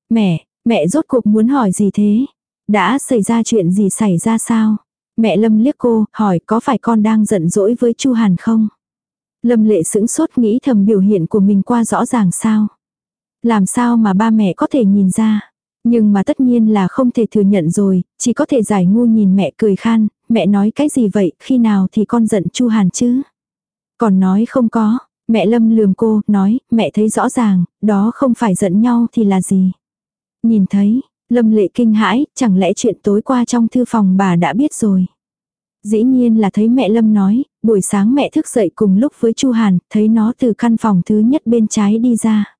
Mẹ, mẹ rốt cuộc muốn hỏi gì thế? Đã xảy ra chuyện gì xảy ra sao? Mẹ Lâm liếc cô, hỏi có phải con đang giận dỗi với Chu Hàn không? Lâm lệ sững sốt nghĩ thầm biểu hiện của mình qua rõ ràng sao? Làm sao mà ba mẹ có thể nhìn ra? Nhưng mà tất nhiên là không thể thừa nhận rồi, chỉ có thể giải ngu nhìn mẹ cười khan, mẹ nói cái gì vậy, khi nào thì con giận Chu Hàn chứ? Còn nói không có, mẹ Lâm lườm cô, nói, mẹ thấy rõ ràng, đó không phải giận nhau thì là gì? Nhìn thấy, Lâm lệ kinh hãi, chẳng lẽ chuyện tối qua trong thư phòng bà đã biết rồi? Dĩ nhiên là thấy mẹ Lâm nói, buổi sáng mẹ thức dậy cùng lúc với Chu Hàn, thấy nó từ căn phòng thứ nhất bên trái đi ra.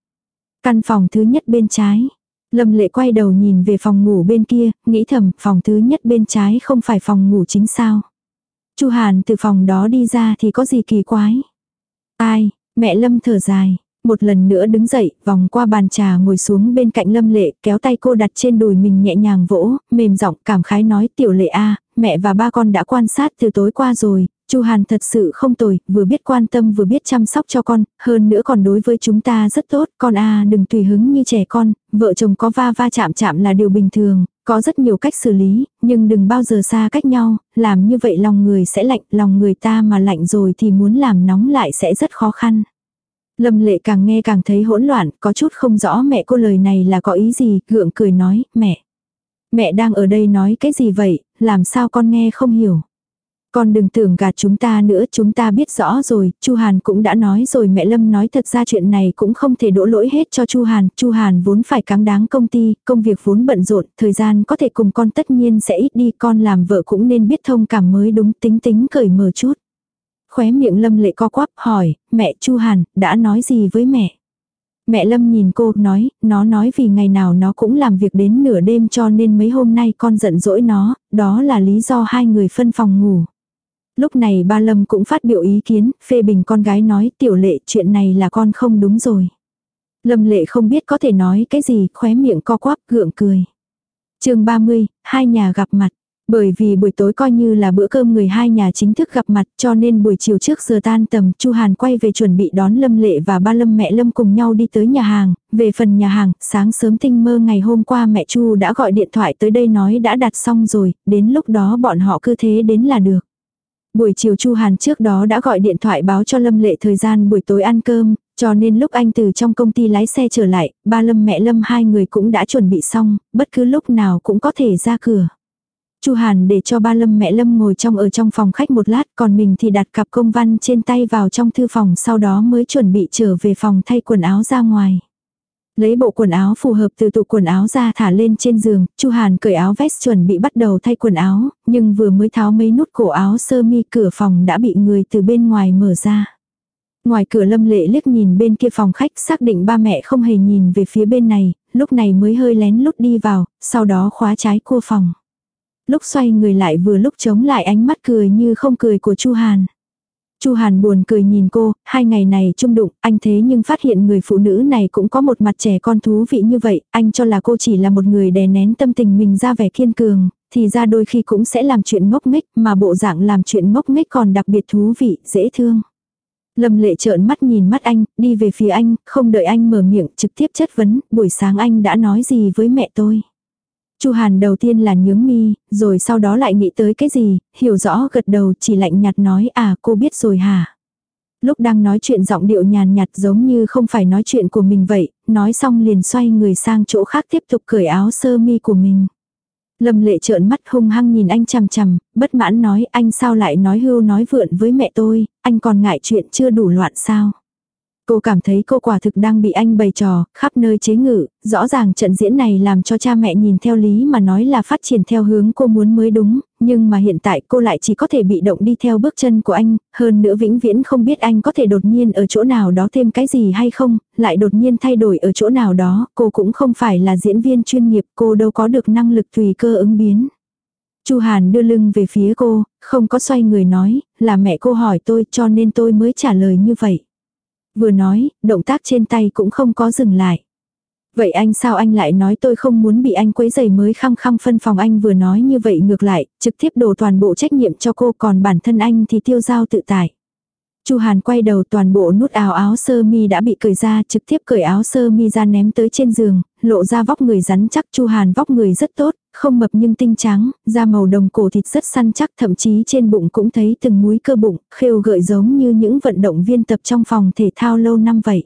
Căn phòng thứ nhất bên trái, Lâm lệ quay đầu nhìn về phòng ngủ bên kia, nghĩ thầm phòng thứ nhất bên trái không phải phòng ngủ chính sao. Chu Hàn từ phòng đó đi ra thì có gì kỳ quái. Ai, mẹ Lâm thở dài, một lần nữa đứng dậy, vòng qua bàn trà ngồi xuống bên cạnh Lâm Lệ, kéo tay cô đặt trên đùi mình nhẹ nhàng vỗ, mềm giọng cảm khái nói tiểu lệ a mẹ và ba con đã quan sát từ tối qua rồi, Chu Hàn thật sự không tồi, vừa biết quan tâm vừa biết chăm sóc cho con, hơn nữa còn đối với chúng ta rất tốt, con a đừng tùy hứng như trẻ con, vợ chồng có va va chạm chạm là điều bình thường, có rất nhiều cách xử lý, nhưng đừng bao giờ xa cách nhau, làm như vậy lòng người sẽ lạnh, lòng người ta mà lạnh rồi thì muốn làm nóng lại sẽ rất khó khăn. Lâm lệ càng nghe càng thấy hỗn loạn, có chút không rõ mẹ cô lời này là có ý gì, gượng cười nói, mẹ. Mẹ đang ở đây nói cái gì vậy, làm sao con nghe không hiểu. Con đừng tưởng gạt chúng ta nữa, chúng ta biết rõ rồi, Chu Hàn cũng đã nói rồi mẹ Lâm nói thật ra chuyện này cũng không thể đổ lỗi hết cho Chu Hàn, Chu Hàn vốn phải cáng đáng công ty, công việc vốn bận rộn, thời gian có thể cùng con tất nhiên sẽ ít đi, con làm vợ cũng nên biết thông cảm mới đúng tính tính cởi mở chút. Khóe miệng Lâm lệ co quắp hỏi, mẹ Chu Hàn, đã nói gì với mẹ? Mẹ Lâm nhìn cô, nói, nó nói vì ngày nào nó cũng làm việc đến nửa đêm cho nên mấy hôm nay con giận dỗi nó, đó là lý do hai người phân phòng ngủ. Lúc này ba Lâm cũng phát biểu ý kiến, phê bình con gái nói tiểu lệ chuyện này là con không đúng rồi. Lâm lệ không biết có thể nói cái gì, khóe miệng co quắp gượng cười. chương 30, hai nhà gặp mặt. Bởi vì buổi tối coi như là bữa cơm người hai nhà chính thức gặp mặt cho nên buổi chiều trước giờ tan tầm Chu Hàn quay về chuẩn bị đón Lâm Lệ và ba Lâm mẹ Lâm cùng nhau đi tới nhà hàng. Về phần nhà hàng, sáng sớm tinh mơ ngày hôm qua mẹ Chu đã gọi điện thoại tới đây nói đã đặt xong rồi, đến lúc đó bọn họ cứ thế đến là được. Buổi chiều Chu Hàn trước đó đã gọi điện thoại báo cho Lâm Lệ thời gian buổi tối ăn cơm, cho nên lúc anh từ trong công ty lái xe trở lại, ba Lâm mẹ Lâm hai người cũng đã chuẩn bị xong, bất cứ lúc nào cũng có thể ra cửa. Chu Hàn để cho ba Lâm mẹ Lâm ngồi trong ở trong phòng khách một lát, còn mình thì đặt cặp công văn trên tay vào trong thư phòng sau đó mới chuẩn bị trở về phòng thay quần áo ra ngoài. Lấy bộ quần áo phù hợp từ tủ quần áo ra thả lên trên giường, Chu Hàn cởi áo vest chuẩn bị bắt đầu thay quần áo, nhưng vừa mới tháo mấy nút cổ áo sơ mi cửa phòng đã bị người từ bên ngoài mở ra. Ngoài cửa lâm lệ liếc nhìn bên kia phòng khách xác định ba mẹ không hề nhìn về phía bên này, lúc này mới hơi lén lút đi vào, sau đó khóa trái cua phòng. Lúc xoay người lại vừa lúc chống lại ánh mắt cười như không cười của Chu Hàn. Chu Hàn buồn cười nhìn cô, hai ngày này chung đụng, anh thế nhưng phát hiện người phụ nữ này cũng có một mặt trẻ con thú vị như vậy, anh cho là cô chỉ là một người đè nén tâm tình mình ra vẻ kiên cường, thì ra đôi khi cũng sẽ làm chuyện ngốc nghếch, mà bộ dạng làm chuyện ngốc nghếch còn đặc biệt thú vị, dễ thương. Lâm lệ trợn mắt nhìn mắt anh, đi về phía anh, không đợi anh mở miệng trực tiếp chất vấn, buổi sáng anh đã nói gì với mẹ tôi. Chu Hàn đầu tiên là nhướng mi, rồi sau đó lại nghĩ tới cái gì, hiểu rõ gật đầu chỉ lạnh nhạt nói à cô biết rồi hả. Lúc đang nói chuyện giọng điệu nhàn nhạt giống như không phải nói chuyện của mình vậy, nói xong liền xoay người sang chỗ khác tiếp tục cởi áo sơ mi của mình. Lâm lệ trợn mắt hung hăng nhìn anh chằm chằm, bất mãn nói anh sao lại nói hưu nói vượn với mẹ tôi, anh còn ngại chuyện chưa đủ loạn sao. Cô cảm thấy cô quả thực đang bị anh bày trò, khắp nơi chế ngự, rõ ràng trận diễn này làm cho cha mẹ nhìn theo lý mà nói là phát triển theo hướng cô muốn mới đúng, nhưng mà hiện tại cô lại chỉ có thể bị động đi theo bước chân của anh, hơn nữa vĩnh viễn không biết anh có thể đột nhiên ở chỗ nào đó thêm cái gì hay không, lại đột nhiên thay đổi ở chỗ nào đó, cô cũng không phải là diễn viên chuyên nghiệp, cô đâu có được năng lực tùy cơ ứng biến. Chu Hàn đưa lưng về phía cô, không có xoay người nói, là mẹ cô hỏi tôi cho nên tôi mới trả lời như vậy. Vừa nói, động tác trên tay cũng không có dừng lại. Vậy anh sao anh lại nói tôi không muốn bị anh quấy giày mới khăng khăng phân phòng anh vừa nói như vậy ngược lại, trực tiếp đổ toàn bộ trách nhiệm cho cô còn bản thân anh thì tiêu giao tự tại. Chu Hàn quay đầu toàn bộ nút áo áo sơ mi đã bị cởi ra, trực tiếp cởi áo sơ mi ra ném tới trên giường, lộ ra vóc người rắn chắc. Chu Hàn vóc người rất tốt, không mập nhưng tinh trắng, da màu đồng cổ thịt rất săn chắc, thậm chí trên bụng cũng thấy từng múi cơ bụng, khêu gợi giống như những vận động viên tập trong phòng thể thao lâu năm vậy.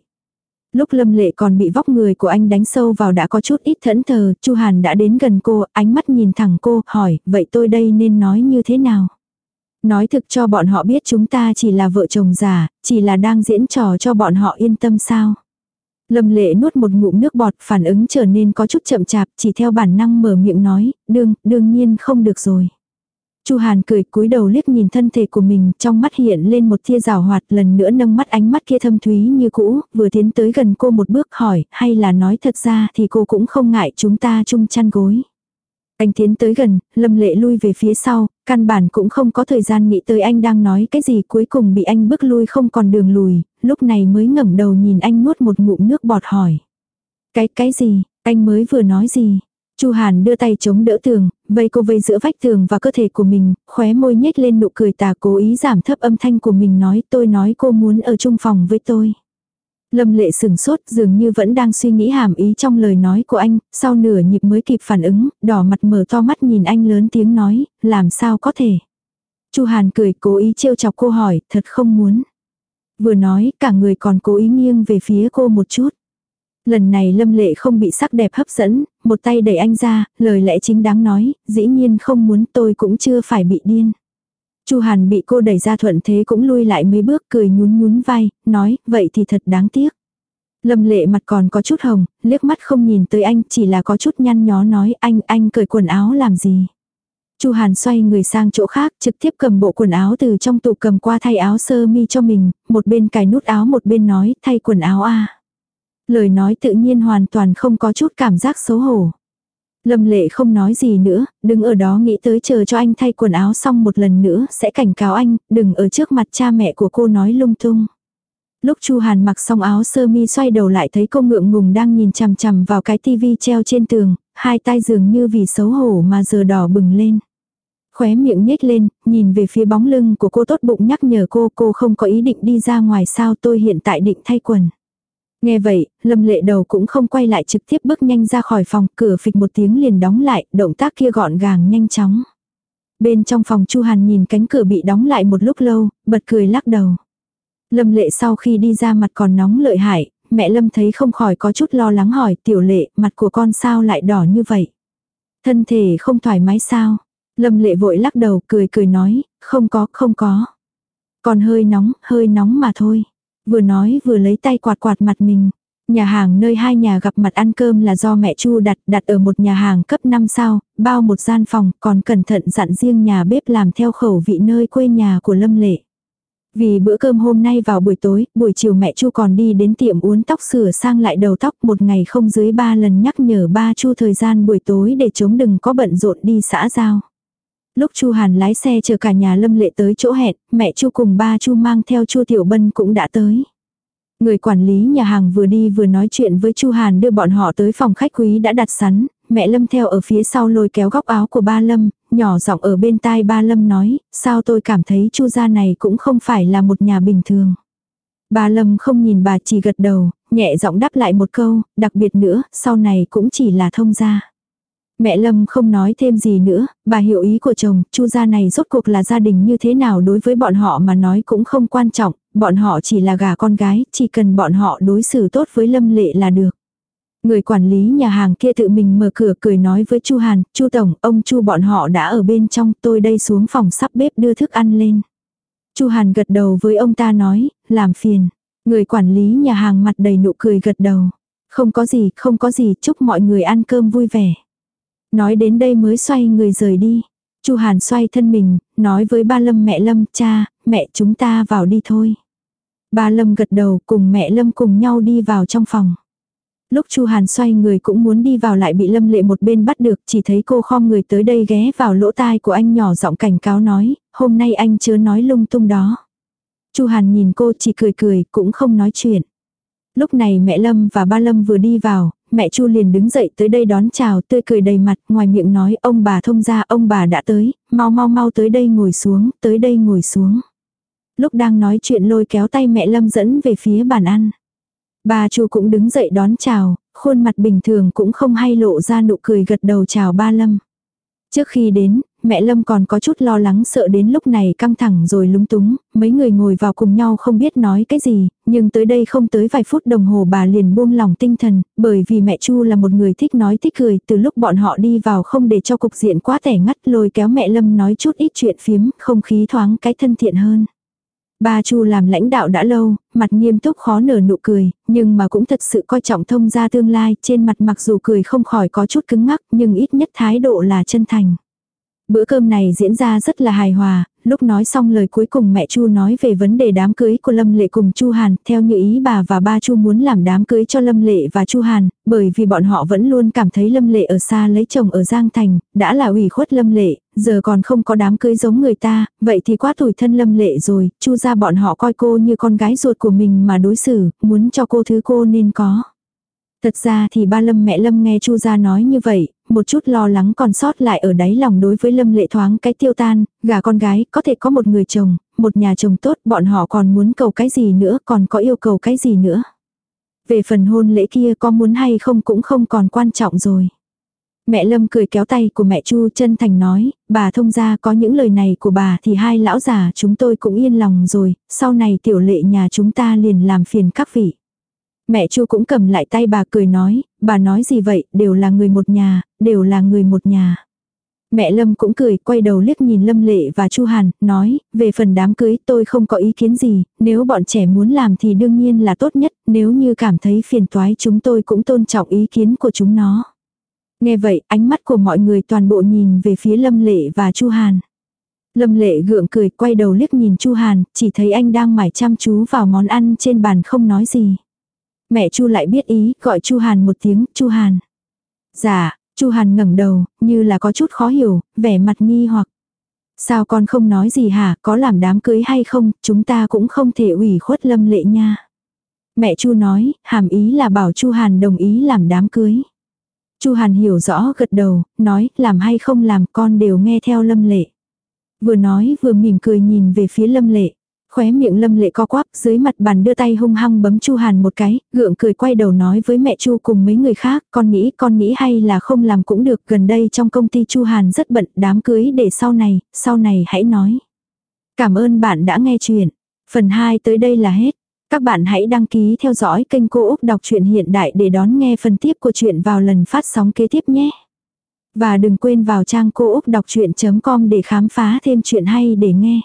Lúc Lâm Lệ còn bị vóc người của anh đánh sâu vào đã có chút ít thẫn thờ, Chu Hàn đã đến gần cô, ánh mắt nhìn thẳng cô, hỏi, vậy tôi đây nên nói như thế nào? Nói thực cho bọn họ biết chúng ta chỉ là vợ chồng già, chỉ là đang diễn trò cho bọn họ yên tâm sao. Lâm lệ nuốt một ngụm nước bọt phản ứng trở nên có chút chậm chạp chỉ theo bản năng mở miệng nói, đương, đương nhiên không được rồi. Chu Hàn cười cúi đầu liếc nhìn thân thể của mình, trong mắt hiện lên một tia rào hoạt, lần nữa nâng mắt ánh mắt kia thâm thúy như cũ, vừa tiến tới gần cô một bước hỏi, hay là nói thật ra thì cô cũng không ngại chúng ta chung chăn gối. Anh tiến tới gần, lâm lệ lui về phía sau, căn bản cũng không có thời gian nghĩ tới anh đang nói cái gì cuối cùng bị anh bước lui không còn đường lùi, lúc này mới ngẩng đầu nhìn anh nuốt một ngụm nước bọt hỏi. Cái, cái gì, anh mới vừa nói gì? Chu Hàn đưa tay chống đỡ tường, vây cô vây giữa vách tường và cơ thể của mình, khóe môi nhếch lên nụ cười tà cố ý giảm thấp âm thanh của mình nói tôi nói cô muốn ở chung phòng với tôi. Lâm lệ sừng sốt dường như vẫn đang suy nghĩ hàm ý trong lời nói của anh, sau nửa nhịp mới kịp phản ứng, đỏ mặt mở to mắt nhìn anh lớn tiếng nói, làm sao có thể. Chu Hàn cười cố ý trêu chọc cô hỏi, thật không muốn. Vừa nói, cả người còn cố ý nghiêng về phía cô một chút. Lần này lâm lệ không bị sắc đẹp hấp dẫn, một tay đẩy anh ra, lời lẽ chính đáng nói, dĩ nhiên không muốn tôi cũng chưa phải bị điên. Chu Hàn bị cô đẩy ra thuận thế cũng lui lại mấy bước cười nhún nhún vai, nói, vậy thì thật đáng tiếc. Lâm lệ mặt còn có chút hồng, liếc mắt không nhìn tới anh, chỉ là có chút nhăn nhó nói anh, anh cởi quần áo làm gì. Chu Hàn xoay người sang chỗ khác, trực tiếp cầm bộ quần áo từ trong tủ cầm qua thay áo sơ mi cho mình, một bên cài nút áo một bên nói, thay quần áo a. Lời nói tự nhiên hoàn toàn không có chút cảm giác xấu hổ. Lâm lệ không nói gì nữa, đứng ở đó nghĩ tới chờ cho anh thay quần áo xong một lần nữa sẽ cảnh cáo anh, đừng ở trước mặt cha mẹ của cô nói lung tung. Lúc Chu Hàn mặc xong áo sơ mi xoay đầu lại thấy cô ngượng ngùng đang nhìn chằm chằm vào cái tivi treo trên tường, hai tay dường như vì xấu hổ mà giờ đỏ bừng lên. Khóe miệng nhếch lên, nhìn về phía bóng lưng của cô tốt bụng nhắc nhở cô cô không có ý định đi ra ngoài sao tôi hiện tại định thay quần. Nghe vậy, lâm lệ đầu cũng không quay lại trực tiếp bước nhanh ra khỏi phòng, cửa phịch một tiếng liền đóng lại, động tác kia gọn gàng nhanh chóng. Bên trong phòng Chu Hàn nhìn cánh cửa bị đóng lại một lúc lâu, bật cười lắc đầu. Lâm lệ sau khi đi ra mặt còn nóng lợi hại, mẹ Lâm thấy không khỏi có chút lo lắng hỏi tiểu lệ, mặt của con sao lại đỏ như vậy? Thân thể không thoải mái sao? Lâm lệ vội lắc đầu cười cười nói, không có, không có. Còn hơi nóng, hơi nóng mà thôi. Vừa nói vừa lấy tay quạt quạt mặt mình. Nhà hàng nơi hai nhà gặp mặt ăn cơm là do mẹ Chu đặt, đặt ở một nhà hàng cấp 5 sao, bao một gian phòng, còn cẩn thận dặn riêng nhà bếp làm theo khẩu vị nơi quê nhà của Lâm Lệ. Vì bữa cơm hôm nay vào buổi tối, buổi chiều mẹ Chu còn đi đến tiệm uốn tóc sửa sang lại đầu tóc một ngày không dưới ba lần nhắc nhở ba Chu thời gian buổi tối để chống đừng có bận rộn đi xã giao. Lúc Chu Hàn lái xe chờ cả nhà Lâm Lệ tới chỗ hẹn, mẹ Chu cùng ba Chu mang theo Chu Tiểu Bân cũng đã tới. Người quản lý nhà hàng vừa đi vừa nói chuyện với Chu Hàn đưa bọn họ tới phòng khách quý đã đặt sẵn, mẹ Lâm theo ở phía sau lôi kéo góc áo của ba Lâm, nhỏ giọng ở bên tai ba Lâm nói, sao tôi cảm thấy Chu gia này cũng không phải là một nhà bình thường. Ba Lâm không nhìn bà chỉ gật đầu, nhẹ giọng đáp lại một câu, đặc biệt nữa, sau này cũng chỉ là thông gia. Mẹ Lâm không nói thêm gì nữa, bà hiểu ý của chồng, chu gia này rốt cuộc là gia đình như thế nào đối với bọn họ mà nói cũng không quan trọng, bọn họ chỉ là gà con gái, chỉ cần bọn họ đối xử tốt với Lâm Lệ là được. Người quản lý nhà hàng kia tự mình mở cửa cười nói với Chu Hàn, Chu Tổng, ông Chu bọn họ đã ở bên trong, tôi đây xuống phòng sắp bếp đưa thức ăn lên. Chu Hàn gật đầu với ông ta nói, làm phiền. Người quản lý nhà hàng mặt đầy nụ cười gật đầu. Không có gì, không có gì, chúc mọi người ăn cơm vui vẻ. Nói đến đây mới xoay người rời đi. Chu Hàn xoay thân mình, nói với ba Lâm mẹ Lâm, cha, mẹ chúng ta vào đi thôi. Ba Lâm gật đầu cùng mẹ Lâm cùng nhau đi vào trong phòng. Lúc Chu Hàn xoay người cũng muốn đi vào lại bị Lâm Lệ một bên bắt được, chỉ thấy cô khom người tới đây ghé vào lỗ tai của anh nhỏ giọng cảnh cáo nói, hôm nay anh chưa nói lung tung đó. Chu Hàn nhìn cô chỉ cười cười, cũng không nói chuyện. Lúc này mẹ Lâm và ba Lâm vừa đi vào, mẹ Chu liền đứng dậy tới đây đón chào tươi cười đầy mặt, ngoài miệng nói ông bà thông ra ông bà đã tới, mau mau mau tới đây ngồi xuống, tới đây ngồi xuống. Lúc đang nói chuyện lôi kéo tay mẹ Lâm dẫn về phía bàn ăn. Bà Chu cũng đứng dậy đón chào, khuôn mặt bình thường cũng không hay lộ ra nụ cười gật đầu chào ba Lâm. Trước khi đến, mẹ Lâm còn có chút lo lắng sợ đến lúc này căng thẳng rồi lúng túng, mấy người ngồi vào cùng nhau không biết nói cái gì, nhưng tới đây không tới vài phút đồng hồ bà liền buông lòng tinh thần, bởi vì mẹ Chu là một người thích nói thích cười, từ lúc bọn họ đi vào không để cho cục diện quá tẻ ngắt lôi kéo mẹ Lâm nói chút ít chuyện phiếm, không khí thoáng cái thân thiện hơn. Ba Chu làm lãnh đạo đã lâu, mặt nghiêm túc khó nở nụ cười, nhưng mà cũng thật sự coi trọng thông gia tương lai, trên mặt mặc dù cười không khỏi có chút cứng ngắc, nhưng ít nhất thái độ là chân thành. Bữa cơm này diễn ra rất là hài hòa, lúc nói xong lời cuối cùng mẹ Chu nói về vấn đề đám cưới của Lâm Lệ cùng Chu Hàn, theo như ý bà và ba Chu muốn làm đám cưới cho Lâm Lệ và Chu Hàn, bởi vì bọn họ vẫn luôn cảm thấy Lâm Lệ ở xa lấy chồng ở Giang Thành, đã là ủy khuất Lâm Lệ, giờ còn không có đám cưới giống người ta, vậy thì quá tủi thân Lâm Lệ rồi, Chu ra bọn họ coi cô như con gái ruột của mình mà đối xử, muốn cho cô thứ cô nên có. Thật ra thì ba Lâm mẹ Lâm nghe Chu gia nói như vậy, một chút lo lắng còn sót lại ở đáy lòng đối với Lâm lệ thoáng cái tiêu tan, gà con gái có thể có một người chồng, một nhà chồng tốt, bọn họ còn muốn cầu cái gì nữa, còn có yêu cầu cái gì nữa. Về phần hôn lễ kia có muốn hay không cũng không còn quan trọng rồi. Mẹ Lâm cười kéo tay của mẹ Chu chân thành nói, bà thông ra có những lời này của bà thì hai lão già chúng tôi cũng yên lòng rồi, sau này tiểu lệ nhà chúng ta liền làm phiền các vị. Mẹ Chu cũng cầm lại tay bà cười nói, bà nói gì vậy, đều là người một nhà, đều là người một nhà. Mẹ Lâm cũng cười, quay đầu liếc nhìn Lâm Lệ và Chu Hàn, nói, về phần đám cưới tôi không có ý kiến gì, nếu bọn trẻ muốn làm thì đương nhiên là tốt nhất, nếu như cảm thấy phiền toái chúng tôi cũng tôn trọng ý kiến của chúng nó. Nghe vậy, ánh mắt của mọi người toàn bộ nhìn về phía Lâm Lệ và Chu Hàn. Lâm Lệ gượng cười, quay đầu liếc nhìn Chu Hàn, chỉ thấy anh đang mải chăm chú vào món ăn trên bàn không nói gì. Mẹ Chu lại biết ý, gọi Chu Hàn một tiếng, Chu Hàn. Dạ, Chu Hàn ngẩng đầu, như là có chút khó hiểu, vẻ mặt nghi hoặc. Sao con không nói gì hả, có làm đám cưới hay không, chúng ta cũng không thể ủy khuất lâm lệ nha. Mẹ Chu nói, hàm ý là bảo Chu Hàn đồng ý làm đám cưới. Chu Hàn hiểu rõ gật đầu, nói, làm hay không làm con đều nghe theo lâm lệ. Vừa nói vừa mỉm cười nhìn về phía lâm lệ. Khóe miệng lâm lệ co quắp dưới mặt bàn đưa tay hung hăng bấm Chu Hàn một cái, gượng cười quay đầu nói với mẹ Chu cùng mấy người khác, con nghĩ con nghĩ hay là không làm cũng được, gần đây trong công ty Chu Hàn rất bận, đám cưới để sau này, sau này hãy nói. Cảm ơn bạn đã nghe chuyện. Phần 2 tới đây là hết. Các bạn hãy đăng ký theo dõi kênh Cô Úc Đọc truyện Hiện Đại để đón nghe phần tiếp của chuyện vào lần phát sóng kế tiếp nhé. Và đừng quên vào trang cô úc đọc chuyện.com để khám phá thêm chuyện hay để nghe.